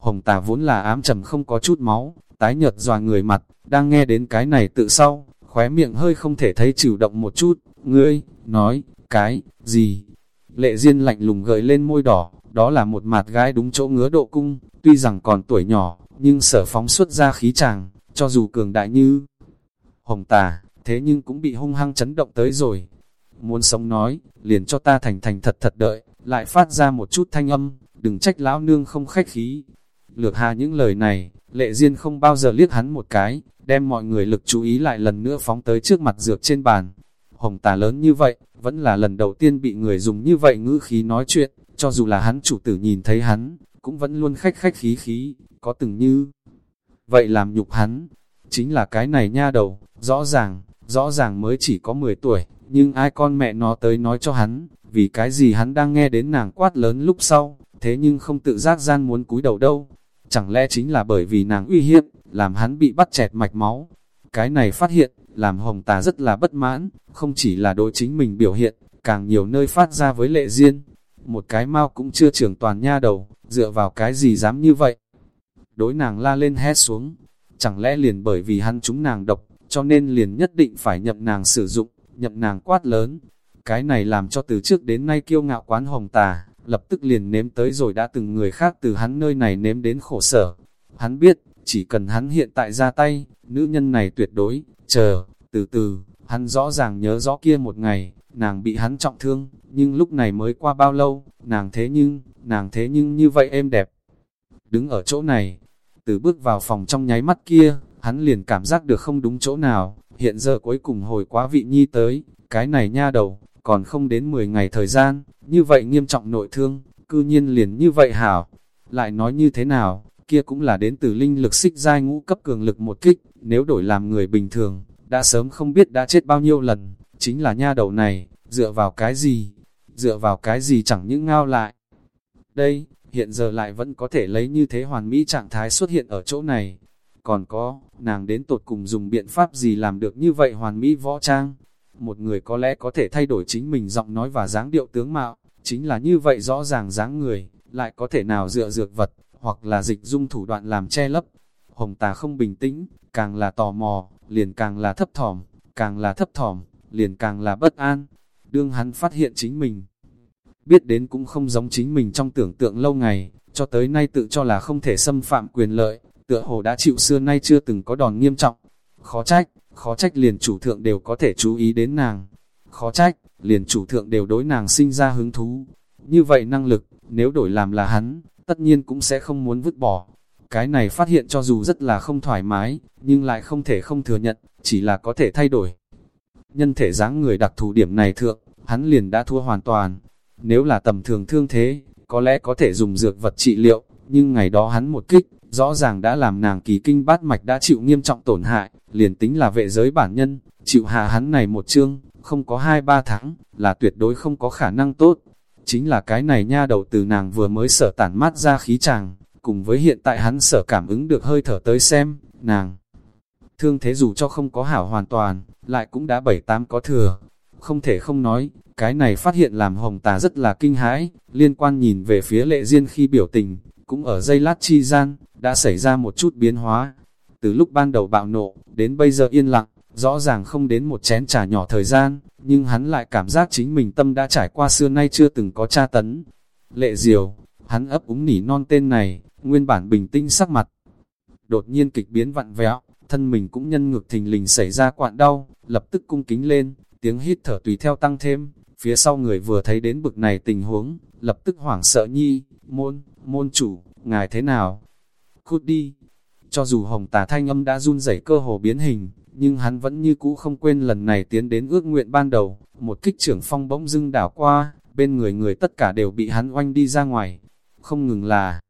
Hồng tà vốn là ám trầm không có chút máu, tái nhợt dòa người mặt, đang nghe đến cái này tự sau, khóe miệng hơi không thể thấy chịu động một chút, ngươi, nói, cái, gì? Lệ Diên lạnh lùng gợi lên môi đỏ, đó là một mặt gái đúng chỗ ngứa độ cung, tuy rằng còn tuổi nhỏ, nhưng sở phóng xuất ra khí chàng, cho dù cường đại như hồng tà, thế nhưng cũng bị hung hăng chấn động tới rồi. Muốn sống nói, liền cho ta thành thành thật thật đợi, lại phát ra một chút thanh âm, đừng trách lão nương không khách khí. Lược hà những lời này, lệ duyên không bao giờ liếc hắn một cái, đem mọi người lực chú ý lại lần nữa phóng tới trước mặt dược trên bàn. Hồng tà lớn như vậy, vẫn là lần đầu tiên bị người dùng như vậy ngữ khí nói chuyện, cho dù là hắn chủ tử nhìn thấy hắn, cũng vẫn luôn khách khách khí khí, có từng như. Vậy làm nhục hắn, chính là cái này nha đầu, rõ ràng, rõ ràng mới chỉ có 10 tuổi, nhưng ai con mẹ nó tới nói cho hắn, vì cái gì hắn đang nghe đến nàng quát lớn lúc sau, thế nhưng không tự giác gian muốn cúi đầu đâu. Chẳng lẽ chính là bởi vì nàng uy hiếp, làm hắn bị bắt chẹt mạch máu. Cái này phát hiện, làm hồng tà rất là bất mãn, không chỉ là đối chính mình biểu hiện, càng nhiều nơi phát ra với lệ duyên. Một cái mau cũng chưa trưởng toàn nha đầu, dựa vào cái gì dám như vậy. Đối nàng la lên hét xuống, chẳng lẽ liền bởi vì hắn chúng nàng độc, cho nên liền nhất định phải nhậm nàng sử dụng, nhậm nàng quát lớn. Cái này làm cho từ trước đến nay kiêu ngạo quán hồng tà, lập tức liền nếm tới rồi đã từng người khác từ hắn nơi này nếm đến khổ sở. Hắn biết, chỉ cần hắn hiện tại ra tay, nữ nhân này tuyệt đối, chờ, từ từ, hắn rõ ràng nhớ rõ kia một ngày, nàng bị hắn trọng thương, nhưng lúc này mới qua bao lâu, nàng thế nhưng, nàng thế nhưng như vậy êm đẹp. Đứng ở chỗ này, từ bước vào phòng trong nháy mắt kia, hắn liền cảm giác được không đúng chỗ nào, hiện giờ cuối cùng hồi quá vị nhi tới, cái này nha đầu, còn không đến 10 ngày thời gian, như vậy nghiêm trọng nội thương, cư nhiên liền như vậy hảo. Lại nói như thế nào, kia cũng là đến từ linh lực xích giai ngũ cấp cường lực một kích, nếu đổi làm người bình thường, đã sớm không biết đã chết bao nhiêu lần, chính là nha đầu này, dựa vào cái gì, dựa vào cái gì chẳng những ngao lại. Đây, hiện giờ lại vẫn có thể lấy như thế hoàn mỹ trạng thái xuất hiện ở chỗ này. Còn có, nàng đến tột cùng dùng biện pháp gì làm được như vậy hoàn mỹ võ trang. Một người có lẽ có thể thay đổi chính mình giọng nói và dáng điệu tướng mạo, chính là như vậy rõ ràng dáng người, lại có thể nào dựa dược vật, hoặc là dịch dung thủ đoạn làm che lấp. Hồng tà không bình tĩnh, càng là tò mò, liền càng là thấp thỏm, càng là thấp thỏm, liền càng là bất an. Đương hắn phát hiện chính mình, biết đến cũng không giống chính mình trong tưởng tượng lâu ngày, cho tới nay tự cho là không thể xâm phạm quyền lợi, tựa hồ đã chịu xưa nay chưa từng có đòn nghiêm trọng. Khó trách, khó trách liền chủ thượng đều có thể chú ý đến nàng. Khó trách, liền chủ thượng đều đối nàng sinh ra hứng thú. Như vậy năng lực, nếu đổi làm là hắn, tất nhiên cũng sẽ không muốn vứt bỏ. Cái này phát hiện cho dù rất là không thoải mái, nhưng lại không thể không thừa nhận, chỉ là có thể thay đổi. Nhân thể dáng người đặc thù điểm này thượng, hắn liền đã thua hoàn toàn. Nếu là tầm thường thương thế, có lẽ có thể dùng dược vật trị liệu, nhưng ngày đó hắn một kích, rõ ràng đã làm nàng kỳ kinh bát mạch đã chịu nghiêm trọng tổn hại, liền tính là vệ giới bản nhân, chịu hạ hắn này một chương, không có hai ba tháng, là tuyệt đối không có khả năng tốt. Chính là cái này nha đầu từ nàng vừa mới sở tản mát ra khí chàng, cùng với hiện tại hắn sở cảm ứng được hơi thở tới xem, nàng. Thương thế dù cho không có hảo hoàn toàn, lại cũng đã bảy tám có thừa. Không thể không nói, cái này phát hiện làm hồng tà rất là kinh hãi, liên quan nhìn về phía lệ duyên khi biểu tình, cũng ở dây lát chi gian, đã xảy ra một chút biến hóa. Từ lúc ban đầu bạo nộ, đến bây giờ yên lặng, rõ ràng không đến một chén trà nhỏ thời gian, nhưng hắn lại cảm giác chính mình tâm đã trải qua xưa nay chưa từng có tra tấn. Lệ diều, hắn ấp úng nỉ non tên này, nguyên bản bình tĩnh sắc mặt. Đột nhiên kịch biến vặn vẹo, thân mình cũng nhân ngược thình lình xảy ra quạn đau, lập tức cung kính lên, tiếng hít thở tùy theo tăng thêm, phía sau người vừa thấy đến bực này tình huống, lập tức hoảng sợ nhi, môn, môn chủ, ngài thế nào? Cút đi! Cho dù hồng tà thanh âm đã run rẩy cơ hồ biến hình, nhưng hắn vẫn như cũ không quên lần này tiến đến ước nguyện ban đầu, một kích trưởng phong bỗng dưng đảo qua, bên người người tất cả đều bị hắn oanh đi ra ngoài. Không ngừng là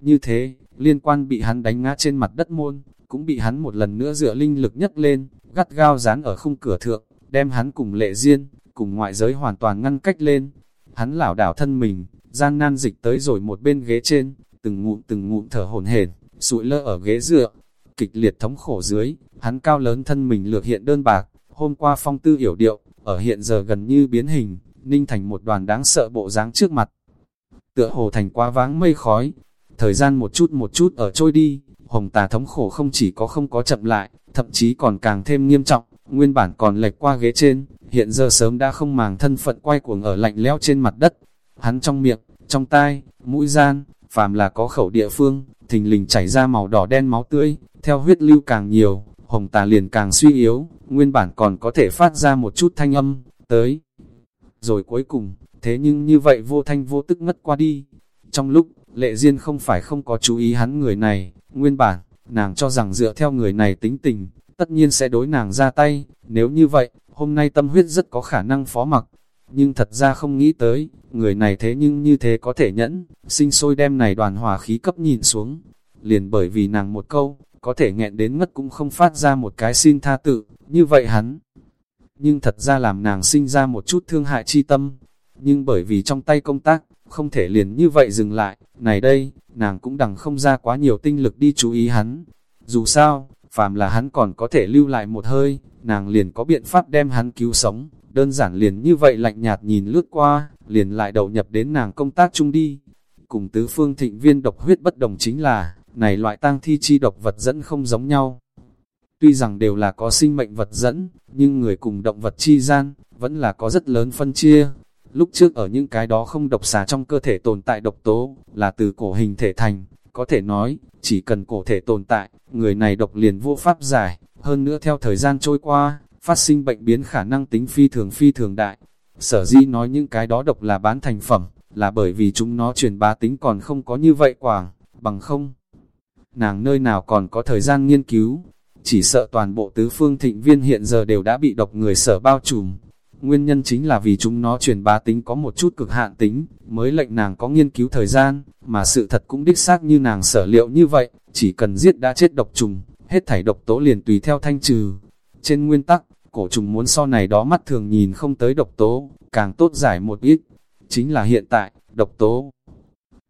như thế, liên quan bị hắn đánh ngã trên mặt đất môn, cũng bị hắn một lần nữa dựa linh lực nhất lên, gắt gao dán ở khung cửa thượng, đem hắn cùng lệ duyên, cùng ngoại giới hoàn toàn ngăn cách lên. Hắn lảo đảo thân mình, gian nan dịch tới rồi một bên ghế trên, từng ngụm từng ngụm thở hổn hển, sụi lơ ở ghế dựa. Kịch liệt thống khổ dưới, hắn cao lớn thân mình lược hiện đơn bạc, hôm qua phong tư hiểu điệu, ở hiện giờ gần như biến hình, ninh thành một đoàn đáng sợ bộ dáng trước mặt. Tựa hồ thành quá váng mây khói, thời gian một chút một chút ở trôi đi, hồng tà thống khổ không chỉ có không có chậm lại, thậm chí còn càng thêm nghiêm trọng, nguyên bản còn lệch qua ghế trên, hiện giờ sớm đã không màng thân phận quay cuồng ở lạnh lẽo trên mặt đất. Hắn trong miệng, trong tai, mũi gian, phàm là có khẩu địa phương, thình lình chảy ra màu đỏ đen máu tươi, theo huyết lưu càng nhiều, hồng tà liền càng suy yếu, nguyên bản còn có thể phát ra một chút thanh âm, tới. Rồi cuối cùng, thế nhưng như vậy vô thanh vô tức mất qua đi. Trong lúc, lệ duyên không phải không có chú ý hắn người này, nguyên bản, nàng cho rằng dựa theo người này tính tình, tất nhiên sẽ đối nàng ra tay, nếu như vậy, hôm nay tâm huyết rất có khả năng phó mặc. Nhưng thật ra không nghĩ tới, người này thế nhưng như thế có thể nhẫn, sinh sôi đem này đoàn hòa khí cấp nhìn xuống. Liền bởi vì nàng một câu, có thể nghẹn đến ngất cũng không phát ra một cái xin tha tự, như vậy hắn. Nhưng thật ra làm nàng sinh ra một chút thương hại chi tâm, nhưng bởi vì trong tay công tác, không thể liền như vậy dừng lại, này đây, nàng cũng đằng không ra quá nhiều tinh lực đi chú ý hắn. Dù sao, phàm là hắn còn có thể lưu lại một hơi, nàng liền có biện pháp đem hắn cứu sống, đơn giản liền như vậy lạnh nhạt nhìn lướt qua, liền lại đầu nhập đến nàng công tác chung đi. Cùng tứ phương thịnh viên độc huyết bất đồng chính là, này loại tang thi chi độc vật dẫn không giống nhau. Tuy rằng đều là có sinh mệnh vật dẫn, nhưng người cùng động vật chi gian, vẫn là có rất lớn phân chia. Lúc trước ở những cái đó không độc xà trong cơ thể tồn tại độc tố, là từ cổ hình thể thành, có thể nói, chỉ cần cổ thể tồn tại, người này độc liền vô pháp giải, hơn nữa theo thời gian trôi qua, phát sinh bệnh biến khả năng tính phi thường phi thường đại. Sở di nói những cái đó độc là bán thành phẩm, là bởi vì chúng nó truyền bá tính còn không có như vậy quảng, bằng không. Nàng nơi nào còn có thời gian nghiên cứu, chỉ sợ toàn bộ tứ phương thịnh viên hiện giờ đều đã bị độc người sở bao trùm. Nguyên nhân chính là vì chúng nó truyền bá tính có một chút cực hạn tính, mới lệnh nàng có nghiên cứu thời gian, mà sự thật cũng đích xác như nàng sở liệu như vậy, chỉ cần giết đã chết độc trùng, hết thảy độc tố liền tùy theo thanh trừ. Trên nguyên tắc, cổ trùng muốn so này đó mắt thường nhìn không tới độc tố, càng tốt giải một ít. Chính là hiện tại, độc tố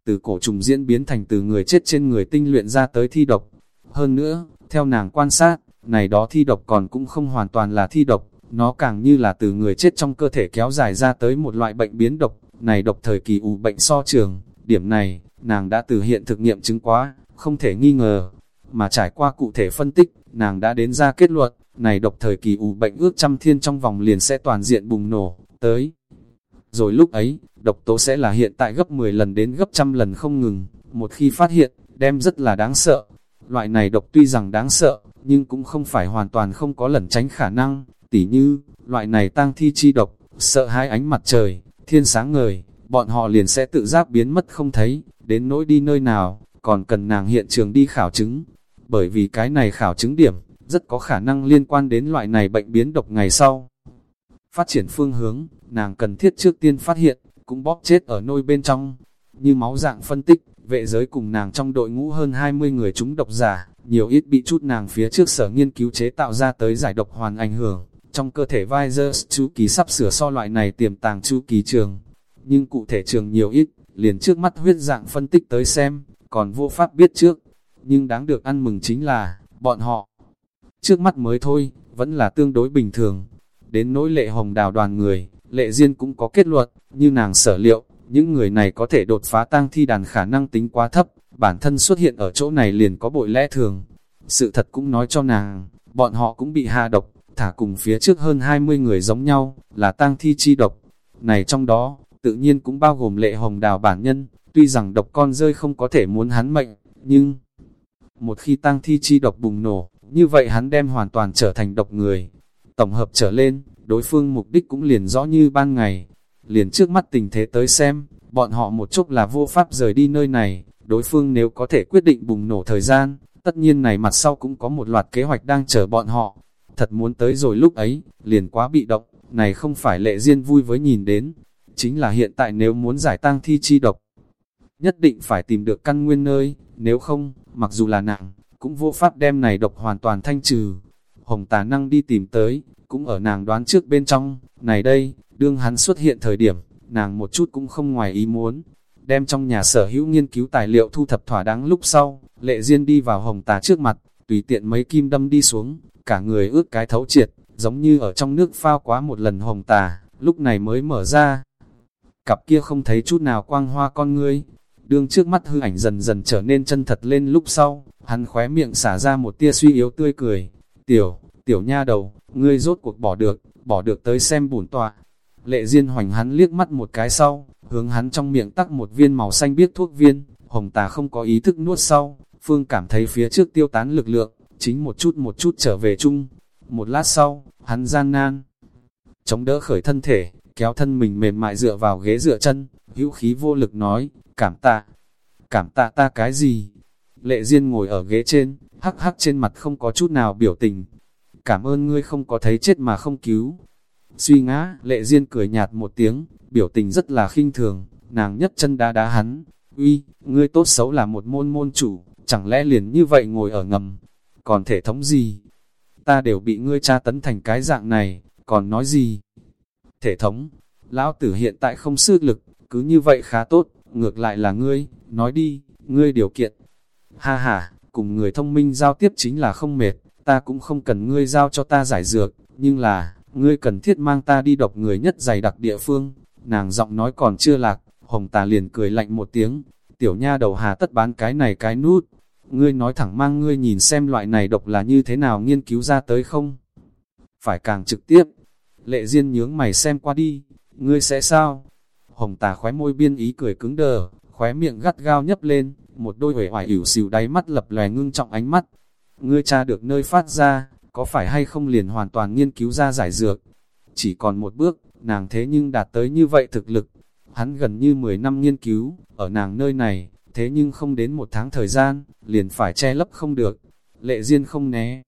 từ cổ trùng diễn biến thành từ người chết trên người tinh luyện ra tới thi độc. Hơn nữa, theo nàng quan sát, này đó thi độc còn cũng không hoàn toàn là thi độc, nó càng như là từ người chết trong cơ thể kéo dài ra tới một loại bệnh biến độc, này độc thời kỳ ủ bệnh so trường, điểm này, nàng đã từ hiện thực nghiệm chứng quá, không thể nghi ngờ, mà trải qua cụ thể phân tích, nàng đã đến ra kết luận, này độc thời kỳ ủ bệnh ước trăm thiên trong vòng liền sẽ toàn diện bùng nổ, tới. Rồi lúc ấy, độc tố sẽ là hiện tại gấp 10 lần đến gấp trăm lần không ngừng, một khi phát hiện, đem rất là đáng sợ. Loại này độc tuy rằng đáng sợ, nhưng cũng không phải hoàn toàn không có lẩn tránh khả năng, tỉ như, loại này tăng thi chi độc, sợ hai ánh mặt trời, thiên sáng ngời, bọn họ liền sẽ tự giác biến mất không thấy, đến nỗi đi nơi nào, còn cần nàng hiện trường đi khảo chứng. Bởi vì cái này khảo chứng điểm, rất có khả năng liên quan đến loại này bệnh biến độc ngày sau. Phát triển phương hướng, nàng cần thiết trước tiên phát hiện, cũng bóp chết ở nôi bên trong. Như máu dạng phân tích, vệ giới cùng nàng trong đội ngũ hơn 20 người chúng độc giả, nhiều ít bị chút nàng phía trước sở nghiên cứu chế tạo ra tới giải độc hoàn ảnh hưởng. Trong cơ thể Visors chu kỳ sắp sửa so loại này tiềm tàng chu kỳ trường. Nhưng cụ thể trường nhiều ít, liền trước mắt huyết dạng phân tích tới xem, còn vô pháp biết trước. Nhưng đáng được ăn mừng chính là, bọn họ, trước mắt mới thôi, vẫn là tương đối bình thường. Đến nỗi lệ hồng đào đoàn người, lệ duyên cũng có kết luận, như nàng sở liệu, những người này có thể đột phá tang thi đàn khả năng tính quá thấp, bản thân xuất hiện ở chỗ này liền có bội lẽ thường. Sự thật cũng nói cho nàng, bọn họ cũng bị hạ độc, thả cùng phía trước hơn 20 người giống nhau, là tang thi chi độc. Này trong đó, tự nhiên cũng bao gồm lệ hồng đào bản nhân, tuy rằng độc con rơi không có thể muốn hắn mệnh, nhưng một khi tăng thi chi độc bùng nổ, như vậy hắn đem hoàn toàn trở thành độc người. Tổng hợp trở lên, đối phương mục đích cũng liền rõ như ban ngày. Liền trước mắt tình thế tới xem, bọn họ một chút là vô pháp rời đi nơi này, đối phương nếu có thể quyết định bùng nổ thời gian, tất nhiên này mặt sau cũng có một loạt kế hoạch đang chờ bọn họ. Thật muốn tới rồi lúc ấy, liền quá bị động, này không phải lệ duyên vui với nhìn đến. Chính là hiện tại nếu muốn giải tang thi chi độc, nhất định phải tìm được căn nguyên nơi, nếu không, mặc dù là nặng, cũng vô pháp đem này độc hoàn toàn thanh trừ. Hồng tà năng đi tìm tới, cũng ở nàng đoán trước bên trong, này đây, đương hắn xuất hiện thời điểm, nàng một chút cũng không ngoài ý muốn. Đem trong nhà sở hữu nghiên cứu tài liệu thu thập thỏa đáng lúc sau, lệ duyên đi vào hồng tà trước mặt, tùy tiện mấy kim đâm đi xuống, cả người ướt cái thấu triệt, giống như ở trong nước phao quá một lần hồng tà, lúc này mới mở ra. Cặp kia không thấy chút nào quang hoa con ngươi, đương trước mắt hư ảnh dần dần trở nên chân thật lên lúc sau, hắn khóe miệng xả ra một tia suy yếu tươi cười. Tiểu, tiểu nha đầu, ngươi rốt cuộc bỏ được, bỏ được tới xem bổn tọa. Lệ Diên hoành hắn liếc mắt một cái sau, hướng hắn trong miệng tắc một viên màu xanh biết thuốc viên, hồng tà không có ý thức nuốt sau, Phương cảm thấy phía trước tiêu tán lực lượng, chính một chút một chút trở về chung. Một lát sau, hắn gian nan, chống đỡ khởi thân thể, kéo thân mình mềm mại dựa vào ghế dựa chân, hữu khí vô lực nói, cảm tạ, cảm tạ ta cái gì? Lệ Diên ngồi ở ghế trên, hắc hắc trên mặt không có chút nào biểu tình. Cảm ơn ngươi không có thấy chết mà không cứu. Suy ngã, Lệ Diên cười nhạt một tiếng, biểu tình rất là khinh thường, nàng nhất chân đá đá hắn. Uy, ngươi tốt xấu là một môn môn chủ, chẳng lẽ liền như vậy ngồi ở ngầm, còn thể thống gì? Ta đều bị ngươi tra tấn thành cái dạng này, còn nói gì? Thể thống, lão tử hiện tại không sức lực, cứ như vậy khá tốt, ngược lại là ngươi, nói đi, ngươi điều kiện. Ha ha, cùng người thông minh giao tiếp chính là không mệt, ta cũng không cần ngươi giao cho ta giải dược, nhưng là, ngươi cần thiết mang ta đi độc người nhất dày đặc địa phương. Nàng giọng nói còn chưa lạc, hồng tà liền cười lạnh một tiếng, tiểu nha đầu hà tất bán cái này cái nút, ngươi nói thẳng mang ngươi nhìn xem loại này độc là như thế nào nghiên cứu ra tới không? Phải càng trực tiếp. Lệ Diên nhướng mày xem qua đi, ngươi sẽ sao? Hồng tà khóe môi biên ý cười cứng đờ, khóe miệng gắt gao nhấp lên, một đôi huệ hoài ỉu xìu đáy mắt lập lòe ngưng trọng ánh mắt. Ngươi tra được nơi phát ra, có phải hay không liền hoàn toàn nghiên cứu ra giải dược? Chỉ còn một bước, nàng thế nhưng đạt tới như vậy thực lực. Hắn gần như 10 năm nghiên cứu, ở nàng nơi này, thế nhưng không đến một tháng thời gian, liền phải che lấp không được. Lệ Diên không né,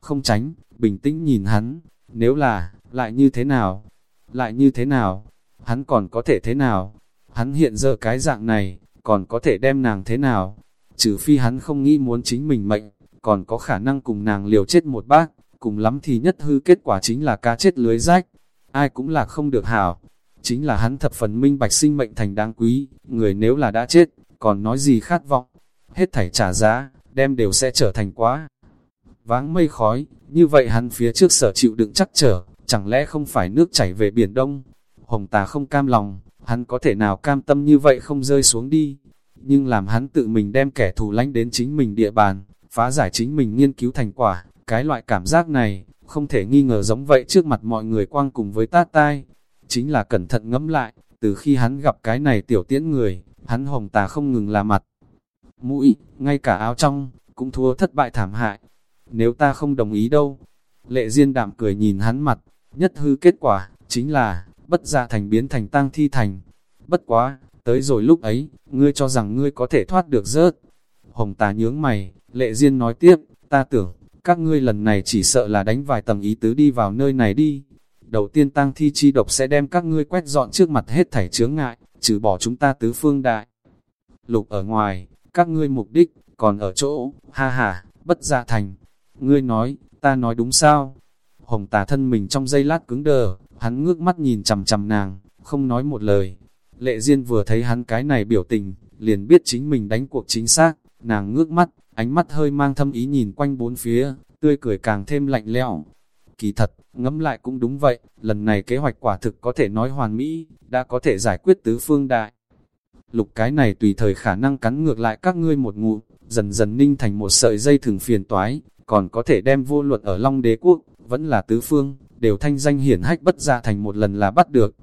không tránh, bình tĩnh nhìn hắn, nếu là, lại như thế nào, lại như thế nào, hắn còn có thể thế nào, hắn hiện giờ cái dạng này, còn có thể đem nàng thế nào, trừ phi hắn không nghĩ muốn chính mình mệnh, còn có khả năng cùng nàng liều chết một bác, cùng lắm thì nhất hư kết quả chính là cá chết lưới rách, ai cũng là không được hảo, chính là hắn thập phần minh bạch sinh mệnh thành đáng quý, người nếu là đã chết, còn nói gì khát vọng, hết thảy trả giá, đem đều sẽ trở thành quá. Váng mây khói, như vậy hắn phía trước sở chịu đựng chắc trở, chẳng lẽ không phải nước chảy về biển đông? Hồng tà không cam lòng, hắn có thể nào cam tâm như vậy không rơi xuống đi. Nhưng làm hắn tự mình đem kẻ thù lánh đến chính mình địa bàn, phá giải chính mình nghiên cứu thành quả, cái loại cảm giác này, không thể nghi ngờ giống vậy trước mặt mọi người quang cùng với tát tai. Chính là cẩn thận ngẫm lại, từ khi hắn gặp cái này tiểu tiễn người, hắn hồng tà không ngừng là mặt. Mũi, ngay cả áo trong, cũng thua thất bại thảm hại. Nếu ta không đồng ý đâu, lệ diên đạm cười nhìn hắn mặt, nhất hư kết quả, chính là, bất gia thành biến thành tang thi thành. Bất quá, tới rồi lúc ấy, ngươi cho rằng ngươi có thể thoát được rớt. Hồng tà nhướng mày, lệ duyên nói tiếp, ta tưởng, các ngươi lần này chỉ sợ là đánh vài tầng ý tứ đi vào nơi này đi. Đầu tiên tang thi chi độc sẽ đem các ngươi quét dọn trước mặt hết thảy chướng ngại, trừ bỏ chúng ta tứ phương đại. Lục ở ngoài, các ngươi mục đích, còn ở chỗ, ha ha, bất dạ thành. Ngươi nói, ta nói đúng sao? Hồng tà thân mình trong giây lát cứng đờ, hắn ngước mắt nhìn chầm chầm nàng, không nói một lời. Lệ Diên vừa thấy hắn cái này biểu tình, liền biết chính mình đánh cuộc chính xác, nàng ngước mắt, ánh mắt hơi mang thâm ý nhìn quanh bốn phía, tươi cười càng thêm lạnh lẽo. Kỳ thật, ngẫm lại cũng đúng vậy, lần này kế hoạch quả thực có thể nói hoàn mỹ, đã có thể giải quyết tứ phương đại. Lục cái này tùy thời khả năng cắn ngược lại các ngươi một ngụ, dần dần ninh thành một sợi dây thường phiền toái, còn có thể đem vô luật ở Long Đế Quốc, vẫn là tứ phương, đều thanh danh hiển hách bất ra thành một lần là bắt được.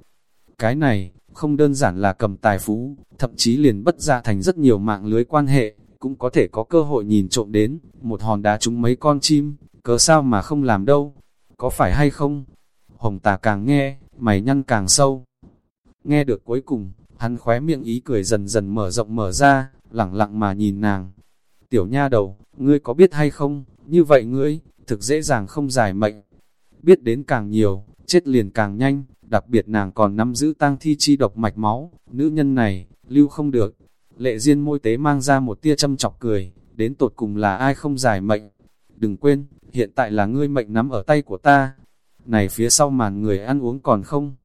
Cái này, không đơn giản là cầm tài phú, thậm chí liền bất ra thành rất nhiều mạng lưới quan hệ, cũng có thể có cơ hội nhìn trộm đến, một hòn đá trúng mấy con chim, cớ sao mà không làm đâu, có phải hay không? Hồng tà càng nghe, mày nhăn càng sâu. Nghe được cuối cùng, hắn khóe miệng ý cười dần dần mở rộng mở ra, lặng lặng mà nhìn nàng. Tiểu nha đầu, ngươi có biết hay không, như vậy ngươi, thực dễ dàng không giải mệnh. Biết đến càng nhiều, chết liền càng nhanh, đặc biệt nàng còn nắm giữ tang thi chi độc mạch máu, nữ nhân này, lưu không được. Lệ duyên môi tế mang ra một tia châm chọc cười, đến tột cùng là ai không giải mệnh. Đừng quên, hiện tại là ngươi mệnh nắm ở tay của ta. Này phía sau màn người ăn uống còn không?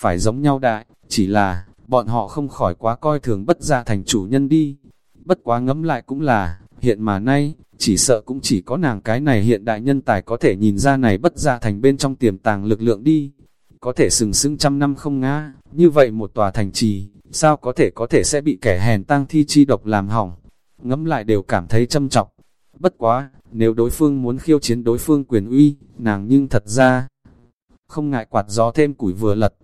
Phải giống nhau đại, chỉ là, bọn họ không khỏi quá coi thường bất gia thành chủ nhân đi. Bất quá ngẫm lại cũng là, hiện mà nay, chỉ sợ cũng chỉ có nàng cái này hiện đại nhân tài có thể nhìn ra này bất gia thành bên trong tiềm tàng lực lượng đi. Có thể sừng sững trăm năm không ngã, như vậy một tòa thành trì, sao có thể có thể sẽ bị kẻ hèn tăng thi chi độc làm hỏng. Ngẫm lại đều cảm thấy châm trọng. Bất quá, nếu đối phương muốn khiêu chiến đối phương quyền uy, nàng nhưng thật ra không ngại quạt gió thêm củi vừa lật.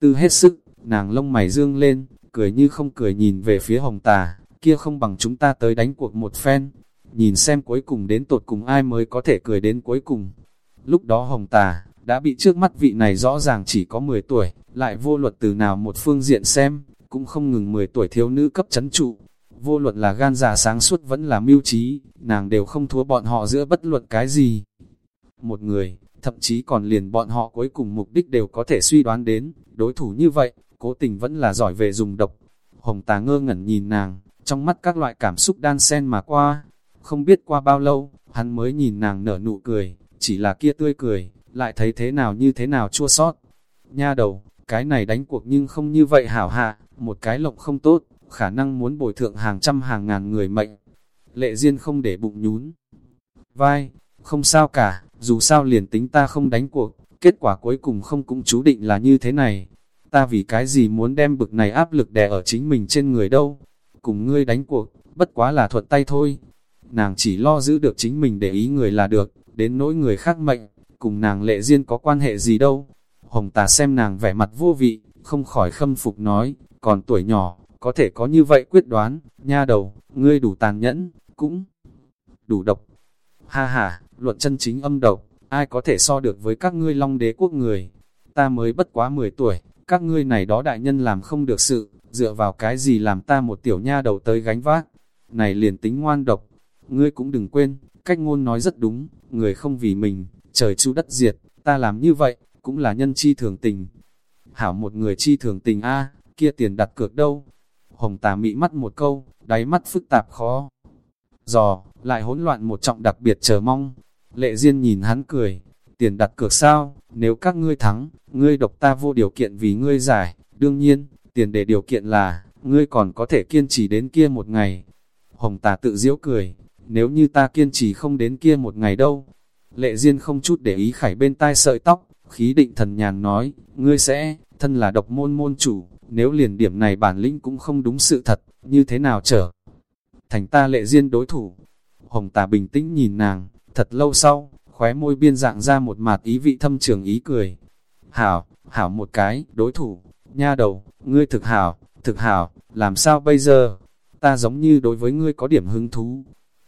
Tư hết sức, nàng lông mày dương lên, cười như không cười nhìn về phía hồng tà, kia không bằng chúng ta tới đánh cuộc một phen, nhìn xem cuối cùng đến tột cùng ai mới có thể cười đến cuối cùng. Lúc đó hồng tà, đã bị trước mắt vị này rõ ràng chỉ có 10 tuổi, lại vô luật từ nào một phương diện xem, cũng không ngừng 10 tuổi thiếu nữ cấp chấn trụ. Vô luận là gan già sáng suốt vẫn là mưu trí, nàng đều không thua bọn họ giữa bất luận cái gì. Một người, thậm chí còn liền bọn họ cuối cùng mục đích đều có thể suy đoán đến, đối thủ như vậy, cố tình vẫn là giỏi về dùng độc. Hồng tà ngơ ngẩn nhìn nàng, trong mắt các loại cảm xúc đan sen mà qua. Không biết qua bao lâu, hắn mới nhìn nàng nở nụ cười, chỉ là kia tươi cười, lại thấy thế nào như thế nào chua sót. Nha đầu, cái này đánh cuộc nhưng không như vậy hảo hạ, một cái lộng không tốt, khả năng muốn bồi thượng hàng trăm hàng ngàn người mệnh. Lệ Diên không để bụng nhún. Vai, không sao cả, dù sao liền tính ta không đánh cuộc, kết quả cuối cùng không cũng chú định là như thế này. Ta vì cái gì muốn đem bực này áp lực đè ở chính mình trên người đâu. Cùng ngươi đánh cuộc, bất quá là thuận tay thôi. Nàng chỉ lo giữ được chính mình để ý người là được, đến nỗi người khác mệnh, cùng nàng lệ duyên có quan hệ gì đâu. Hồng tà xem nàng vẻ mặt vô vị, không khỏi khâm phục nói, còn tuổi nhỏ, có thể có như vậy quyết đoán, nha đầu, ngươi đủ tàn nhẫn, cũng đủ độc. Ha ha, luận chân chính âm độc, ai có thể so được với các ngươi long đế quốc người. Ta mới bất quá 10 tuổi, các ngươi này đó đại nhân làm không được sự, dựa vào cái gì làm ta một tiểu nha đầu tới gánh vác. Này liền tính ngoan độc, ngươi cũng đừng quên, cách ngôn nói rất đúng, người không vì mình, trời chu đất diệt, ta làm như vậy, cũng là nhân chi thường tình. Hảo một người chi thường tình a kia tiền đặt cược đâu? Hồng tà mị mắt một câu, đáy mắt phức tạp khó. Giò, lại hỗn loạn một trọng đặc biệt chờ mong. Lệ Diên nhìn hắn cười, tiền đặt cược sao, nếu các ngươi thắng, ngươi độc ta vô điều kiện vì ngươi giải, đương nhiên, tiền để điều kiện là, ngươi còn có thể kiên trì đến kia một ngày. Hồng tà tự diễu cười, nếu như ta kiên trì không đến kia một ngày đâu. Lệ Diên không chút để ý khải bên tai sợi tóc, khí định thần nhàn nói, ngươi sẽ, thân là độc môn môn chủ, nếu liền điểm này bản lĩnh cũng không đúng sự thật, như thế nào trở? Thành ta lệ Diên đối thủ. Hồng tà bình tĩnh nhìn nàng, thật lâu sau, khóe môi biên dạng ra một mặt ý vị thâm trường ý cười. Hảo, hảo một cái, đối thủ, nha đầu, ngươi thực hảo, thực hảo, làm sao bây giờ? Ta giống như đối với ngươi có điểm hứng thú.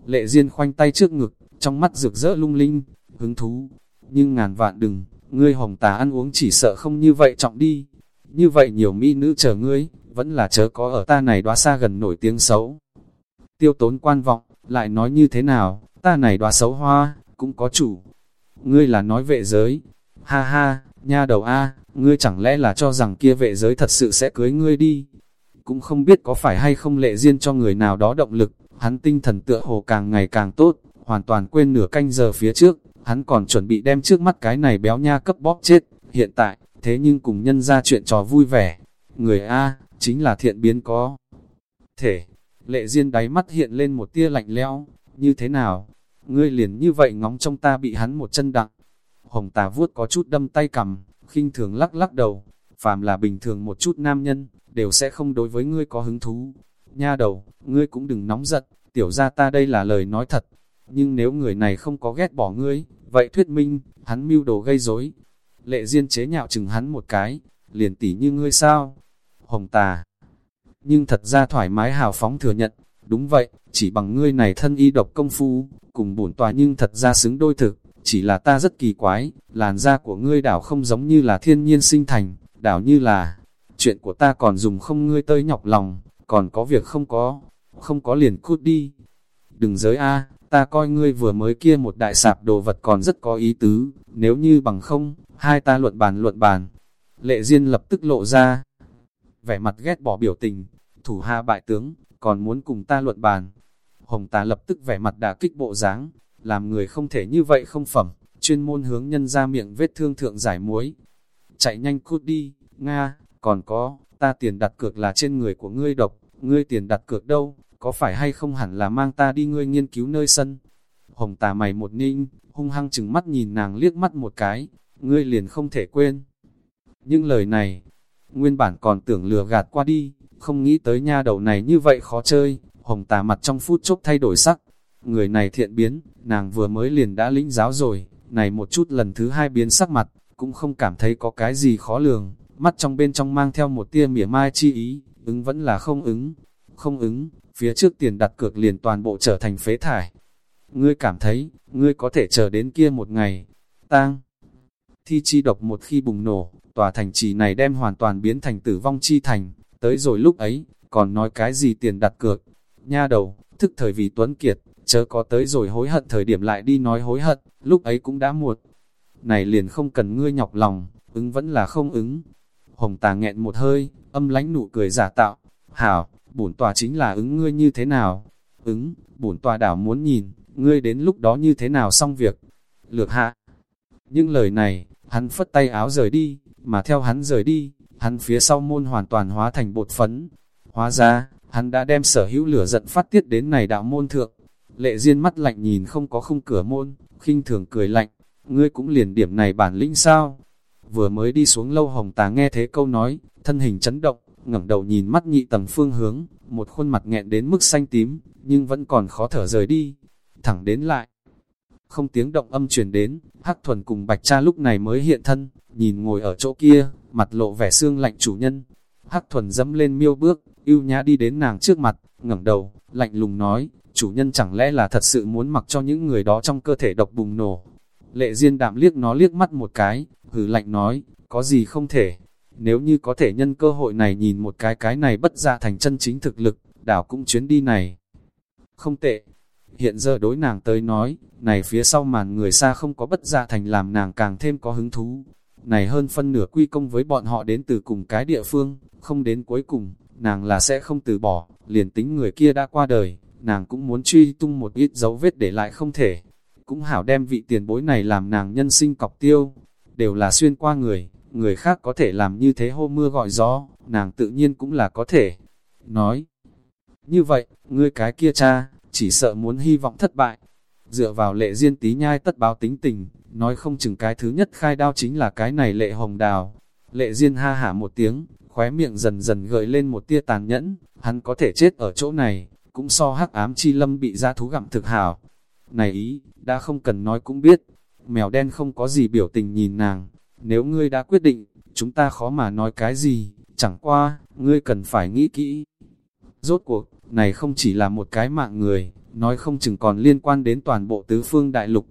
Lệ Diên khoanh tay trước ngực, trong mắt rực rỡ lung linh, hứng thú. Nhưng ngàn vạn đừng, ngươi hồng tà ăn uống chỉ sợ không như vậy trọng đi. Như vậy nhiều mỹ nữ chờ ngươi, vẫn là chớ có ở ta này đóa xa gần nổi tiếng xấu. Tiêu tốn quan vọng, lại nói như thế nào, ta này đóa xấu hoa, cũng có chủ. Ngươi là nói vệ giới. Ha ha, nha đầu A, ngươi chẳng lẽ là cho rằng kia vệ giới thật sự sẽ cưới ngươi đi. Cũng không biết có phải hay không lệ riêng cho người nào đó động lực, hắn tinh thần tựa hồ càng ngày càng tốt, hoàn toàn quên nửa canh giờ phía trước, hắn còn chuẩn bị đem trước mắt cái này béo nha cấp bóp chết, hiện tại, thế nhưng cùng nhân ra chuyện trò vui vẻ. Người A, chính là thiện biến có. Thể, lệ riêng đáy mắt hiện lên một tia lạnh lẽo như thế nào? Ngươi liền như vậy ngóng trong ta bị hắn một chân đặng. Hồng tà vuốt có chút đâm tay cầm, khinh thường lắc lắc đầu, phàm là bình thường một chút nam nhân, đều sẽ không đối với ngươi có hứng thú. Nha đầu, ngươi cũng đừng nóng giận, tiểu ra ta đây là lời nói thật. Nhưng nếu người này không có ghét bỏ ngươi, vậy thuyết minh, hắn mưu đồ gây rối. Lệ Diên chế nhạo chừng hắn một cái, liền tỉ như ngươi sao? Hồng tà. Nhưng thật ra thoải mái hào phóng thừa nhận, đúng vậy, chỉ bằng ngươi này thân y độc công phu, cùng bổn tòa nhưng thật ra xứng đôi thực, chỉ là ta rất kỳ quái, làn da của ngươi đảo không giống như là thiên nhiên sinh thành, đảo như là, chuyện của ta còn dùng không ngươi tơi nhọc lòng, còn có việc không có, không có liền cút đi. Đừng giới A, ta coi ngươi vừa mới kia một đại sạp đồ vật còn rất có ý tứ, nếu như bằng không, hai ta luận bàn luận bàn. Lệ Diên lập tức lộ ra, vẻ mặt ghét bỏ biểu tình, thủ hạ bại tướng, còn muốn cùng ta luận bàn. Hồng ta lập tức vẻ mặt đả kích bộ dáng, làm người không thể như vậy không phẩm, chuyên môn hướng nhân ra miệng vết thương thượng giải muối. Chạy nhanh cút đi, Nga, còn có, ta tiền đặt cược là trên người của ngươi độc, ngươi tiền đặt cược đâu, có phải hay không hẳn là mang ta đi ngươi nghiên cứu nơi sân. Hồng tà mày một ninh, hung hăng chừng mắt nhìn nàng liếc mắt một cái, ngươi liền không thể quên. Những lời này, nguyên bản còn tưởng lừa gạt qua đi, không nghĩ tới nha đầu này như vậy khó chơi, hồng tà mặt trong phút chốc thay đổi sắc. Người này thiện biến, nàng vừa mới liền đã lĩnh giáo rồi, này một chút lần thứ hai biến sắc mặt, cũng không cảm thấy có cái gì khó lường, mắt trong bên trong mang theo một tia mỉa mai chi ý, ứng vẫn là không ứng, không ứng, phía trước tiền đặt cược liền toàn bộ trở thành phế thải. Ngươi cảm thấy, ngươi có thể chờ đến kia một ngày, tang. Thi chi độc một khi bùng nổ, tòa thành trì này đem hoàn toàn biến thành tử vong chi thành, tới rồi lúc ấy, còn nói cái gì tiền đặt cược. Nha đầu, thức thời vì tuấn kiệt, chớ có tới rồi hối hận thời điểm lại đi nói hối hận, lúc ấy cũng đã muộn. Này liền không cần ngươi nhọc lòng, ứng vẫn là không ứng. Hồng tà nghẹn một hơi, âm lánh nụ cười giả tạo. Hảo, bổn tòa chính là ứng ngươi như thế nào? Ứng, bổn tòa đảo muốn nhìn, ngươi đến lúc đó như thế nào xong việc? Lược hạ. Những lời này, hắn phất tay áo rời đi, mà theo hắn rời đi, hắn phía sau môn hoàn toàn hóa thành bột phấn. Hóa ra, hắn đã đem sở hữu lửa giận phát tiết đến này đạo môn thượng. Lệ Diên mắt lạnh nhìn không có khung cửa môn, khinh thường cười lạnh, ngươi cũng liền điểm này bản lĩnh sao? Vừa mới đi xuống lâu hồng tà nghe thế câu nói, thân hình chấn động, ngẩng đầu nhìn mắt nhị tầng phương hướng, một khuôn mặt nghẹn đến mức xanh tím, nhưng vẫn còn khó thở rời đi, thẳng đến lại. Không tiếng động âm truyền đến, Hắc Thuần cùng Bạch Cha lúc này mới hiện thân, nhìn ngồi ở chỗ kia, mặt lộ vẻ xương lạnh chủ nhân. Hắc Thuần dẫm lên miêu bước, yêu nhã đi đến nàng trước mặt, ngẩng đầu, lạnh lùng nói, chủ nhân chẳng lẽ là thật sự muốn mặc cho những người đó trong cơ thể độc bùng nổ. Lệ Diên đạm liếc nó liếc mắt một cái, hừ lạnh nói, có gì không thể. Nếu như có thể nhân cơ hội này nhìn một cái cái này bất ra thành chân chính thực lực, đảo cũng chuyến đi này. Không tệ. Hiện giờ đối nàng tới nói, này phía sau màn người xa không có bất ra thành làm nàng càng thêm có hứng thú. Này hơn phân nửa quy công với bọn họ đến từ cùng cái địa phương, không đến cuối cùng, nàng là sẽ không từ bỏ, liền tính người kia đã qua đời, nàng cũng muốn truy tung một ít dấu vết để lại không thể. Cũng hảo đem vị tiền bối này làm nàng nhân sinh cọc tiêu, đều là xuyên qua người, người khác có thể làm như thế hô mưa gọi gió, nàng tự nhiên cũng là có thể. Nói, như vậy, ngươi cái kia cha, chỉ sợ muốn hy vọng thất bại. Dựa vào lệ duyên tí nhai tất báo tính tình, nói không chừng cái thứ nhất khai đao chính là cái này lệ hồng đào. Lệ duyên ha hả một tiếng, khóe miệng dần dần gợi lên một tia tàn nhẫn, hắn có thể chết ở chỗ này, cũng so hắc ám chi lâm bị ra thú gặm thực hảo. Này ý, đã không cần nói cũng biết, mèo đen không có gì biểu tình nhìn nàng, nếu ngươi đã quyết định, chúng ta khó mà nói cái gì, chẳng qua, ngươi cần phải nghĩ kỹ. Rốt cuộc, này không chỉ là một cái mạng người, nói không chừng còn liên quan đến toàn bộ tứ phương đại lục.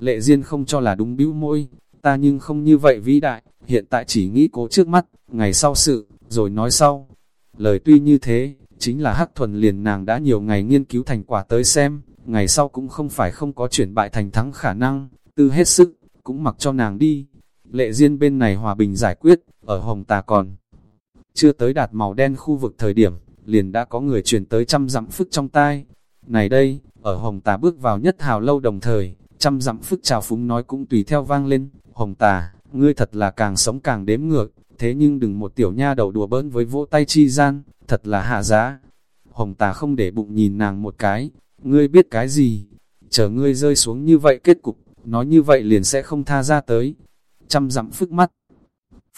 Lệ Diên không cho là đúng bĩu môi, ta nhưng không như vậy vĩ đại, hiện tại chỉ nghĩ cố trước mắt, ngày sau sự, rồi nói sau. Lời tuy như thế, chính là hắc thuần liền nàng đã nhiều ngày nghiên cứu thành quả tới xem, ngày sau cũng không phải không có chuyển bại thành thắng khả năng, tư hết sức, cũng mặc cho nàng đi. Lệ Diên bên này hòa bình giải quyết, ở Hồng Tà còn chưa tới đạt màu đen khu vực thời điểm, liền đã có người truyền tới trăm dặm phức trong tai. Này đây, ở Hồng Tà bước vào nhất hào lâu đồng thời, trăm dặm phức chào phúng nói cũng tùy theo vang lên, Hồng Tà, ngươi thật là càng sống càng đếm ngược, thế nhưng đừng một tiểu nha đầu đùa bỡn với vỗ tay chi gian, thật là hạ giá. Hồng Tà không để bụng nhìn nàng một cái, ngươi biết cái gì, chờ ngươi rơi xuống như vậy kết cục, nói như vậy liền sẽ không tha ra tới. chăm dặm phức mắt,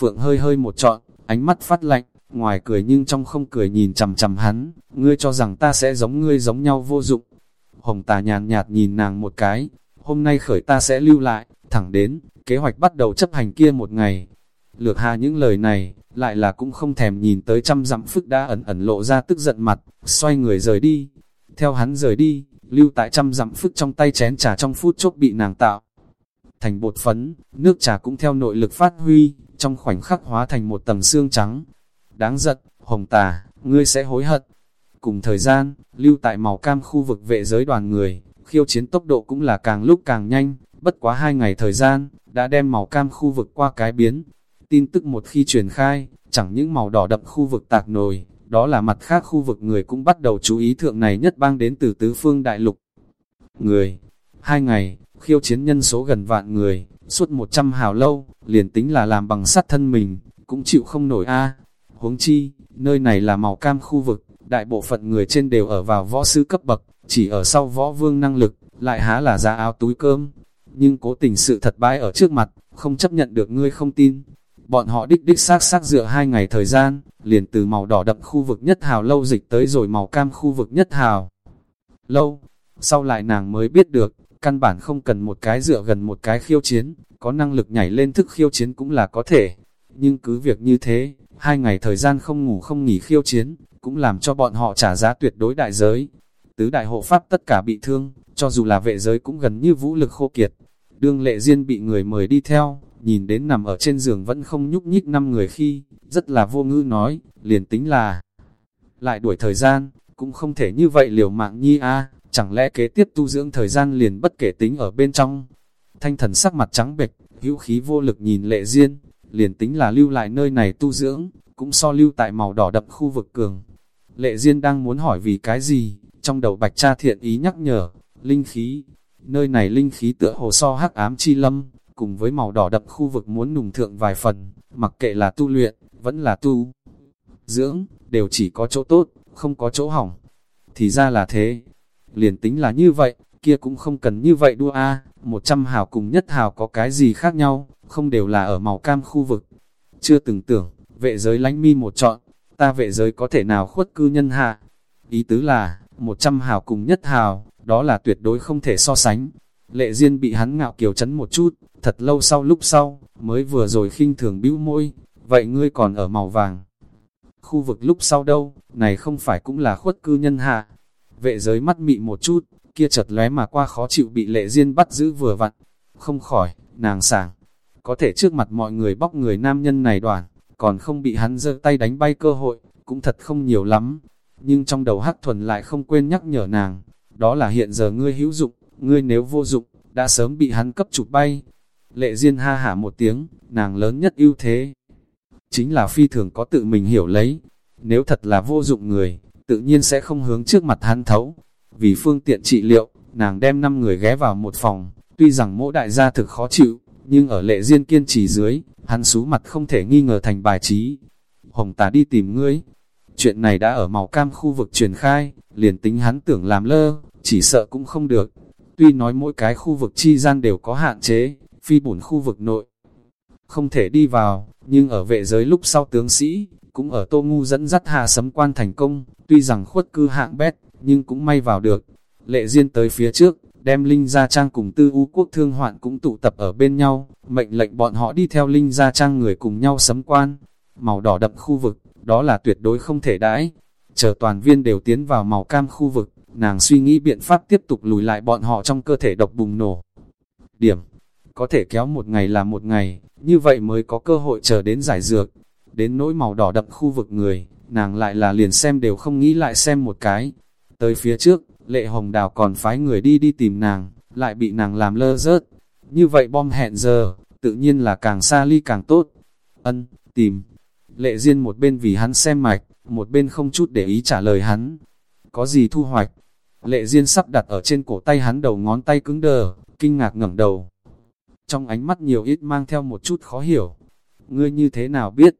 Phượng hơi hơi một trọn, ánh mắt phát lạnh, ngoài cười nhưng trong không cười nhìn chầm chầm hắn, ngươi cho rằng ta sẽ giống ngươi giống nhau vô dụng. Hồng tà nhàn nhạt nhìn nàng một cái, hôm nay khởi ta sẽ lưu lại, thẳng đến, kế hoạch bắt đầu chấp hành kia một ngày. Lược hà những lời này, lại là cũng không thèm nhìn tới trăm dặm phức đã ẩn ẩn lộ ra tức giận mặt, xoay người rời đi. Theo hắn rời đi, lưu tại trăm dặm phức trong tay chén trà trong phút chốc bị nàng tạo. Thành bột phấn, nước trà cũng theo nội lực phát huy, trong khoảnh khắc hóa thành một tầng xương trắng. Đáng giận, hồng tà, ngươi sẽ hối hận. Cùng thời gian, lưu tại màu cam khu vực vệ giới đoàn người, khiêu chiến tốc độ cũng là càng lúc càng nhanh, bất quá hai ngày thời gian, đã đem màu cam khu vực qua cái biến. Tin tức một khi truyền khai, chẳng những màu đỏ đậm khu vực tạc nồi, đó là mặt khác khu vực người cũng bắt đầu chú ý thượng này nhất bang đến từ tứ phương đại lục. Người, hai ngày, khiêu chiến nhân số gần vạn người, suốt 100 hào lâu, liền tính là làm bằng sắt thân mình, cũng chịu không nổi a Huống chi, nơi này là màu cam khu vực, đại bộ phận người trên đều ở vào võ sư cấp bậc, chỉ ở sau võ vương năng lực, lại há là ra áo túi cơm. Nhưng cố tình sự thật bãi ở trước mặt, không chấp nhận được ngươi không tin. Bọn họ đích đích xác xác dựa hai ngày thời gian, liền từ màu đỏ đậm khu vực nhất hào lâu dịch tới rồi màu cam khu vực nhất hào. Lâu, sau lại nàng mới biết được, căn bản không cần một cái dựa gần một cái khiêu chiến, có năng lực nhảy lên thức khiêu chiến cũng là có thể. Nhưng cứ việc như thế, hai ngày thời gian không ngủ không nghỉ khiêu chiến, cũng làm cho bọn họ trả giá tuyệt đối đại giới. Tứ đại hộ pháp tất cả bị thương, cho dù là vệ giới cũng gần như vũ lực khô kiệt. Đương lệ riêng bị người mời đi theo, nhìn đến nằm ở trên giường vẫn không nhúc nhích năm người khi, rất là vô ngữ nói, liền tính là lại đuổi thời gian, cũng không thể như vậy liều mạng nhi a chẳng lẽ kế tiếp tu dưỡng thời gian liền bất kể tính ở bên trong. Thanh thần sắc mặt trắng bệch, hữu khí vô lực nhìn lệ duyên liền tính là lưu lại nơi này tu dưỡng, cũng so lưu tại màu đỏ đậm khu vực cường. Lệ duyên đang muốn hỏi vì cái gì, trong đầu bạch cha thiện ý nhắc nhở, linh khí, nơi này linh khí tựa hồ so hắc ám chi lâm, cùng với màu đỏ đậm khu vực muốn nùng thượng vài phần, mặc kệ là tu luyện, vẫn là tu. Dưỡng, đều chỉ có chỗ tốt, không có chỗ hỏng. Thì ra là thế, liền tính là như vậy, kia cũng không cần như vậy đua a một trăm hào cùng nhất hào có cái gì khác nhau, không đều là ở màu cam khu vực. Chưa từng tưởng, vệ giới lánh mi một chọn, ta vệ giới có thể nào khuất cư nhân hạ. Ý tứ là, một trăm hào cùng nhất hào, đó là tuyệt đối không thể so sánh. Lệ Diên bị hắn ngạo kiều chấn một chút, thật lâu sau lúc sau, mới vừa rồi khinh thường bĩu môi, vậy ngươi còn ở màu vàng. Khu vực lúc sau đâu, này không phải cũng là khuất cư nhân hạ. Vệ giới mắt mị một chút, kia chật lóe mà qua khó chịu bị lệ Diên bắt giữ vừa vặn. Không khỏi, nàng sảng. Có thể trước mặt mọi người bóc người nam nhân này đoàn, còn không bị hắn giơ tay đánh bay cơ hội, cũng thật không nhiều lắm. Nhưng trong đầu hắc thuần lại không quên nhắc nhở nàng, đó là hiện giờ ngươi hữu dụng, ngươi nếu vô dụng, đã sớm bị hắn cấp chụp bay. Lệ Diên ha hả một tiếng, nàng lớn nhất ưu thế. Chính là phi thường có tự mình hiểu lấy. Nếu thật là vô dụng người, tự nhiên sẽ không hướng trước mặt hắn thấu. Vì phương tiện trị liệu, nàng đem 5 người ghé vào một phòng, tuy rằng mỗi đại gia thực khó chịu, nhưng ở lệ Diên kiên trì dưới, hắn sú mặt không thể nghi ngờ thành bài trí. Hồng tà đi tìm ngươi. Chuyện này đã ở màu cam khu vực truyền khai, liền tính hắn tưởng làm lơ, chỉ sợ cũng không được. Tuy nói mỗi cái khu vực chi gian đều có hạn chế, phi bổn khu vực nội. Không thể đi vào, nhưng ở vệ giới lúc sau tướng sĩ, cũng ở tô ngu dẫn dắt hạ sấm quan thành công, tuy rằng khuất cư hạng bét, nhưng cũng may vào được. Lệ Diên tới phía trước, đem Linh Gia Trang cùng tư u quốc thương hoạn cũng tụ tập ở bên nhau, mệnh lệnh bọn họ đi theo Linh Gia Trang người cùng nhau sấm quan. Màu đỏ đậm khu vực, đó là tuyệt đối không thể đãi. Chờ toàn viên đều tiến vào màu cam khu vực, nàng suy nghĩ biện pháp tiếp tục lùi lại bọn họ trong cơ thể độc bùng nổ. Điểm, có thể kéo một ngày là một ngày, như vậy mới có cơ hội chờ đến giải dược. Đến nỗi màu đỏ đậm khu vực người, nàng lại là liền xem đều không nghĩ lại xem một cái. Tới phía trước, Lệ Hồng Đào còn phái người đi đi tìm nàng, lại bị nàng làm lơ rớt. Như vậy bom hẹn giờ, tự nhiên là càng xa ly càng tốt. Ân, tìm. Lệ Diên một bên vì hắn xem mạch, một bên không chút để ý trả lời hắn. Có gì thu hoạch? Lệ Diên sắp đặt ở trên cổ tay hắn đầu ngón tay cứng đờ, kinh ngạc ngẩng đầu. Trong ánh mắt nhiều ít mang theo một chút khó hiểu. Ngươi như thế nào biết?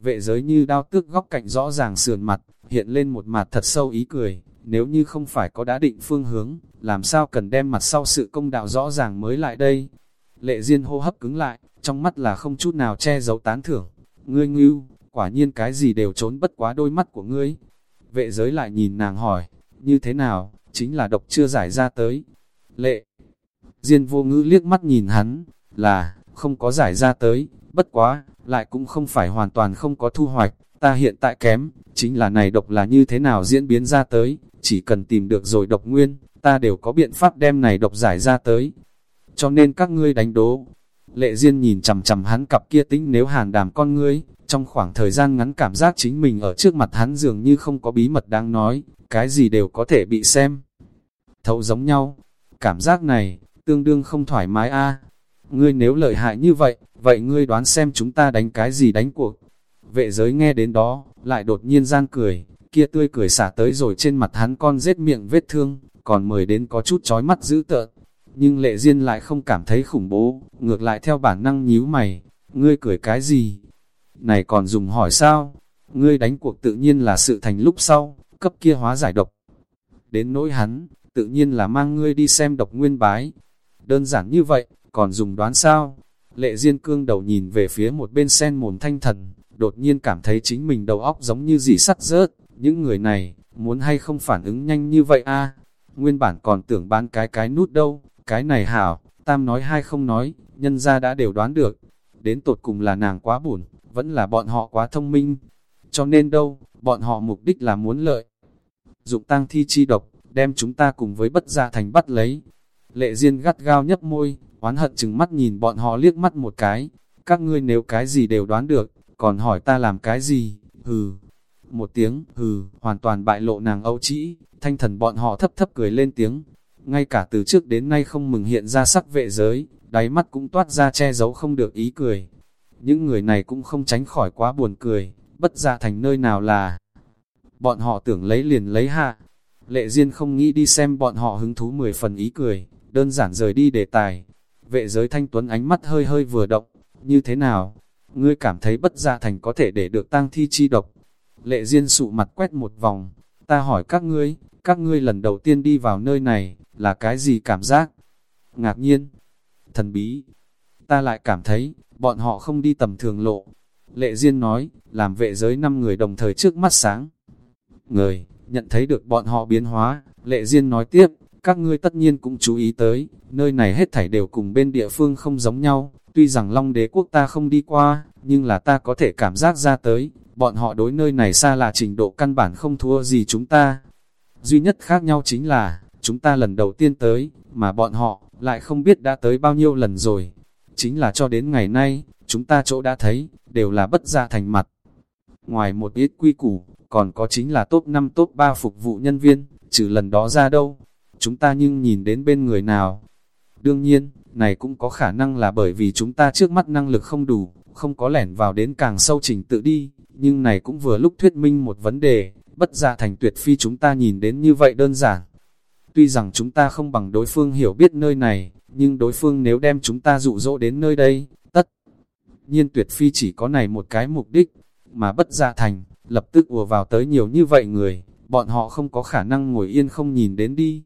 Vệ giới như đao tước góc cạnh rõ ràng sườn mặt, hiện lên một mặt thật sâu ý cười nếu như không phải có đã định phương hướng, làm sao cần đem mặt sau sự công đạo rõ ràng mới lại đây. Lệ Diên hô hấp cứng lại, trong mắt là không chút nào che giấu tán thưởng. Ngươi ngưu, quả nhiên cái gì đều trốn bất quá đôi mắt của ngươi. Vệ giới lại nhìn nàng hỏi, như thế nào, chính là độc chưa giải ra tới. Lệ Diên vô ngữ liếc mắt nhìn hắn, là, không có giải ra tới, bất quá, lại cũng không phải hoàn toàn không có thu hoạch, ta hiện tại kém, chính là này độc là như thế nào diễn biến ra tới, chỉ cần tìm được rồi độc nguyên, ta đều có biện pháp đem này độc giải ra tới. Cho nên các ngươi đánh đố. Lệ Diên nhìn chầm chầm hắn cặp kia tính nếu hàn đàm con ngươi, trong khoảng thời gian ngắn cảm giác chính mình ở trước mặt hắn dường như không có bí mật đang nói, cái gì đều có thể bị xem. Thấu giống nhau, cảm giác này, tương đương không thoải mái a. Ngươi nếu lợi hại như vậy, vậy ngươi đoán xem chúng ta đánh cái gì đánh cuộc. Vệ giới nghe đến đó, lại đột nhiên gian cười, kia tươi cười xả tới rồi trên mặt hắn con rết miệng vết thương, còn mời đến có chút chói mắt dữ tợn. Nhưng lệ duyên lại không cảm thấy khủng bố, ngược lại theo bản năng nhíu mày, ngươi cười cái gì? Này còn dùng hỏi sao? Ngươi đánh cuộc tự nhiên là sự thành lúc sau, cấp kia hóa giải độc. Đến nỗi hắn, tự nhiên là mang ngươi đi xem độc nguyên bái. Đơn giản như vậy, còn dùng đoán sao? Lệ Diên cương đầu nhìn về phía một bên sen mồm thanh thần, đột nhiên cảm thấy chính mình đầu óc giống như dị sắt rớt. Những người này, muốn hay không phản ứng nhanh như vậy a Nguyên bản còn tưởng bán cái cái nút đâu, cái này hảo, tam nói hai không nói, nhân ra đã đều đoán được. Đến tột cùng là nàng quá buồn, vẫn là bọn họ quá thông minh. Cho nên đâu, bọn họ mục đích là muốn lợi. Dụng tang thi chi độc, đem chúng ta cùng với bất gia thành bắt lấy. Lệ Diên gắt gao nhấp môi, oán hận chừng mắt nhìn bọn họ liếc mắt một cái. Các ngươi nếu cái gì đều đoán được, còn hỏi ta làm cái gì, hừ. Một tiếng, hừ, hoàn toàn bại lộ nàng âu trĩ, thanh thần bọn họ thấp thấp cười lên tiếng. Ngay cả từ trước đến nay không mừng hiện ra sắc vệ giới, đáy mắt cũng toát ra che giấu không được ý cười. Những người này cũng không tránh khỏi quá buồn cười, bất gia thành nơi nào là. Bọn họ tưởng lấy liền lấy hạ. Lệ Diên không nghĩ đi xem bọn họ hứng thú mười phần ý cười, đơn giản rời đi đề tài. Vệ giới thanh tuấn ánh mắt hơi hơi vừa động, như thế nào? Ngươi cảm thấy bất gia thành có thể để được tang thi chi độc. Lệ Diên sụ mặt quét một vòng, ta hỏi các ngươi, các ngươi lần đầu tiên đi vào nơi này, là cái gì cảm giác? Ngạc nhiên, thần bí, ta lại cảm thấy, bọn họ không đi tầm thường lộ. Lệ Diên nói, làm vệ giới năm người đồng thời trước mắt sáng. Người, nhận thấy được bọn họ biến hóa, Lệ Diên nói tiếp, các ngươi tất nhiên cũng chú ý tới, nơi này hết thảy đều cùng bên địa phương không giống nhau, tuy rằng Long đế quốc ta không đi qua, nhưng là ta có thể cảm giác ra tới, bọn họ đối nơi này xa là trình độ căn bản không thua gì chúng ta. Duy nhất khác nhau chính là, chúng ta lần đầu tiên tới, mà bọn họ lại không biết đã tới bao nhiêu lần rồi. Chính là cho đến ngày nay, chúng ta chỗ đã thấy, đều là bất gia thành mặt. Ngoài một ít quy củ, còn có chính là top 5 top 3 phục vụ nhân viên, trừ lần đó ra đâu. Chúng ta nhưng nhìn đến bên người nào. Đương nhiên, này cũng có khả năng là bởi vì chúng ta trước mắt năng lực không đủ, không có lẻn vào đến càng sâu trình tự đi, nhưng này cũng vừa lúc thuyết minh một vấn đề, bất gia thành tuyệt phi chúng ta nhìn đến như vậy đơn giản. Tuy rằng chúng ta không bằng đối phương hiểu biết nơi này, nhưng đối phương nếu đem chúng ta dụ dỗ đến nơi đây, tất nhiên tuyệt phi chỉ có này một cái mục đích, mà bất gia thành, lập tức ùa vào tới nhiều như vậy người, bọn họ không có khả năng ngồi yên không nhìn đến đi.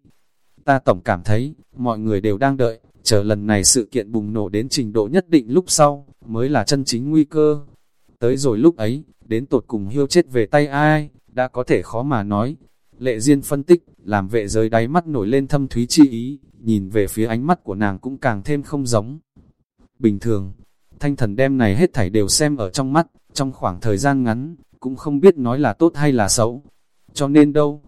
Ta tổng cảm thấy, mọi người đều đang đợi, chờ lần này sự kiện bùng nổ đến trình độ nhất định lúc sau, mới là chân chính nguy cơ. Tới rồi lúc ấy, đến tột cùng hiêu chết về tay ai, đã có thể khó mà nói. Lệ Diên phân tích, làm vệ giới đáy mắt nổi lên thâm thúy chi ý, nhìn về phía ánh mắt của nàng cũng càng thêm không giống. Bình thường, thanh thần đem này hết thảy đều xem ở trong mắt, trong khoảng thời gian ngắn, cũng không biết nói là tốt hay là xấu. Cho nên đâu,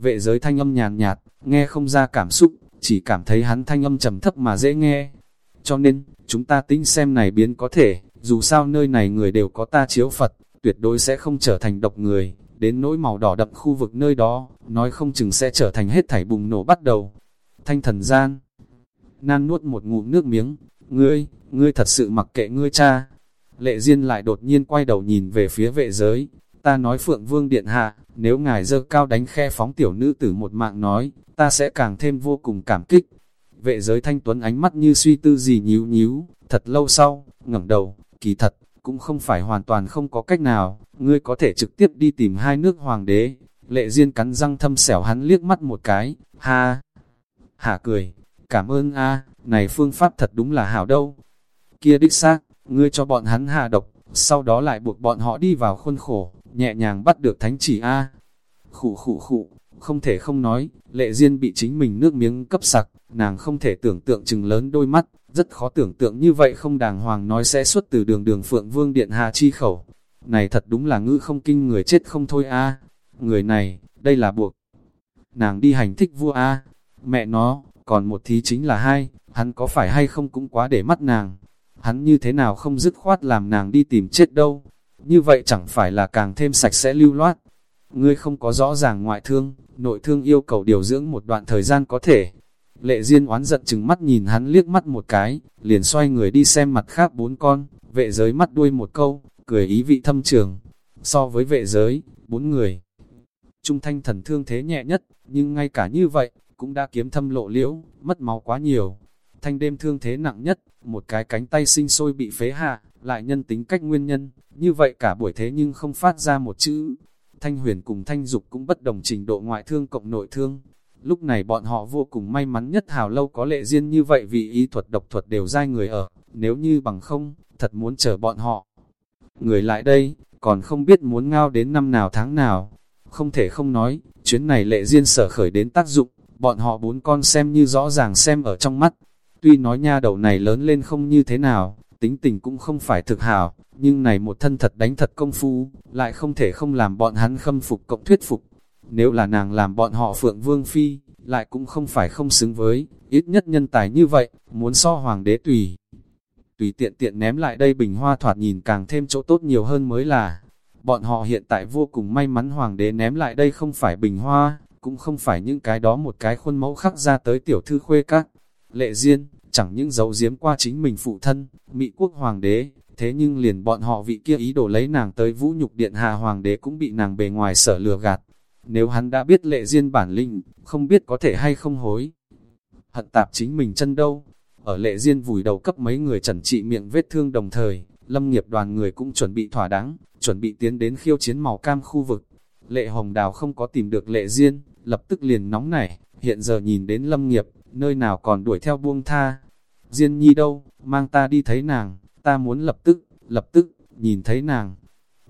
vệ giới thanh âm nhàn nhạt, nghe không ra cảm xúc, chỉ cảm thấy hắn thanh âm trầm thấp mà dễ nghe. Cho nên, chúng ta tính xem này biến có thể, dù sao nơi này người đều có ta chiếu Phật, tuyệt đối sẽ không trở thành độc người, đến nỗi màu đỏ đậm khu vực nơi đó, nói không chừng sẽ trở thành hết thảy bùng nổ bắt đầu. Thanh thần gian, nan nuốt một ngụm nước miếng, ngươi, ngươi thật sự mặc kệ ngươi cha. Lệ Diên lại đột nhiên quay đầu nhìn về phía vệ giới, ta nói Phượng Vương Điện Hạ, nếu ngài dơ cao đánh khe phóng tiểu nữ tử một mạng nói, ta sẽ càng thêm vô cùng cảm kích. Vệ giới thanh tuấn ánh mắt như suy tư gì nhíu nhíu, thật lâu sau, ngẩng đầu, kỳ thật, cũng không phải hoàn toàn không có cách nào, ngươi có thể trực tiếp đi tìm hai nước hoàng đế. Lệ Diên cắn răng thâm xẻo hắn liếc mắt một cái, ha, hả cười, cảm ơn a này phương pháp thật đúng là hảo đâu. Kia đích xác, ngươi cho bọn hắn hạ độc, sau đó lại buộc bọn họ đi vào khuôn khổ, nhẹ nhàng bắt được thánh chỉ A. Khụ khụ khụ, không thể không nói, lệ duyên bị chính mình nước miếng cấp sặc, nàng không thể tưởng tượng chừng lớn đôi mắt, rất khó tưởng tượng như vậy không đàng hoàng nói sẽ xuất từ đường đường Phượng Vương Điện Hà Chi khẩu. Này thật đúng là ngữ không kinh người chết không thôi a Người này, đây là buộc. Nàng đi hành thích vua a Mẹ nó, còn một thí chính là hai, hắn có phải hay không cũng quá để mắt nàng. Hắn như thế nào không dứt khoát làm nàng đi tìm chết đâu. Như vậy chẳng phải là càng thêm sạch sẽ lưu loát. Ngươi không có rõ ràng ngoại thương, nội thương yêu cầu điều dưỡng một đoạn thời gian có thể. Lệ Diên oán giận chừng mắt nhìn hắn liếc mắt một cái, liền xoay người đi xem mặt khác bốn con, vệ giới mắt đuôi một câu, cười ý vị thâm trường. So với vệ giới, bốn người, trung thanh thần thương thế nhẹ nhất, nhưng ngay cả như vậy, cũng đã kiếm thâm lộ liễu, mất máu quá nhiều. Thanh đêm thương thế nặng nhất, một cái cánh tay sinh sôi bị phế hạ, lại nhân tính cách nguyên nhân, như vậy cả buổi thế nhưng không phát ra một chữ. Thanh huyền cùng thanh dục cũng bất đồng trình độ ngoại thương cộng nội thương. Lúc này bọn họ vô cùng may mắn nhất hào lâu có lệ riêng như vậy vì ý thuật độc thuật đều dai người ở, nếu như bằng không, thật muốn chờ bọn họ. Người lại đây, còn không biết muốn ngao đến năm nào tháng nào. Không thể không nói, chuyến này lệ riêng sở khởi đến tác dụng, bọn họ bốn con xem như rõ ràng xem ở trong mắt. Tuy nói nha đầu này lớn lên không như thế nào, tính tình cũng không phải thực hảo, nhưng này một thân thật đánh thật công phu, lại không thể không làm bọn hắn khâm phục cộng thuyết phục. Nếu là nàng làm bọn họ phượng vương phi, lại cũng không phải không xứng với, ít nhất nhân tài như vậy, muốn so hoàng đế tùy. Tùy tiện tiện ném lại đây bình hoa thoạt nhìn càng thêm chỗ tốt nhiều hơn mới là, bọn họ hiện tại vô cùng may mắn hoàng đế ném lại đây không phải bình hoa, cũng không phải những cái đó một cái khuôn mẫu khắc ra tới tiểu thư khuê các. Lệ Diên, chẳng những giấu giếm qua chính mình phụ thân, Mỹ quốc hoàng đế, thế nhưng liền bọn họ vị kia ý đồ lấy nàng tới vũ nhục điện hạ hoàng đế cũng bị nàng bề ngoài sở lừa gạt. Nếu hắn đã biết lệ Diên bản linh, không biết có thể hay không hối. Hận tạp chính mình chân đâu. Ở lệ Diên vùi đầu cấp mấy người trần trị miệng vết thương đồng thời, lâm nghiệp đoàn người cũng chuẩn bị thỏa đáng, chuẩn bị tiến đến khiêu chiến màu cam khu vực. Lệ Hồng Đào không có tìm được lệ Diên, lập tức liền nóng nảy, hiện giờ nhìn đến lâm nghiệp, nơi nào còn đuổi theo buông tha. Diên nhi đâu, mang ta đi thấy nàng, ta muốn lập tức, lập tức, nhìn thấy nàng.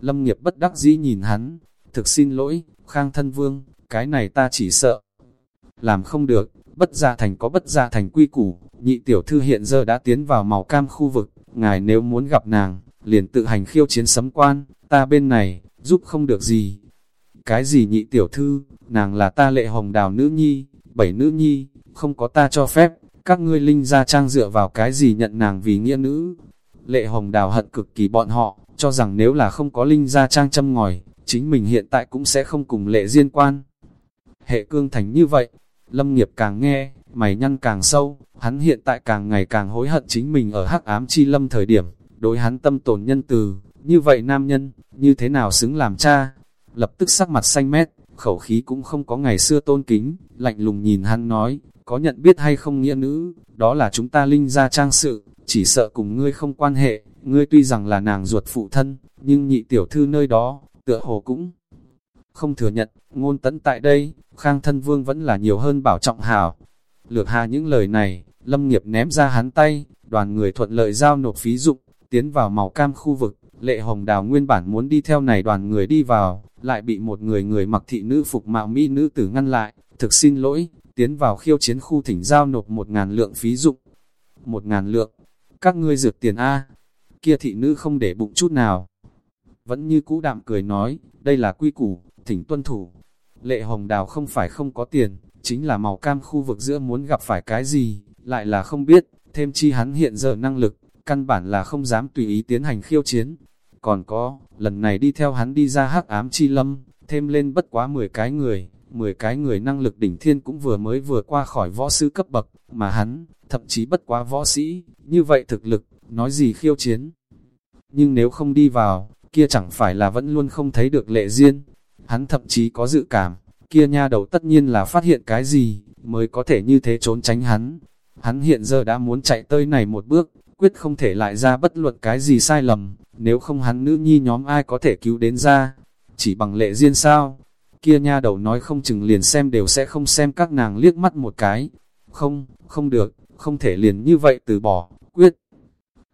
Lâm nghiệp bất đắc dĩ nhìn hắn, thực xin lỗi, khang thân vương, cái này ta chỉ sợ. Làm không được, bất gia thành có bất gia thành quy củ, nhị tiểu thư hiện giờ đã tiến vào màu cam khu vực, ngài nếu muốn gặp nàng, liền tự hành khiêu chiến sấm quan, ta bên này, giúp không được gì. Cái gì nhị tiểu thư, nàng là ta lệ hồng đào nữ nhi, bảy nữ nhi, không có ta cho phép, các ngươi linh gia trang dựa vào cái gì nhận nàng vì nghĩa nữ. Lệ hồng đào hận cực kỳ bọn họ, cho rằng nếu là không có linh gia trang châm ngòi, chính mình hiện tại cũng sẽ không cùng lệ diên quan. Hệ cương thành như vậy, lâm nghiệp càng nghe, mày nhăn càng sâu, hắn hiện tại càng ngày càng hối hận chính mình ở hắc ám chi lâm thời điểm, đối hắn tâm tồn nhân từ, như vậy nam nhân, như thế nào xứng làm cha, lập tức sắc mặt xanh mét, khẩu khí cũng không có ngày xưa tôn kính, lạnh lùng nhìn hắn nói, có nhận biết hay không nghĩa nữ, đó là chúng ta linh ra trang sự, chỉ sợ cùng ngươi không quan hệ, ngươi tuy rằng là nàng ruột phụ thân, nhưng nhị tiểu thư nơi đó, tựa hồ cũng không thừa nhận, ngôn tấn tại đây, khang thân vương vẫn là nhiều hơn bảo trọng hảo. Lược hà những lời này, lâm nghiệp ném ra hắn tay, đoàn người thuận lợi giao nộp phí dụng, tiến vào màu cam khu vực, lệ hồng đào nguyên bản muốn đi theo này đoàn người đi vào, lại bị một người người mặc thị nữ phục mạo mỹ nữ tử ngăn lại, thực xin lỗi, tiến vào khiêu chiến khu thỉnh giao nộp một ngàn lượng phí dụng. Một ngàn lượng, các ngươi dược tiền A, kia thị nữ không để bụng chút nào. Vẫn như cũ đạm cười nói, đây là quy củ, thỉnh tuân thủ. Lệ hồng đào không phải không có tiền, chính là màu cam khu vực giữa muốn gặp phải cái gì, lại là không biết, thêm chi hắn hiện giờ năng lực, căn bản là không dám tùy ý tiến hành khiêu chiến. Còn có, lần này đi theo hắn đi ra hắc ám chi lâm, thêm lên bất quá 10 cái người, 10 cái người năng lực đỉnh thiên cũng vừa mới vừa qua khỏi võ sư cấp bậc, mà hắn, thậm chí bất quá võ sĩ, như vậy thực lực, nói gì khiêu chiến. Nhưng nếu không đi vào, kia chẳng phải là vẫn luôn không thấy được lệ duyên. Hắn thậm chí có dự cảm, kia nha đầu tất nhiên là phát hiện cái gì, mới có thể như thế trốn tránh hắn. Hắn hiện giờ đã muốn chạy tới này một bước, quyết không thể lại ra bất luận cái gì sai lầm, nếu không hắn nữ nhi nhóm ai có thể cứu đến ra, chỉ bằng lệ duyên sao. Kia nha đầu nói không chừng liền xem đều sẽ không xem các nàng liếc mắt một cái. Không, không được, không thể liền như vậy từ bỏ, quyết.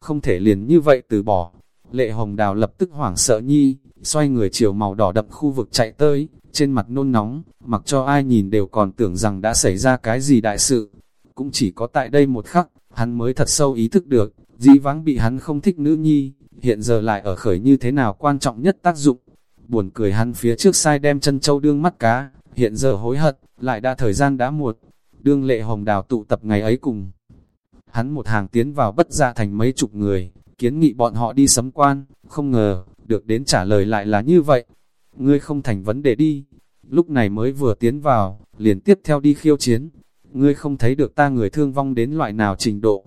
Không thể liền như vậy từ bỏ. Lệ hồng đào lập tức hoảng sợ nhi, xoay người chiều màu đỏ đậm khu vực chạy tới, trên mặt nôn nóng, mặc cho ai nhìn đều còn tưởng rằng đã xảy ra cái gì đại sự. Cũng chỉ có tại đây một khắc, hắn mới thật sâu ý thức được, dĩ vãng bị hắn không thích nữ nhi, hiện giờ lại ở khởi như thế nào quan trọng nhất tác dụng. Buồn cười hắn phía trước sai đem chân châu đương mắt cá, hiện giờ hối hận, lại đã thời gian đã muộn. Đương lệ hồng đào tụ tập ngày ấy cùng. Hắn một hàng tiến vào bất gia thành mấy chục người, kiến nghị bọn họ đi sấm quan, không ngờ, được đến trả lời lại là như vậy. Ngươi không thành vấn đề đi, lúc này mới vừa tiến vào, liền tiếp theo đi khiêu chiến. Ngươi không thấy được ta người thương vong đến loại nào trình độ.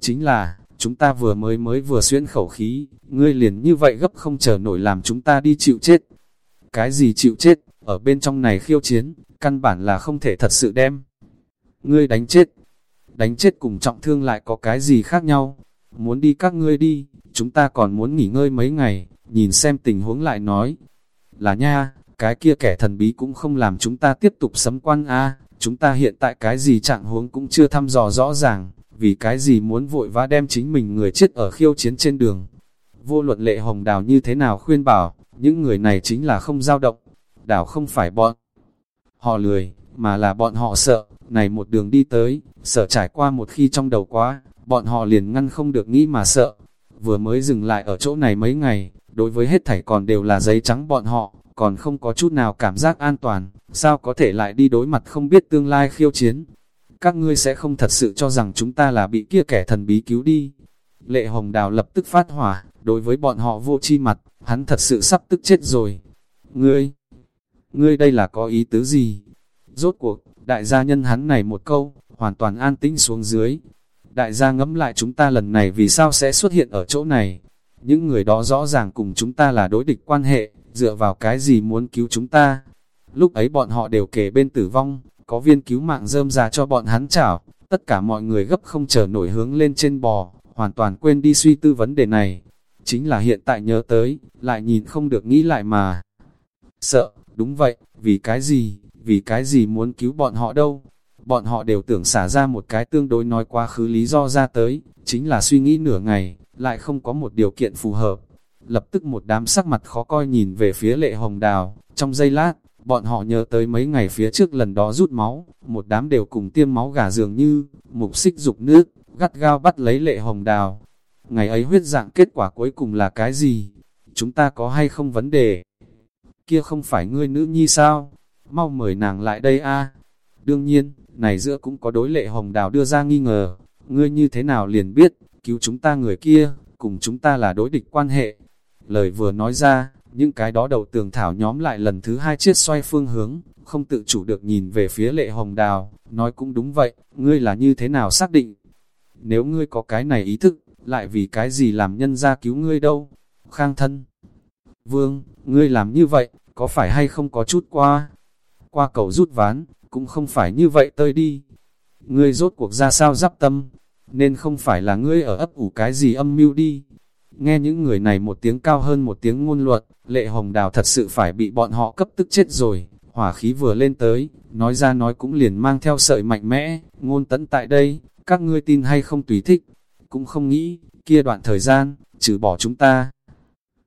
Chính là, chúng ta vừa mới mới vừa xuyên khẩu khí, ngươi liền như vậy gấp không chờ nổi làm chúng ta đi chịu chết. Cái gì chịu chết, ở bên trong này khiêu chiến, căn bản là không thể thật sự đem. Ngươi đánh chết, đánh chết cùng trọng thương lại có cái gì khác nhau, muốn đi các ngươi đi, chúng ta còn muốn nghỉ ngơi mấy ngày, nhìn xem tình huống lại nói. Là nha, cái kia kẻ thần bí cũng không làm chúng ta tiếp tục sấm quan a chúng ta hiện tại cái gì trạng huống cũng chưa thăm dò rõ ràng, vì cái gì muốn vội vã đem chính mình người chết ở khiêu chiến trên đường. Vô luận lệ hồng đào như thế nào khuyên bảo, những người này chính là không dao động, đảo không phải bọn. Họ lười, mà là bọn họ sợ, này một đường đi tới, sợ trải qua một khi trong đầu quá, bọn họ liền ngăn không được nghĩ mà sợ. Vừa mới dừng lại ở chỗ này mấy ngày, đối với hết thảy còn đều là giấy trắng bọn họ, còn không có chút nào cảm giác an toàn, sao có thể lại đi đối mặt không biết tương lai khiêu chiến. Các ngươi sẽ không thật sự cho rằng chúng ta là bị kia kẻ thần bí cứu đi. Lệ Hồng Đào lập tức phát hỏa, đối với bọn họ vô chi mặt, hắn thật sự sắp tức chết rồi. Ngươi, ngươi đây là có ý tứ gì? Rốt cuộc, đại gia nhân hắn này một câu, hoàn toàn an tĩnh xuống dưới. Đại gia ngẫm lại chúng ta lần này vì sao sẽ xuất hiện ở chỗ này. Những người đó rõ ràng cùng chúng ta là đối địch quan hệ, dựa vào cái gì muốn cứu chúng ta. Lúc ấy bọn họ đều kể bên tử vong, có viên cứu mạng rơm ra cho bọn hắn chảo, tất cả mọi người gấp không chờ nổi hướng lên trên bò, hoàn toàn quên đi suy tư vấn đề này. Chính là hiện tại nhớ tới, lại nhìn không được nghĩ lại mà. Sợ, đúng vậy, vì cái gì, vì cái gì muốn cứu bọn họ đâu. Bọn họ đều tưởng xả ra một cái tương đối nói quá khứ lý do ra tới, chính là suy nghĩ nửa ngày, lại không có một điều kiện phù hợp. Lập tức một đám sắc mặt khó coi nhìn về phía lệ hồng đào, trong giây lát, bọn họ nhớ tới mấy ngày phía trước lần đó rút máu, một đám đều cùng tiêm máu gà dường như, mục xích dục nước, gắt gao bắt lấy lệ hồng đào. Ngày ấy huyết dạng kết quả cuối cùng là cái gì? Chúng ta có hay không vấn đề? Kia không phải ngươi nữ nhi sao? Mau mời nàng lại đây a Đương nhiên, này giữa cũng có đối lệ hồng đào đưa ra nghi ngờ. Ngươi như thế nào liền biết, cứu chúng ta người kia, cùng chúng ta là đối địch quan hệ. Lời vừa nói ra, những cái đó đầu tường thảo nhóm lại lần thứ hai chiếc xoay phương hướng, không tự chủ được nhìn về phía lệ hồng đào, nói cũng đúng vậy, ngươi là như thế nào xác định? Nếu ngươi có cái này ý thức, lại vì cái gì làm nhân ra cứu ngươi đâu? Khang thân Vương, ngươi làm như vậy, có phải hay không có chút qua? Qua cầu rút ván, cũng không phải như vậy tơi đi. Ngươi rốt cuộc ra sao giáp tâm, nên không phải là ngươi ở ấp ủ cái gì âm mưu đi. Nghe những người này một tiếng cao hơn một tiếng ngôn luật, lệ hồng đào thật sự phải bị bọn họ cấp tức chết rồi. Hỏa khí vừa lên tới, nói ra nói cũng liền mang theo sợi mạnh mẽ, ngôn tấn tại đây, các ngươi tin hay không tùy thích. Cũng không nghĩ, kia đoạn thời gian, trừ bỏ chúng ta.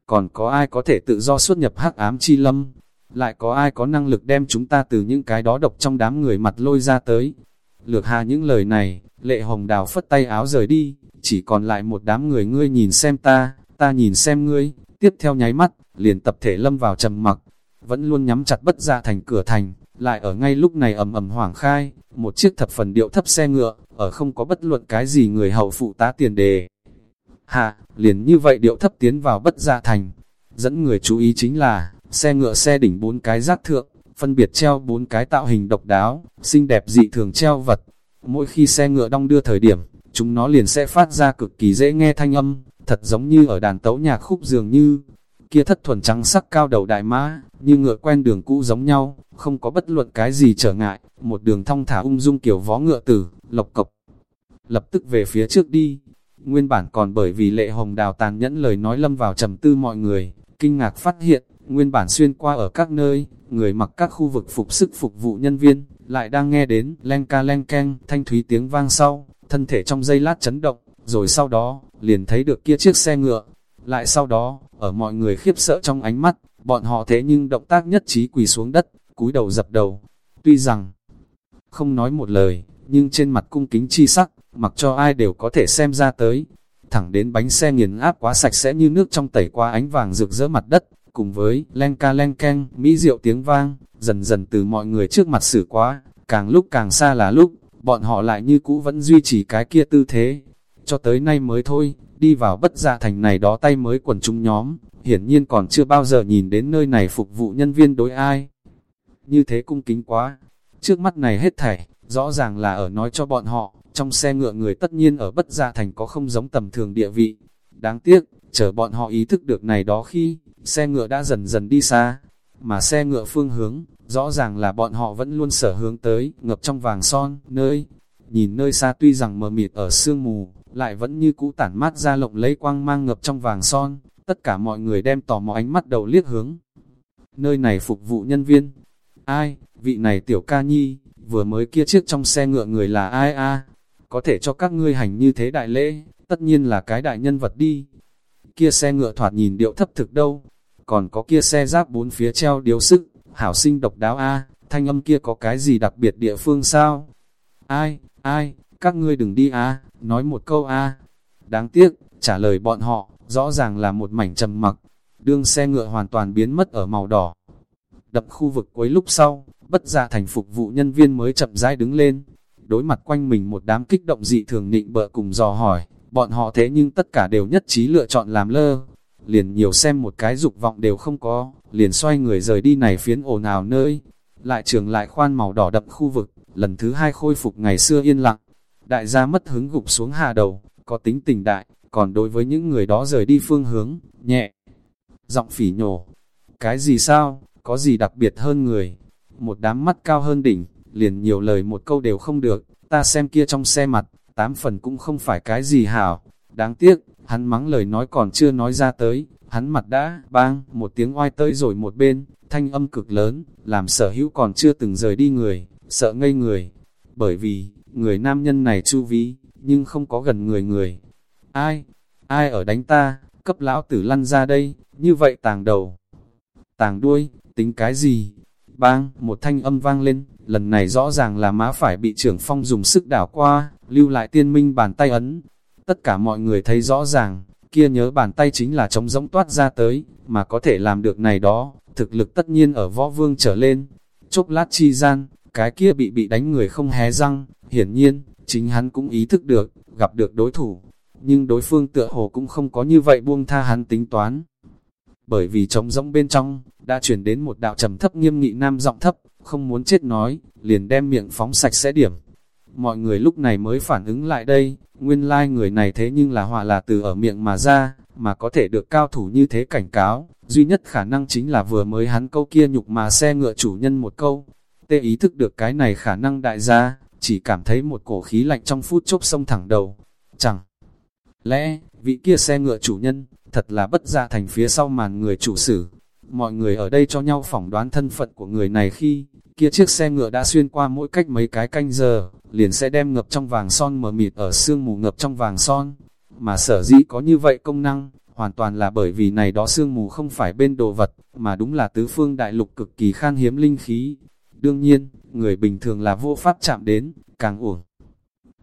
Còn có ai có thể tự do xuất nhập hắc ám chi lâm? Lại có ai có năng lực đem chúng ta từ những cái đó độc trong đám người mặt lôi ra tới? Lược hà những lời này, lệ hồng đào phất tay áo rời đi, chỉ còn lại một đám người ngươi nhìn xem ta, ta nhìn xem ngươi, tiếp theo nháy mắt, liền tập thể lâm vào trầm mặc, vẫn luôn nhắm chặt bất ra thành cửa thành, lại ở ngay lúc này ầm ầm hoảng khai, một chiếc thập phần điệu thấp xe ngựa, ở không có bất luận cái gì người hậu phụ tá tiền đề. Hạ, liền như vậy điệu thấp tiến vào bất gia thành, dẫn người chú ý chính là, xe ngựa xe đỉnh bốn cái rác thượng, phân biệt treo bốn cái tạo hình độc đáo, xinh đẹp dị thường treo vật. Mỗi khi xe ngựa đong đưa thời điểm, chúng nó liền sẽ phát ra cực kỳ dễ nghe thanh âm, thật giống như ở đàn tấu nhạc khúc dường như, kia thất thuần trắng sắc cao đầu đại mã, như ngựa quen đường cũ giống nhau, không có bất luận cái gì trở ngại, một đường thong thả ung dung kiểu vó ngựa tử, lộc cộc. Lập tức về phía trước đi, nguyên bản còn bởi vì lệ hồng đào tàn nhẫn lời nói lâm vào trầm tư mọi người, kinh ngạc phát hiện, nguyên bản xuyên qua ở các nơi, người mặc các khu vực phục sức phục vụ nhân viên, lại đang nghe đến len ca len keng thanh thúy tiếng vang sau, thân thể trong giây lát chấn động, rồi sau đó, liền thấy được kia chiếc xe ngựa. Lại sau đó, ở mọi người khiếp sợ trong ánh mắt, bọn họ thế nhưng động tác nhất trí quỳ xuống đất, cúi đầu dập đầu. Tuy rằng, không nói một lời, nhưng trên mặt cung kính chi sắc, mặc cho ai đều có thể xem ra tới. Thẳng đến bánh xe nghiền áp quá sạch sẽ như nước trong tẩy qua ánh vàng rực rỡ mặt đất, cùng với len ca len keng, mỹ diệu tiếng vang, dần dần từ mọi người trước mặt xử quá, càng lúc càng xa là lúc, bọn họ lại như cũ vẫn duy trì cái kia tư thế. Cho tới nay mới thôi, đi vào bất dạ thành này đó tay mới quần chúng nhóm, hiển nhiên còn chưa bao giờ nhìn đến nơi này phục vụ nhân viên đối ai. Như thế cung kính quá, trước mắt này hết thảy, rõ ràng là ở nói cho bọn họ, trong xe ngựa người tất nhiên ở bất gia thành có không giống tầm thường địa vị. Đáng tiếc, chờ bọn họ ý thức được này đó khi, xe ngựa đã dần dần đi xa, mà xe ngựa phương hướng, rõ ràng là bọn họ vẫn luôn sở hướng tới, ngập trong vàng son, nơi, nhìn nơi xa tuy rằng mờ mịt ở sương mù, lại vẫn như cũ tản mát ra lộng lấy quang mang ngập trong vàng son, tất cả mọi người đem tò mò ánh mắt đầu liếc hướng. Nơi này phục vụ nhân viên. Ai, vị này tiểu ca nhi, vừa mới kia chiếc trong xe ngựa người là ai a Có thể cho các ngươi hành như thế đại lễ, tất nhiên là cái đại nhân vật đi. Kia xe ngựa thoạt nhìn điệu thấp thực đâu, còn có kia xe giáp bốn phía treo điếu sức, hảo sinh độc đáo a thanh âm kia có cái gì đặc biệt địa phương sao? Ai, ai, các ngươi đừng đi a nói một câu a Đáng tiếc, trả lời bọn họ, rõ ràng là một mảnh trầm mặc, đương xe ngựa hoàn toàn biến mất ở màu đỏ. Đập khu vực cuối lúc sau, bất ra thành phục vụ nhân viên mới chậm rãi đứng lên, đối mặt quanh mình một đám kích động dị thường nịnh bợ cùng dò hỏi, bọn họ thế nhưng tất cả đều nhất trí lựa chọn làm lơ, liền nhiều xem một cái dục vọng đều không có, liền xoay người rời đi này phiến ồn ào nơi, lại trường lại khoan màu đỏ đậm khu vực, lần thứ hai khôi phục ngày xưa yên lặng, đại gia mất hứng gục xuống hà đầu, có tính tình đại, còn đối với những người đó rời đi phương hướng, nhẹ, giọng phỉ nhổ, cái gì sao, có gì đặc biệt hơn người, một đám mắt cao hơn đỉnh, liền nhiều lời một câu đều không được, ta xem kia trong xe mặt, tám phần cũng không phải cái gì hảo, đáng tiếc, hắn mắng lời nói còn chưa nói ra tới, hắn mặt đã, bang, một tiếng oai tới rồi một bên, thanh âm cực lớn, làm sở hữu còn chưa từng rời đi người, sợ ngây người, bởi vì, người nam nhân này chu ví, nhưng không có gần người người. Ai, ai ở đánh ta, cấp lão tử lăn ra đây, như vậy tàng đầu, tàng đuôi, tính cái gì? Bang, một thanh âm vang lên, lần này rõ ràng là má phải bị trưởng phong dùng sức đảo qua, lưu lại tiên minh bàn tay ấn. Tất cả mọi người thấy rõ ràng, kia nhớ bàn tay chính là trống rỗng toát ra tới, mà có thể làm được này đó, thực lực tất nhiên ở võ vương trở lên. Chốc lát chi gian, cái kia bị bị đánh người không hé răng, hiển nhiên, chính hắn cũng ý thức được, gặp được đối thủ, nhưng đối phương tựa hồ cũng không có như vậy buông tha hắn tính toán. Bởi vì trống rỗng bên trong, đã chuyển đến một đạo trầm thấp nghiêm nghị nam giọng thấp, không muốn chết nói, liền đem miệng phóng sạch sẽ điểm. Mọi người lúc này mới phản ứng lại đây, nguyên lai like người này thế nhưng là họa là từ ở miệng mà ra, mà có thể được cao thủ như thế cảnh cáo, duy nhất khả năng chính là vừa mới hắn câu kia nhục mà xe ngựa chủ nhân một câu. Tê ý thức được cái này khả năng đại gia, chỉ cảm thấy một cổ khí lạnh trong phút chốc sông thẳng đầu. Chẳng lẽ, vị kia xe ngựa chủ nhân, thật là bất gia thành phía sau màn người chủ sử. Mọi người ở đây cho nhau phỏng đoán thân phận của người này khi, kia chiếc xe ngựa đã xuyên qua mỗi cách mấy cái canh giờ, liền sẽ đem ngập trong vàng son mờ mịt ở sương mù ngập trong vàng son. Mà sở dĩ có như vậy công năng, hoàn toàn là bởi vì này đó sương mù không phải bên đồ vật, mà đúng là tứ phương đại lục cực kỳ khan hiếm linh khí. Đương nhiên, người bình thường là vô pháp chạm đến, càng uổng.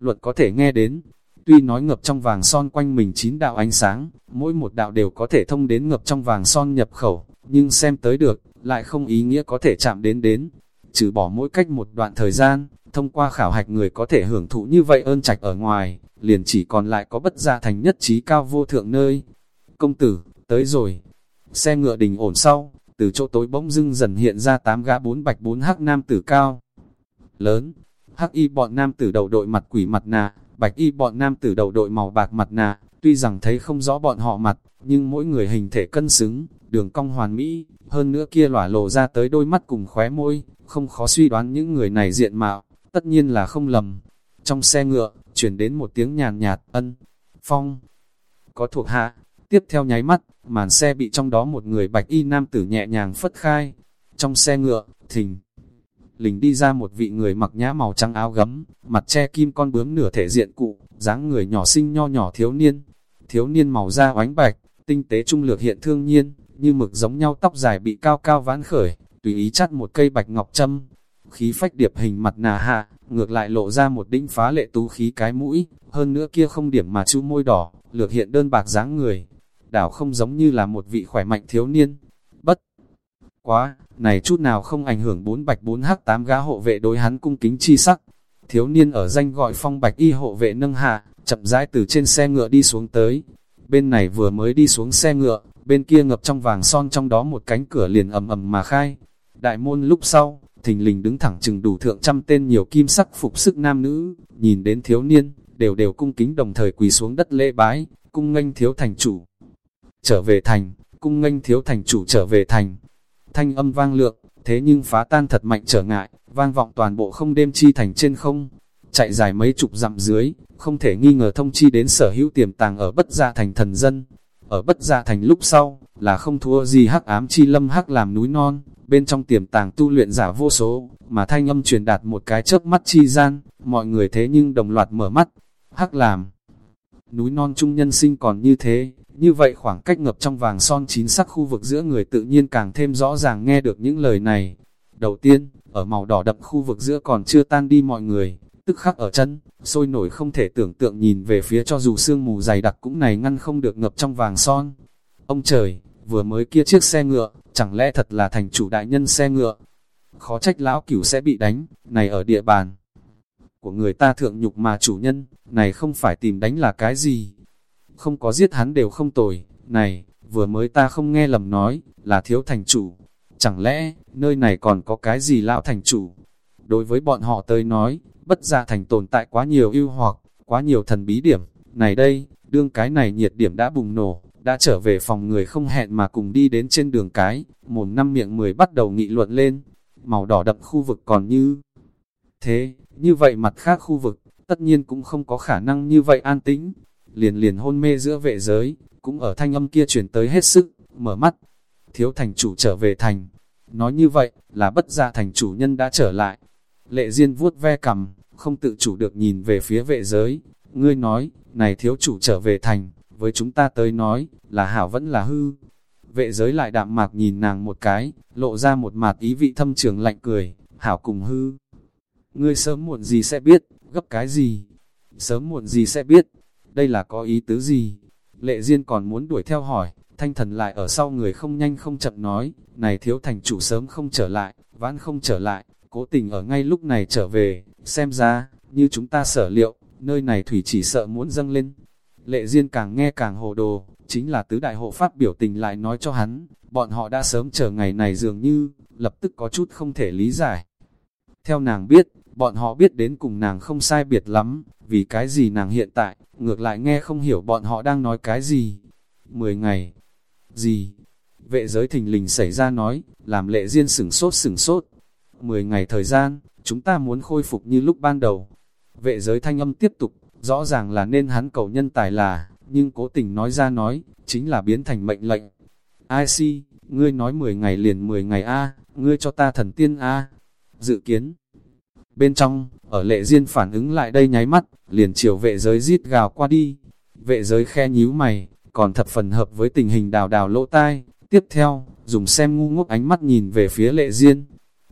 Luật có thể nghe đến, tuy nói ngập trong vàng son quanh mình chín đạo ánh sáng, mỗi một đạo đều có thể thông đến ngập trong vàng son nhập khẩu, nhưng xem tới được, lại không ý nghĩa có thể chạm đến đến. Trừ bỏ mỗi cách một đoạn thời gian, thông qua khảo hạch người có thể hưởng thụ như vậy ơn trạch ở ngoài, liền chỉ còn lại có bất gia thành nhất trí cao vô thượng nơi. Công tử, tới rồi. Xe ngựa đình ổn sau, từ chỗ tối bỗng dưng dần hiện ra tám gã bốn bạch bốn hắc nam tử cao. Lớn, hắc y bọn nam tử đầu đội mặt quỷ mặt nạ, bạch y bọn nam tử đầu đội màu bạc mặt nạ, tuy rằng thấy không rõ bọn họ mặt, nhưng mỗi người hình thể cân xứng, đường cong hoàn mỹ, hơn nữa kia lỏa lộ ra tới đôi mắt cùng khóe môi, không khó suy đoán những người này diện mạo, tất nhiên là không lầm. Trong xe ngựa, chuyển đến một tiếng nhàn nhạt, ân, phong, có thuộc hạ, tiếp theo nháy mắt, màn xe bị trong đó một người bạch y nam tử nhẹ nhàng phất khai. Trong xe ngựa, thình, lình đi ra một vị người mặc nhã màu trắng áo gấm, mặt che kim con bướm nửa thể diện cụ, dáng người nhỏ xinh nho nhỏ thiếu niên. Thiếu niên màu da oánh bạch, tinh tế trung lược hiện thương nhiên, như mực giống nhau tóc dài bị cao cao ván khởi, tùy ý chắt một cây bạch ngọc châm. Khí phách điệp hình mặt nà hạ, ngược lại lộ ra một đinh phá lệ tú khí cái mũi, hơn nữa kia không điểm mà chu môi đỏ, lược hiện đơn bạc dáng người. Đảo không giống như là một vị khỏe mạnh thiếu niên. Bất quá, này chút nào không ảnh hưởng bốn bạch bốn hắc tám gã hộ vệ đối hắn cung kính chi sắc. Thiếu niên ở danh gọi phong bạch y hộ vệ nâng hạ, chậm rãi từ trên xe ngựa đi xuống tới. Bên này vừa mới đi xuống xe ngựa, bên kia ngập trong vàng son trong đó một cánh cửa liền ầm ầm mà khai. Đại môn lúc sau, thình lình đứng thẳng chừng đủ thượng trăm tên nhiều kim sắc phục sức nam nữ, nhìn đến thiếu niên, đều đều cung kính đồng thời quỳ xuống đất lễ bái, cung nghênh thiếu thành chủ. Trở về thành, cung nghênh thiếu thành chủ trở về thành. Thanh âm vang lượng, thế nhưng phá tan thật mạnh trở ngại, vang vọng toàn bộ không đêm chi thành trên không. Chạy dài mấy chục dặm dưới, không thể nghi ngờ thông chi đến sở hữu tiềm tàng ở bất gia thành thần dân. Ở bất gia thành lúc sau, là không thua gì hắc ám chi lâm hắc làm núi non, bên trong tiềm tàng tu luyện giả vô số, mà thanh âm truyền đạt một cái chớp mắt chi gian, mọi người thế nhưng đồng loạt mở mắt, hắc làm. Núi non trung nhân sinh còn như thế, như vậy khoảng cách ngập trong vàng son chín sắc khu vực giữa người tự nhiên càng thêm rõ ràng nghe được những lời này. Đầu tiên, ở màu đỏ đậm khu vực giữa còn chưa tan đi mọi người, tức khắc ở chân, sôi nổi không thể tưởng tượng nhìn về phía cho dù sương mù dày đặc cũng này ngăn không được ngập trong vàng son. Ông trời, vừa mới kia chiếc xe ngựa, chẳng lẽ thật là thành chủ đại nhân xe ngựa? Khó trách lão cửu sẽ bị đánh, này ở địa bàn của người ta thượng nhục mà chủ nhân, này không phải tìm đánh là cái gì? Không có giết hắn đều không tồi, này, vừa mới ta không nghe lầm nói, là thiếu thành chủ. Chẳng lẽ, nơi này còn có cái gì lão thành chủ? Đối với bọn họ tới nói, bất gia thành tồn tại quá nhiều ưu hoặc, quá nhiều thần bí điểm. Này đây, đương cái này nhiệt điểm đã bùng nổ, đã trở về phòng người không hẹn mà cùng đi đến trên đường cái, mồm năm miệng mười bắt đầu nghị luận lên. Màu đỏ đậm khu vực còn như thế, như vậy mặt khác khu vực, tất nhiên cũng không có khả năng như vậy an tĩnh. Liền liền hôn mê giữa vệ giới, cũng ở thanh âm kia chuyển tới hết sức, mở mắt. Thiếu thành chủ trở về thành. Nói như vậy, là bất gia thành chủ nhân đã trở lại. Lệ Diên vuốt ve cầm, không tự chủ được nhìn về phía vệ giới. Ngươi nói, này thiếu chủ trở về thành, với chúng ta tới nói, là hảo vẫn là hư. Vệ giới lại đạm mạc nhìn nàng một cái, lộ ra một mặt ý vị thâm trường lạnh cười, hảo cùng hư. Ngươi sớm muộn gì sẽ biết, gấp cái gì? Sớm muộn gì sẽ biết, đây là có ý tứ gì? Lệ Diên còn muốn đuổi theo hỏi, thanh thần lại ở sau người không nhanh không chậm nói, này thiếu thành chủ sớm không trở lại, vãn không trở lại, cố tình ở ngay lúc này trở về, xem ra, như chúng ta sở liệu, nơi này thủy chỉ sợ muốn dâng lên. Lệ Diên càng nghe càng hồ đồ, chính là tứ đại hộ pháp biểu tình lại nói cho hắn, bọn họ đã sớm chờ ngày này dường như, lập tức có chút không thể lý giải. Theo nàng biết, bọn họ biết đến cùng nàng không sai biệt lắm, vì cái gì nàng hiện tại, ngược lại nghe không hiểu bọn họ đang nói cái gì. Mười ngày, gì? Vệ giới thình lình xảy ra nói, làm lệ riêng sửng sốt sửng sốt. 10 ngày thời gian, chúng ta muốn khôi phục như lúc ban đầu. Vệ giới thanh âm tiếp tục, rõ ràng là nên hắn cầu nhân tài là, nhưng cố tình nói ra nói, chính là biến thành mệnh lệnh. Ai si, ngươi nói 10 ngày liền 10 ngày A, ngươi cho ta thần tiên A. Dự kiến, bên trong, ở lệ diên phản ứng lại đây nháy mắt, liền chiều vệ giới rít gào qua đi. Vệ giới khe nhíu mày, còn thập phần hợp với tình hình đào đào lỗ tai. Tiếp theo, dùng xem ngu ngốc ánh mắt nhìn về phía lệ diên,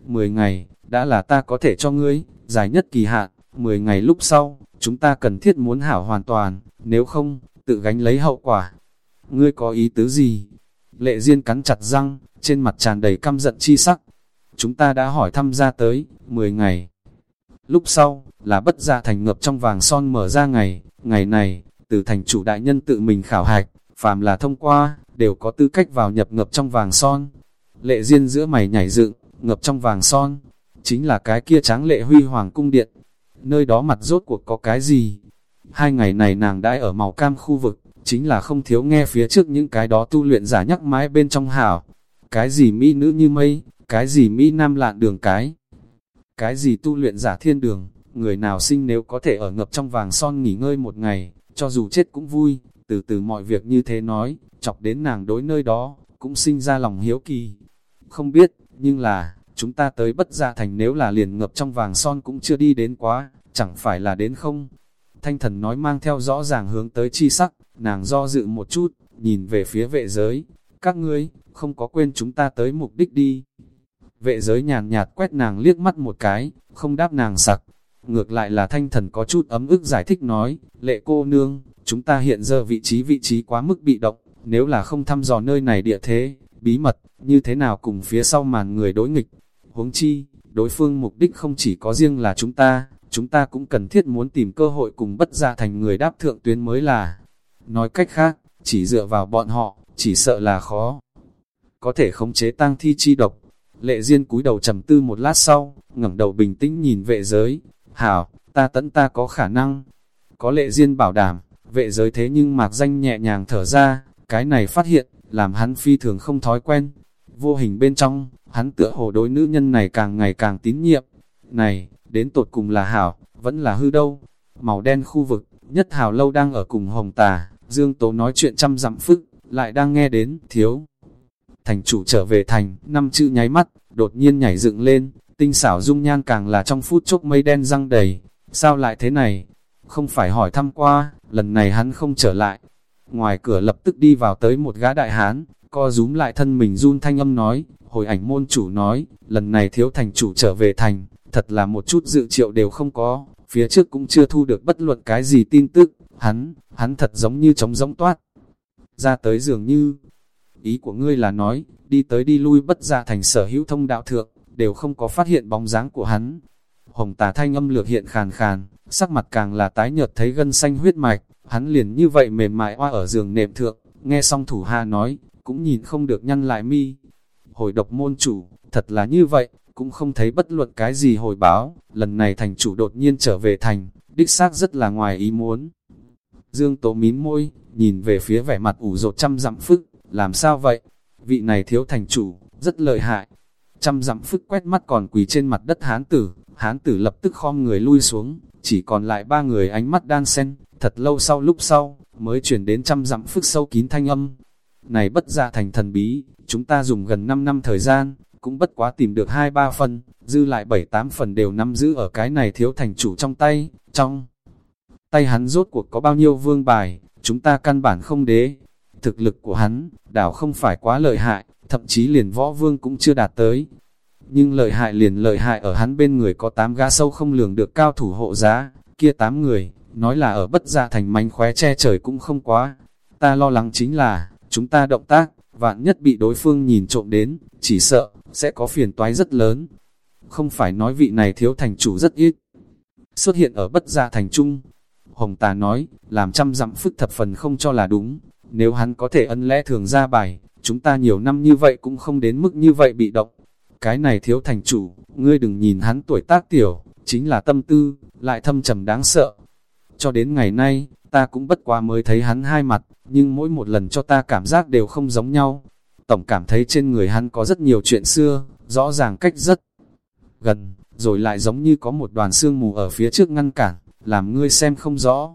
10 ngày, đã là ta có thể cho ngươi, dài nhất kỳ hạn, 10 ngày lúc sau, chúng ta cần thiết muốn hảo hoàn toàn, nếu không, tự gánh lấy hậu quả. Ngươi có ý tứ gì? Lệ Diên cắn chặt răng, trên mặt tràn đầy căm giận chi sắc. Chúng ta đã hỏi thăm ra tới, 10 ngày. Lúc sau, là bất gia thành ngập trong vàng son mở ra ngày, ngày này, từ thành chủ đại nhân tự mình khảo hạch, phàm là thông qua, đều có tư cách vào nhập ngập trong vàng son. Lệ Diên giữa mày nhảy dựng, ngập trong vàng son, chính là cái kia tráng lệ huy hoàng cung điện. Nơi đó mặt rốt cuộc có cái gì? Hai ngày này nàng đãi ở màu cam khu vực, chính là không thiếu nghe phía trước những cái đó tu luyện giả nhắc mãi bên trong hảo. Cái gì mỹ nữ như mây, cái gì mỹ nam lạn đường cái. Cái gì tu luyện giả thiên đường, người nào sinh nếu có thể ở ngập trong vàng son nghỉ ngơi một ngày, cho dù chết cũng vui, từ từ mọi việc như thế nói, chọc đến nàng đối nơi đó, cũng sinh ra lòng hiếu kỳ. Không biết, nhưng là, chúng ta tới bất gia thành nếu là liền ngập trong vàng son cũng chưa đi đến quá, chẳng phải là đến không? Thanh thần nói mang theo rõ ràng hướng tới chi sắc, nàng do dự một chút, nhìn về phía vệ giới. Các ngươi, không có quên chúng ta tới mục đích đi. Vệ giới nhàn nhạt quét nàng liếc mắt một cái, không đáp nàng sặc. Ngược lại là thanh thần có chút ấm ức giải thích nói, lệ cô nương, chúng ta hiện giờ vị trí vị trí quá mức bị động, nếu là không thăm dò nơi này địa thế, bí mật, như thế nào cùng phía sau màn người đối nghịch. Huống chi, đối phương mục đích không chỉ có riêng là chúng ta, chúng ta cũng cần thiết muốn tìm cơ hội cùng bất gia thành người đáp thượng tuyến mới là. Nói cách khác, chỉ dựa vào bọn họ, chỉ sợ là khó. Có thể khống chế tăng thi chi độc, Lệ Diên cúi đầu trầm tư một lát sau, ngẩng đầu bình tĩnh nhìn vệ giới. Hảo, ta tẫn ta có khả năng. Có Lệ Diên bảo đảm, vệ giới thế nhưng mạc danh nhẹ nhàng thở ra, cái này phát hiện, làm hắn phi thường không thói quen. Vô hình bên trong, hắn tựa hồ đối nữ nhân này càng ngày càng tín nhiệm. Này, đến tột cùng là hảo, vẫn là hư đâu. Màu đen khu vực, nhất hào lâu đang ở cùng hồng tà, Dương Tố nói chuyện trăm dặm phức, lại đang nghe đến, thiếu. Thành chủ trở về thành, năm chữ nháy mắt, đột nhiên nhảy dựng lên, tinh xảo dung nhan càng là trong phút chốc mây đen răng đầy. Sao lại thế này? Không phải hỏi thăm qua, lần này hắn không trở lại. Ngoài cửa lập tức đi vào tới một gã đại hán, co rúm lại thân mình run thanh âm nói, hồi ảnh môn chủ nói, lần này thiếu thành chủ trở về thành, thật là một chút dự triệu đều không có, phía trước cũng chưa thu được bất luận cái gì tin tức, hắn, hắn thật giống như trống giống toát. Ra tới dường như, ý của ngươi là nói, đi tới đi lui bất ra thành sở hữu thông đạo thượng, đều không có phát hiện bóng dáng của hắn. Hồng tà thanh âm lược hiện khàn khàn, sắc mặt càng là tái nhợt thấy gân xanh huyết mạch, hắn liền như vậy mềm mại oa ở giường nệm thượng, nghe xong thủ hạ nói, cũng nhìn không được nhăn lại mi. Hồi độc môn chủ, thật là như vậy, cũng không thấy bất luận cái gì hồi báo, lần này thành chủ đột nhiên trở về thành, đích xác rất là ngoài ý muốn. Dương Tố mím môi, nhìn về phía vẻ mặt ủ rột trăm dặm phức, làm sao vậy? Vị này thiếu thành chủ, rất lợi hại. Trăm dặm phức quét mắt còn quỳ trên mặt đất hán tử, hán tử lập tức khom người lui xuống, chỉ còn lại ba người ánh mắt đan sen, thật lâu sau lúc sau, mới chuyển đến trăm dặm phức sâu kín thanh âm. Này bất ra thành thần bí, chúng ta dùng gần 5 năm thời gian, cũng bất quá tìm được hai ba phần, dư lại bảy tám phần đều nắm giữ ở cái này thiếu thành chủ trong tay, trong tay hắn rốt cuộc có bao nhiêu vương bài, chúng ta căn bản không đế. Thực lực của hắn, đảo không phải quá lợi hại, thậm chí liền võ vương cũng chưa đạt tới. Nhưng lợi hại liền lợi hại ở hắn bên người có tám gã sâu không lường được cao thủ hộ giá, kia tám người, nói là ở bất gia thành mánh khóe che trời cũng không quá. Ta lo lắng chính là, chúng ta động tác, vạn nhất bị đối phương nhìn trộm đến, chỉ sợ, sẽ có phiền toái rất lớn. Không phải nói vị này thiếu thành chủ rất ít. Xuất hiện ở bất gia thành trung, Hồng Tà nói, làm trăm dặm phức thập phần không cho là đúng. Nếu hắn có thể ân lẽ thường ra bài, chúng ta nhiều năm như vậy cũng không đến mức như vậy bị động. Cái này thiếu thành chủ, ngươi đừng nhìn hắn tuổi tác tiểu, chính là tâm tư, lại thâm trầm đáng sợ. Cho đến ngày nay, ta cũng bất quá mới thấy hắn hai mặt, nhưng mỗi một lần cho ta cảm giác đều không giống nhau. Tổng cảm thấy trên người hắn có rất nhiều chuyện xưa, rõ ràng cách rất gần, rồi lại giống như có một đoàn xương mù ở phía trước ngăn cản làm ngươi xem không rõ.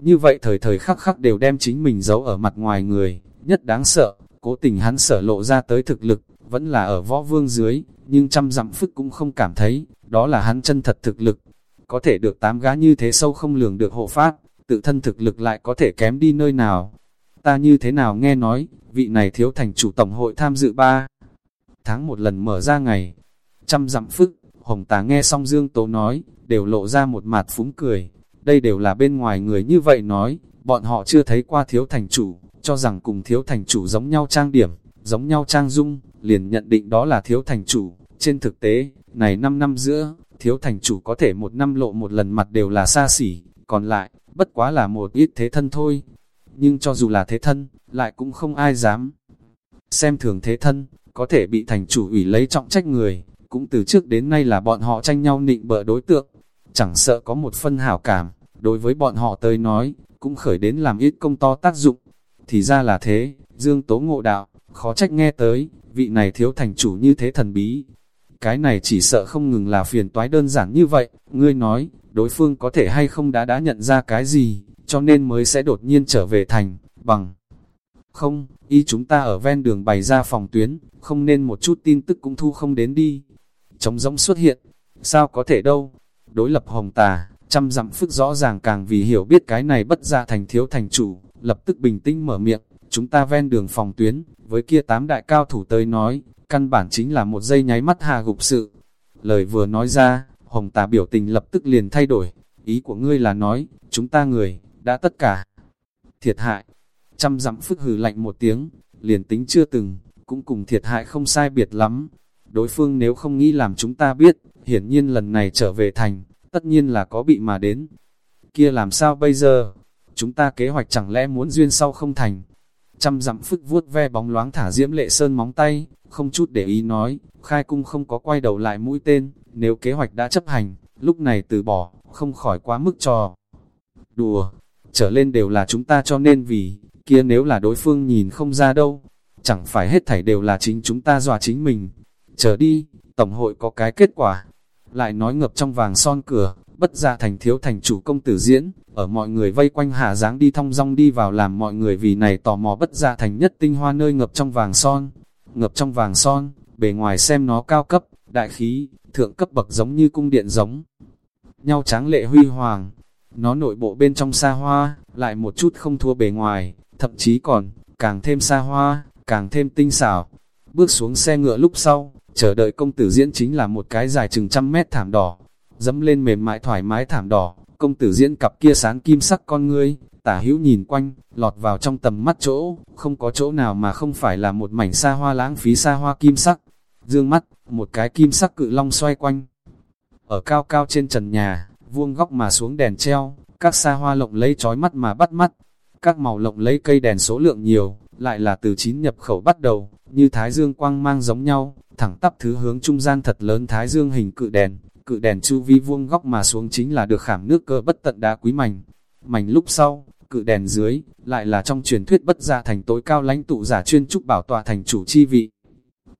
Như vậy thời thời khắc khắc đều đem chính mình giấu ở mặt ngoài người, nhất đáng sợ, cố tình hắn sở lộ ra tới thực lực, vẫn là ở võ vương dưới, nhưng trăm dặm phức cũng không cảm thấy, đó là hắn chân thật thực lực. Có thể được tám gá như thế sâu không lường được hộ phát, tự thân thực lực lại có thể kém đi nơi nào. Ta như thế nào nghe nói, vị này thiếu thành chủ tổng hội tham dự ba tháng một lần mở ra ngày. Trăm dặm phức, hồng tá nghe xong Dương Tố nói, đều lộ ra một mặt phúng cười. Đây đều là bên ngoài người như vậy nói, bọn họ chưa thấy qua thiếu thành chủ, cho rằng cùng thiếu thành chủ giống nhau trang điểm, giống nhau trang dung, liền nhận định đó là thiếu thành chủ. Trên thực tế, này 5 năm giữa, thiếu thành chủ có thể một năm lộ một lần mặt đều là xa xỉ, còn lại, bất quá là một ít thế thân thôi. Nhưng cho dù là thế thân, lại cũng không ai dám. Xem thường thế thân, có thể bị thành chủ ủy lấy trọng trách người, cũng từ trước đến nay là bọn họ tranh nhau nịnh bợ đối tượng chẳng sợ có một phân hảo cảm, đối với bọn họ tới nói, cũng khởi đến làm ít công to tác dụng. Thì ra là thế, Dương Tố ngộ đạo, khó trách nghe tới, vị này thiếu thành chủ như thế thần bí. Cái này chỉ sợ không ngừng là phiền toái đơn giản như vậy, ngươi nói, đối phương có thể hay không đã đã nhận ra cái gì, cho nên mới sẽ đột nhiên trở về thành, bằng. Không, y chúng ta ở ven đường bày ra phòng tuyến, không nên một chút tin tức cũng thu không đến đi. Trống rỗng xuất hiện, sao có thể đâu, đối lập hồng tà, trăm dặm phức rõ ràng càng vì hiểu biết cái này bất ra thành thiếu thành chủ, lập tức bình tĩnh mở miệng, chúng ta ven đường phòng tuyến, với kia tám đại cao thủ tới nói, căn bản chính là một giây nháy mắt hà gục sự. Lời vừa nói ra, hồng tà biểu tình lập tức liền thay đổi, ý của ngươi là nói, chúng ta người, đã tất cả thiệt hại. Trăm dặm phức hừ lạnh một tiếng, liền tính chưa từng, cũng cùng thiệt hại không sai biệt lắm. Đối phương nếu không nghĩ làm chúng ta biết, hiển nhiên lần này trở về thành, tất nhiên là có bị mà đến. Kia làm sao bây giờ? Chúng ta kế hoạch chẳng lẽ muốn duyên sau không thành? Chăm dặm phức vuốt ve bóng loáng thả diễm lệ sơn móng tay, không chút để ý nói, khai cung không có quay đầu lại mũi tên, nếu kế hoạch đã chấp hành, lúc này từ bỏ, không khỏi quá mức trò. Đùa, trở lên đều là chúng ta cho nên vì, kia nếu là đối phương nhìn không ra đâu, chẳng phải hết thảy đều là chính chúng ta dọa chính mình. Chờ đi, Tổng hội có cái kết quả. Lại nói ngập trong vàng son cửa, bất giả thành thiếu thành chủ công tử diễn, ở mọi người vây quanh hạ dáng đi thong dong đi vào làm mọi người vì này tò mò bất giả thành nhất tinh hoa nơi ngập trong vàng son. Ngập trong vàng son, bề ngoài xem nó cao cấp, đại khí, thượng cấp bậc giống như cung điện giống. Nhau tráng lệ huy hoàng, nó nội bộ bên trong xa hoa, lại một chút không thua bề ngoài, thậm chí còn, càng thêm xa hoa, càng thêm tinh xảo. Bước xuống xe ngựa lúc sau, chờ đợi công tử diễn chính là một cái dài chừng trăm mét thảm đỏ, dẫm lên mềm mại thoải mái thảm đỏ, công tử diễn cặp kia sáng kim sắc con ngươi, tả hữu nhìn quanh, lọt vào trong tầm mắt chỗ, không có chỗ nào mà không phải là một mảnh xa hoa lãng phí xa hoa kim sắc. Dương mắt, một cái kim sắc cự long xoay quanh. Ở cao cao trên trần nhà, vuông góc mà xuống đèn treo, các xa hoa lộng lấy chói mắt mà bắt mắt. Các màu lộng lấy cây đèn số lượng nhiều, lại là từ chín nhập khẩu bắt đầu, như thái dương quang mang giống nhau, thẳng tắp thứ hướng trung gian thật lớn thái dương hình cự đèn, cự đèn chu vi vuông góc mà xuống chính là được khảm nước cơ bất tận đá quý mảnh. Mảnh lúc sau, cự đèn dưới, lại là trong truyền thuyết bất gia thành tối cao lãnh tụ giả chuyên trúc bảo tọa thành chủ chi vị.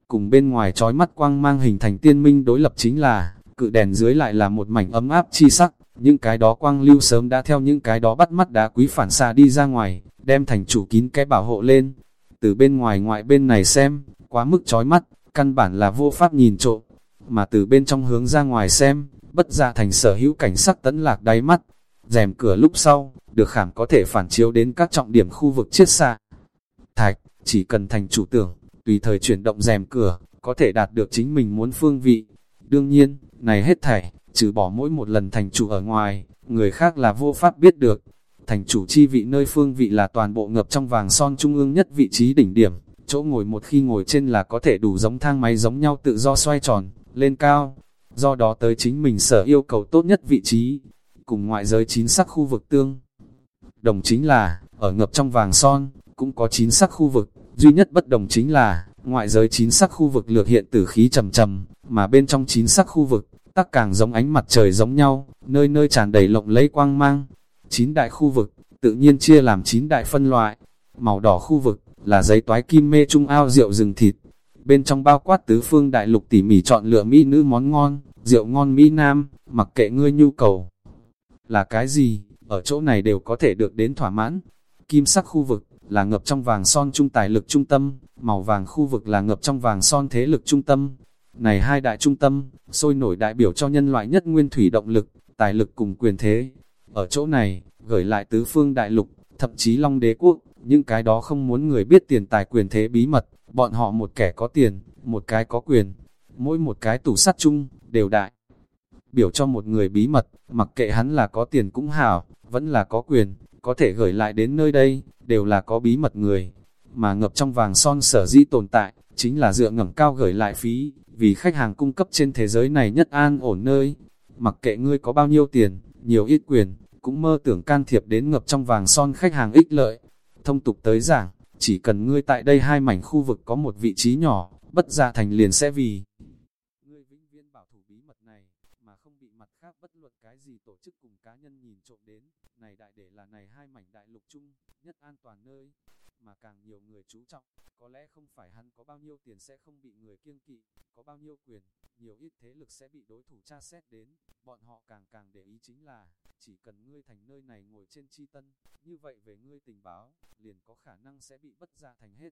Cùng bên ngoài trói mắt quang mang hình thành tiên minh đối lập chính là, cự đèn dưới lại là một mảnh ấm áp chi sắc, những cái đó quang lưu sớm đã theo những cái đó bắt mắt đá quý phản xa đi ra ngoài, đem thành chủ kín cái bảo hộ lên. Từ bên ngoài ngoại bên này xem, quá mức chói mắt, căn bản là vô pháp nhìn trộm, mà từ bên trong hướng ra ngoài xem, bất ra thành sở hữu cảnh sắc tấn lạc đáy mắt. rèm cửa lúc sau, được khảm có thể phản chiếu đến các trọng điểm khu vực chiết xa, Thạch, chỉ cần thành chủ tưởng, tùy thời chuyển động rèm cửa, có thể đạt được chính mình muốn phương vị. Đương nhiên, này hết thảy, trừ bỏ mỗi một lần thành chủ ở ngoài, người khác là vô pháp biết được. Thành chủ chi vị nơi phương vị là toàn bộ ngập trong vàng son trung ương nhất vị trí đỉnh điểm, chỗ ngồi một khi ngồi trên là có thể đủ giống thang máy giống nhau tự do xoay tròn, lên cao. Do đó tới chính mình sở yêu cầu tốt nhất vị trí, cùng ngoại giới chín sắc khu vực tương. Đồng chính là, ở ngập trong vàng son, cũng có chín sắc khu vực, duy nhất bất đồng chính là, ngoại giới chín sắc khu vực lược hiện tử khí trầm trầm, mà bên trong chín sắc khu vực, tắc càng giống ánh mặt trời giống nhau, nơi nơi tràn đầy lộng lấy quang mang. Chín đại khu vực, tự nhiên chia làm chín đại phân loại. Màu đỏ khu vực, là giấy toái kim mê trung ao rượu rừng thịt. Bên trong bao quát tứ phương đại lục tỉ mỉ chọn lựa mỹ nữ món ngon, rượu ngon mỹ nam, mặc kệ ngươi nhu cầu. Là cái gì, ở chỗ này đều có thể được đến thỏa mãn. Kim sắc khu vực, là ngập trong vàng son trung tài lực trung tâm, màu vàng khu vực là ngập trong vàng son thế lực trung tâm, này hai đại trung tâm, sôi nổi đại biểu cho nhân loại nhất nguyên thủy động lực, tài lực cùng quyền thế. Ở chỗ này, gửi lại tứ phương đại lục, thậm chí long đế quốc, những cái đó không muốn người biết tiền tài quyền thế bí mật, bọn họ một kẻ có tiền, một cái có quyền, mỗi một cái tủ sắt chung, đều đại. Biểu cho một người bí mật, mặc kệ hắn là có tiền cũng hảo, vẫn là có quyền, có thể gửi lại đến nơi đây, đều là có bí mật người. Mà ngập trong vàng son sở dĩ tồn tại, chính là dựa ngẩng cao gửi lại phí, vì khách hàng cung cấp trên thế giới này nhất an ổn nơi. Mặc kệ ngươi có bao nhiêu tiền, nhiều ít quyền, cũng mơ tưởng can thiệp đến ngập trong vàng son khách hàng ích lợi. Thông tục tới giảng, chỉ cần ngươi tại đây hai mảnh khu vực có một vị trí nhỏ, bất gia thành liền sẽ vì ngươi vĩnh viễn bảo thủ bí mật này, mà không bị mặt khác bất luận cái gì tổ chức cùng cá nhân nhìn trộm đến. Này đại để là này hai mảnh đại lục chung, nhất an toàn nơi, mà càng nhiều người chú trọng, có lẽ không phải hắn có bao nhiêu tiền sẽ không bị người kiêng kỵ, có bao nhiêu quyền, nhiều ít thế lực sẽ bị đối thủ tra xét đến, bọn họ càng càng để ý chính là, chỉ cần ngươi thành nơi này ngồi trên chi tân, như vậy về ngươi tình báo, liền có khả năng sẽ bị bất gia thành hết.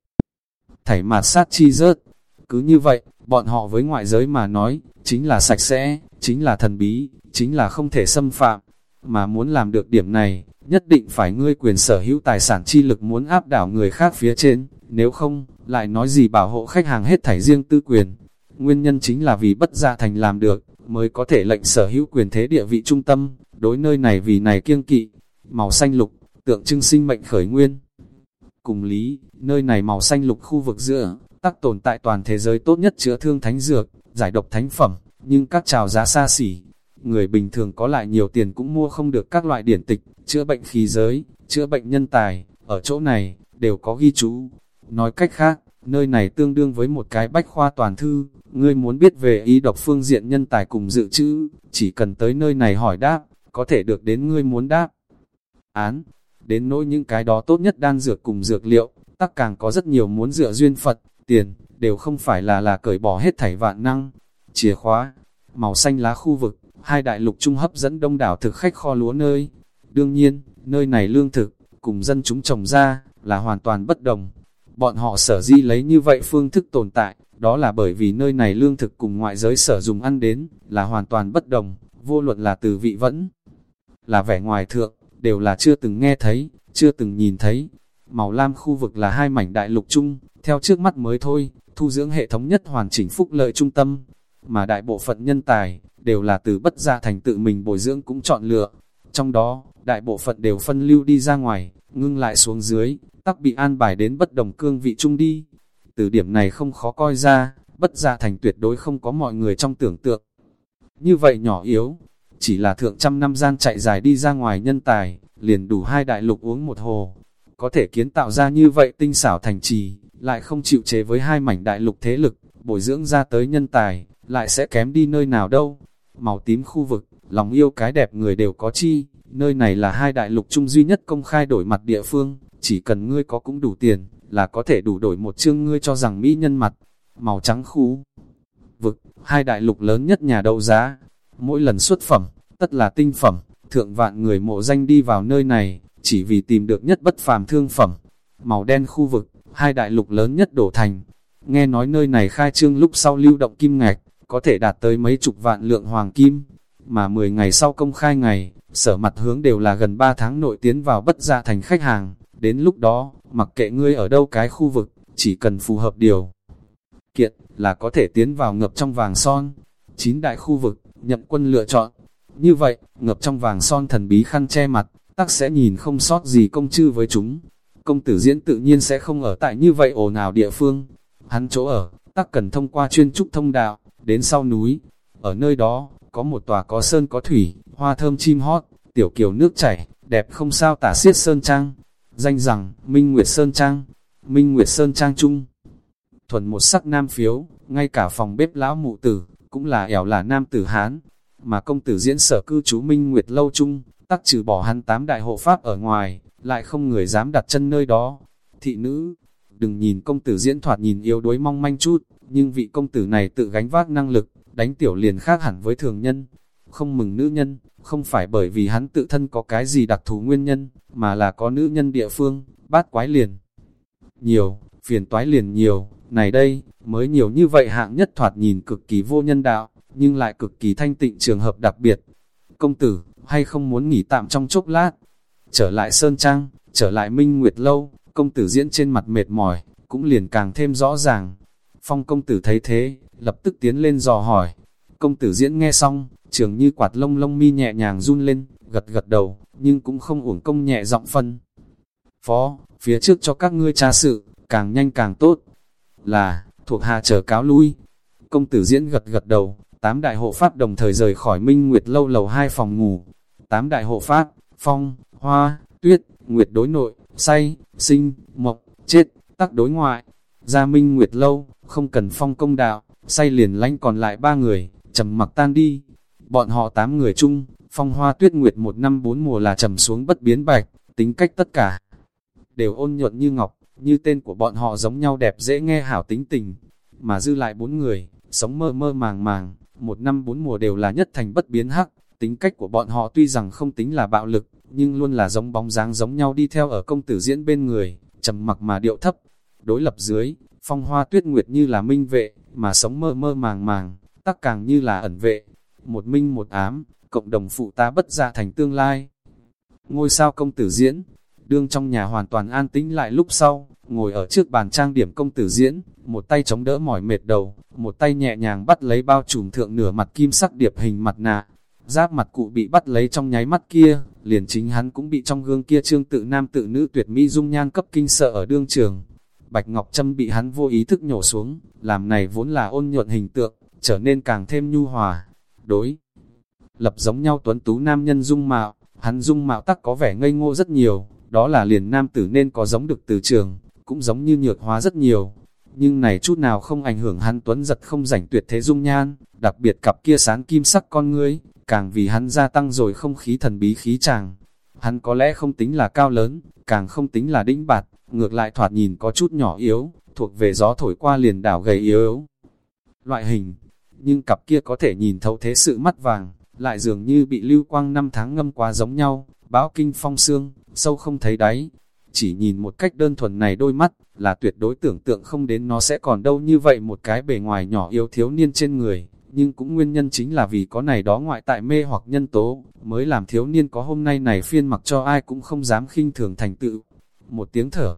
Thảy mạt sát chi rớt, cứ như vậy, bọn họ với ngoại giới mà nói, chính là sạch sẽ, chính là thần bí, chính là không thể xâm phạm, mà muốn làm được điểm này, nhất định phải ngươi quyền sở hữu tài sản chi lực muốn áp đảo người khác phía trên, nếu không, lại nói gì bảo hộ khách hàng hết thảy riêng tư quyền. Nguyên nhân chính là vì bất gia thành làm được, mới có thể lệnh sở hữu quyền thế địa vị trung tâm, đối nơi này vì này kiêng kỵ, màu xanh lục, tượng trưng sinh mệnh khởi nguyên. Cùng lý, nơi này màu xanh lục khu vực giữa, tác tồn tại toàn thế giới tốt nhất chữa thương thánh dược, giải độc thánh phẩm, nhưng các trào giá xa xỉ, người bình thường có lại nhiều tiền cũng mua không được các loại điển tịch, chữa bệnh khí giới, chữa bệnh nhân tài, ở chỗ này, đều có ghi chú. Nói cách khác, nơi này tương đương với một cái bách khoa toàn thư, ngươi muốn biết về ý độc phương diện nhân tài cùng dự trữ, chỉ cần tới nơi này hỏi đáp, có thể được đến ngươi muốn đáp. Án, đến nỗi những cái đó tốt nhất đan dược cùng dược liệu, tắc càng có rất nhiều muốn dựa duyên Phật, tiền, đều không phải là là cởi bỏ hết thảy vạn năng. Chìa khóa, màu xanh lá khu vực, hai đại lục trung hấp dẫn đông đảo thực khách kho lúa nơi. Đương nhiên, nơi này lương thực, cùng dân chúng trồng ra, là hoàn toàn bất đồng. Bọn họ sở di lấy như vậy phương thức tồn tại, đó là bởi vì nơi này lương thực cùng ngoại giới sở dùng ăn đến, là hoàn toàn bất đồng, vô luận là từ vị vẫn, là vẻ ngoài thượng, đều là chưa từng nghe thấy, chưa từng nhìn thấy. Màu lam khu vực là hai mảnh đại lục chung, theo trước mắt mới thôi, thu dưỡng hệ thống nhất hoàn chỉnh phúc lợi trung tâm, mà đại bộ phận nhân tài, đều là từ bất gia thành tự mình bồi dưỡng cũng chọn lựa. Trong đó, đại bộ phận đều phân lưu đi ra ngoài, ngưng lại xuống dưới, tắc bị an bài đến bất đồng cương vị chung đi. Từ điểm này không khó coi ra, bất gia thành tuyệt đối không có mọi người trong tưởng tượng. Như vậy nhỏ yếu, chỉ là thượng trăm năm gian chạy dài đi ra ngoài nhân tài, liền đủ hai đại lục uống một hồ. Có thể kiến tạo ra như vậy tinh xảo thành trì, lại không chịu chế với hai mảnh đại lục thế lực, bồi dưỡng ra tới nhân tài, lại sẽ kém đi nơi nào đâu. Màu tím khu vực, lòng yêu cái đẹp người đều có chi, nơi này là hai đại lục chung duy nhất công khai đổi mặt địa phương, chỉ cần ngươi có cũng đủ tiền, là có thể đủ đổi một chương ngươi cho rằng mỹ nhân mặt. Màu trắng khu vực, hai đại lục lớn nhất nhà đấu giá, mỗi lần xuất phẩm, tất là tinh phẩm, thượng vạn người mộ danh đi vào nơi này, chỉ vì tìm được nhất bất phàm thương phẩm. Màu đen khu vực, hai đại lục lớn nhất đổ thành. Nghe nói nơi này khai trương lúc sau lưu động kim ngạch, có thể đạt tới mấy chục vạn lượng hoàng kim. Mà 10 ngày sau công khai ngày, sở mặt hướng đều là gần 3 tháng nội tiến vào bất gia thành khách hàng. Đến lúc đó, mặc kệ ngươi ở đâu cái khu vực, chỉ cần phù hợp điều kiện, là có thể tiến vào ngập trong vàng son. Chín đại khu vực, nhậm quân lựa chọn. Như vậy, ngập trong vàng son thần bí khăn che mặt, tắc sẽ nhìn không sót gì công chư với chúng. Công tử diễn tự nhiên sẽ không ở tại như vậy ồn ào địa phương. Hắn chỗ ở, tắc cần thông qua chuyên trúc thông đạo, đến sau núi. Ở nơi đó, có một tòa có sơn có thủy, hoa thơm chim hót, tiểu kiều nước chảy, đẹp không sao tả xiết sơn trang. Danh rằng, Minh Nguyệt Sơn Trang, Minh Nguyệt Sơn Trang Trung. Thuần một sắc nam phiếu, ngay cả phòng bếp lão mụ tử, cũng là ẻo là nam tử Hán, mà công tử diễn sở cư chú Minh Nguyệt Lâu Trung, tắc trừ bỏ hắn tám đại hộ pháp ở ngoài, lại không người dám đặt chân nơi đó. Thị nữ, đừng nhìn công tử diễn thoạt nhìn yếu đuối mong manh chút, nhưng vị công tử này tự gánh vác năng lực, đánh tiểu liền khác hẳn với thường nhân. Không mừng nữ nhân, không phải bởi vì hắn tự thân có cái gì đặc thù nguyên nhân, mà là có nữ nhân địa phương, bát quái liền. Nhiều, phiền toái liền nhiều, này đây, mới nhiều như vậy hạng nhất thoạt nhìn cực kỳ vô nhân đạo, nhưng lại cực kỳ thanh tịnh trường hợp đặc biệt. Công tử, hay không muốn nghỉ tạm trong chốc lát? Trở lại Sơn Trang, trở lại Minh Nguyệt Lâu, công tử diễn trên mặt mệt mỏi, cũng liền càng thêm rõ ràng. Phong công tử thấy thế, lập tức tiến lên dò hỏi. Công tử diễn nghe xong, trường như quạt lông lông mi nhẹ nhàng run lên, gật gật đầu, nhưng cũng không uổng công nhẹ giọng phân. Phó, phía trước cho các ngươi tra sự, càng nhanh càng tốt. Là, thuộc hạ chờ cáo lui. Công tử diễn gật gật đầu, tám đại hộ pháp đồng thời rời khỏi Minh Nguyệt lâu lầu hai phòng ngủ. Tám đại hộ pháp, phong, hoa, tuyết, nguyệt đối nội, say, sinh, mộc, chết, tắc đối ngoại. Gia Minh Nguyệt lâu, không cần phong công đạo, say liền lánh còn lại ba người, trầm mặc tan đi. Bọn họ tám người chung, phong hoa tuyết nguyệt một năm bốn mùa là trầm xuống bất biến bạch, tính cách tất cả. Đều ôn nhuận như ngọc, như tên của bọn họ giống nhau đẹp dễ nghe hảo tính tình. Mà dư lại bốn người, sống mơ mơ màng màng, một năm bốn mùa đều là nhất thành bất biến hắc. Tính cách của bọn họ tuy rằng không tính là bạo lực, nhưng luôn là giống bóng dáng giống nhau đi theo ở công tử diễn bên người, trầm mặc mà điệu thấp. Đối lập dưới, phong hoa tuyết nguyệt như là minh vệ, mà sống mơ mơ màng màng, tắc càng như là ẩn vệ. Một minh một ám, cộng đồng phụ ta bất ra thành tương lai. Ngôi sao công tử diễn, đương trong nhà hoàn toàn an tĩnh lại lúc sau, ngồi ở trước bàn trang điểm công tử diễn, một tay chống đỡ mỏi mệt đầu, một tay nhẹ nhàng bắt lấy bao trùm thượng nửa mặt kim sắc điệp hình mặt nạ. Giáp mặt cụ bị bắt lấy trong nháy mắt kia, liền chính hắn cũng bị trong gương kia trương tự nam tự nữ tuyệt mỹ dung nhan cấp kinh sợ ở đương trường. Bạch Ngọc Trâm bị hắn vô ý thức nhổ xuống, làm này vốn là ôn nhuận hình tượng, trở nên càng thêm nhu hòa. Đối, lập giống nhau tuấn tú nam nhân dung mạo, hắn dung mạo tắc có vẻ ngây ngô rất nhiều, đó là liền nam tử nên có giống được từ trường, cũng giống như nhược hóa rất nhiều. Nhưng này chút nào không ảnh hưởng hắn tuấn giật không rảnh tuyệt thế dung nhan, đặc biệt cặp kia sáng kim sắc con ngươi, càng vì hắn gia tăng rồi không khí thần bí khí chàng. Hắn có lẽ không tính là cao lớn, càng không tính là đĩnh bạt, ngược lại thoạt nhìn có chút nhỏ yếu, thuộc về gió thổi qua liền đảo gầy yếu yếu. Loại hình, nhưng cặp kia có thể nhìn thấu thế sự mắt vàng, lại dường như bị lưu quang năm tháng ngâm qua giống nhau, bão kinh phong xương, sâu không thấy đáy. Chỉ nhìn một cách đơn thuần này đôi mắt, là tuyệt đối tưởng tượng không đến nó sẽ còn đâu như vậy một cái bề ngoài nhỏ yếu thiếu niên trên người. Nhưng cũng nguyên nhân chính là vì có này đó ngoại tại mê hoặc nhân tố, mới làm thiếu niên có hôm nay này phiên mặc cho ai cũng không dám khinh thường thành tựu. Một tiếng thở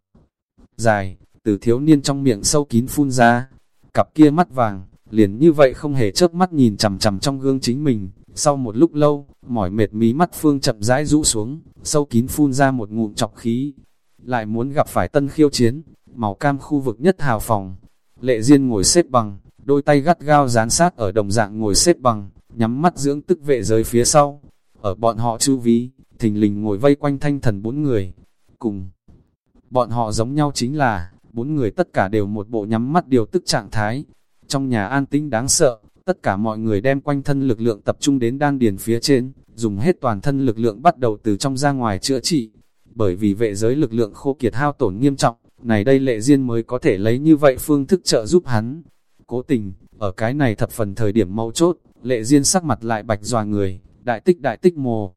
dài, từ thiếu niên trong miệng sâu kín phun ra, cặp kia mắt vàng, liền như vậy không hề chớp mắt nhìn chằm chằm trong gương chính mình, sau một lúc lâu, mỏi mệt mí mắt phương chậm rãi rũ xuống, sâu kín phun ra một ngụm chọc khí, lại muốn gặp phải tân khiêu chiến, màu cam khu vực nhất hào phòng. Lệ duyên ngồi xếp bằng, đôi tay gắt gao dán sát ở đồng dạng ngồi xếp bằng, nhắm mắt dưỡng tức vệ giới phía sau. Ở bọn họ chu ví, thình lình ngồi vây quanh thanh thần bốn người. Cùng, bọn họ giống nhau chính là, bốn người tất cả đều một bộ nhắm mắt điều tức trạng thái. Trong nhà an tĩnh đáng sợ, tất cả mọi người đem quanh thân lực lượng tập trung đến đan điền phía trên, dùng hết toàn thân lực lượng bắt đầu từ trong ra ngoài chữa trị. Bởi vì vệ giới lực lượng khô kiệt hao tổn nghiêm trọng, này đây lệ duyên mới có thể lấy như vậy phương thức trợ giúp hắn. Cố tình, ở cái này thập phần thời điểm mấu chốt, lệ duyên sắc mặt lại bạch dòa người, đại tích đại tích mồ.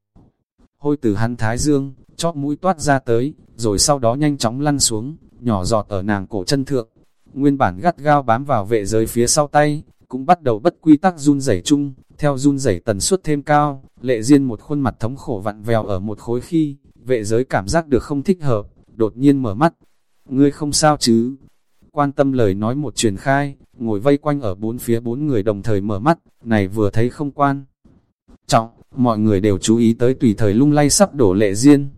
Hôi từ hắn thái dương, chóp mũi toát ra tới, rồi sau đó nhanh chóng lăn xuống, nhỏ giọt ở nàng cổ chân thượng. Nguyên bản gắt gao bám vào vệ giới phía sau tay, cũng bắt đầu bất quy tắc run rẩy chung, theo run rẩy tần suất thêm cao, lệ duyên một khuôn mặt thống khổ vặn vèo ở một khối khi, vệ giới cảm giác được không thích hợp, đột nhiên mở mắt, ngươi không sao chứ? Quan tâm lời nói một truyền khai, ngồi vây quanh ở bốn phía bốn người đồng thời mở mắt, này vừa thấy không quan. Trọng, mọi người đều chú ý tới tùy thời lung lay sắp đổ lệ riêng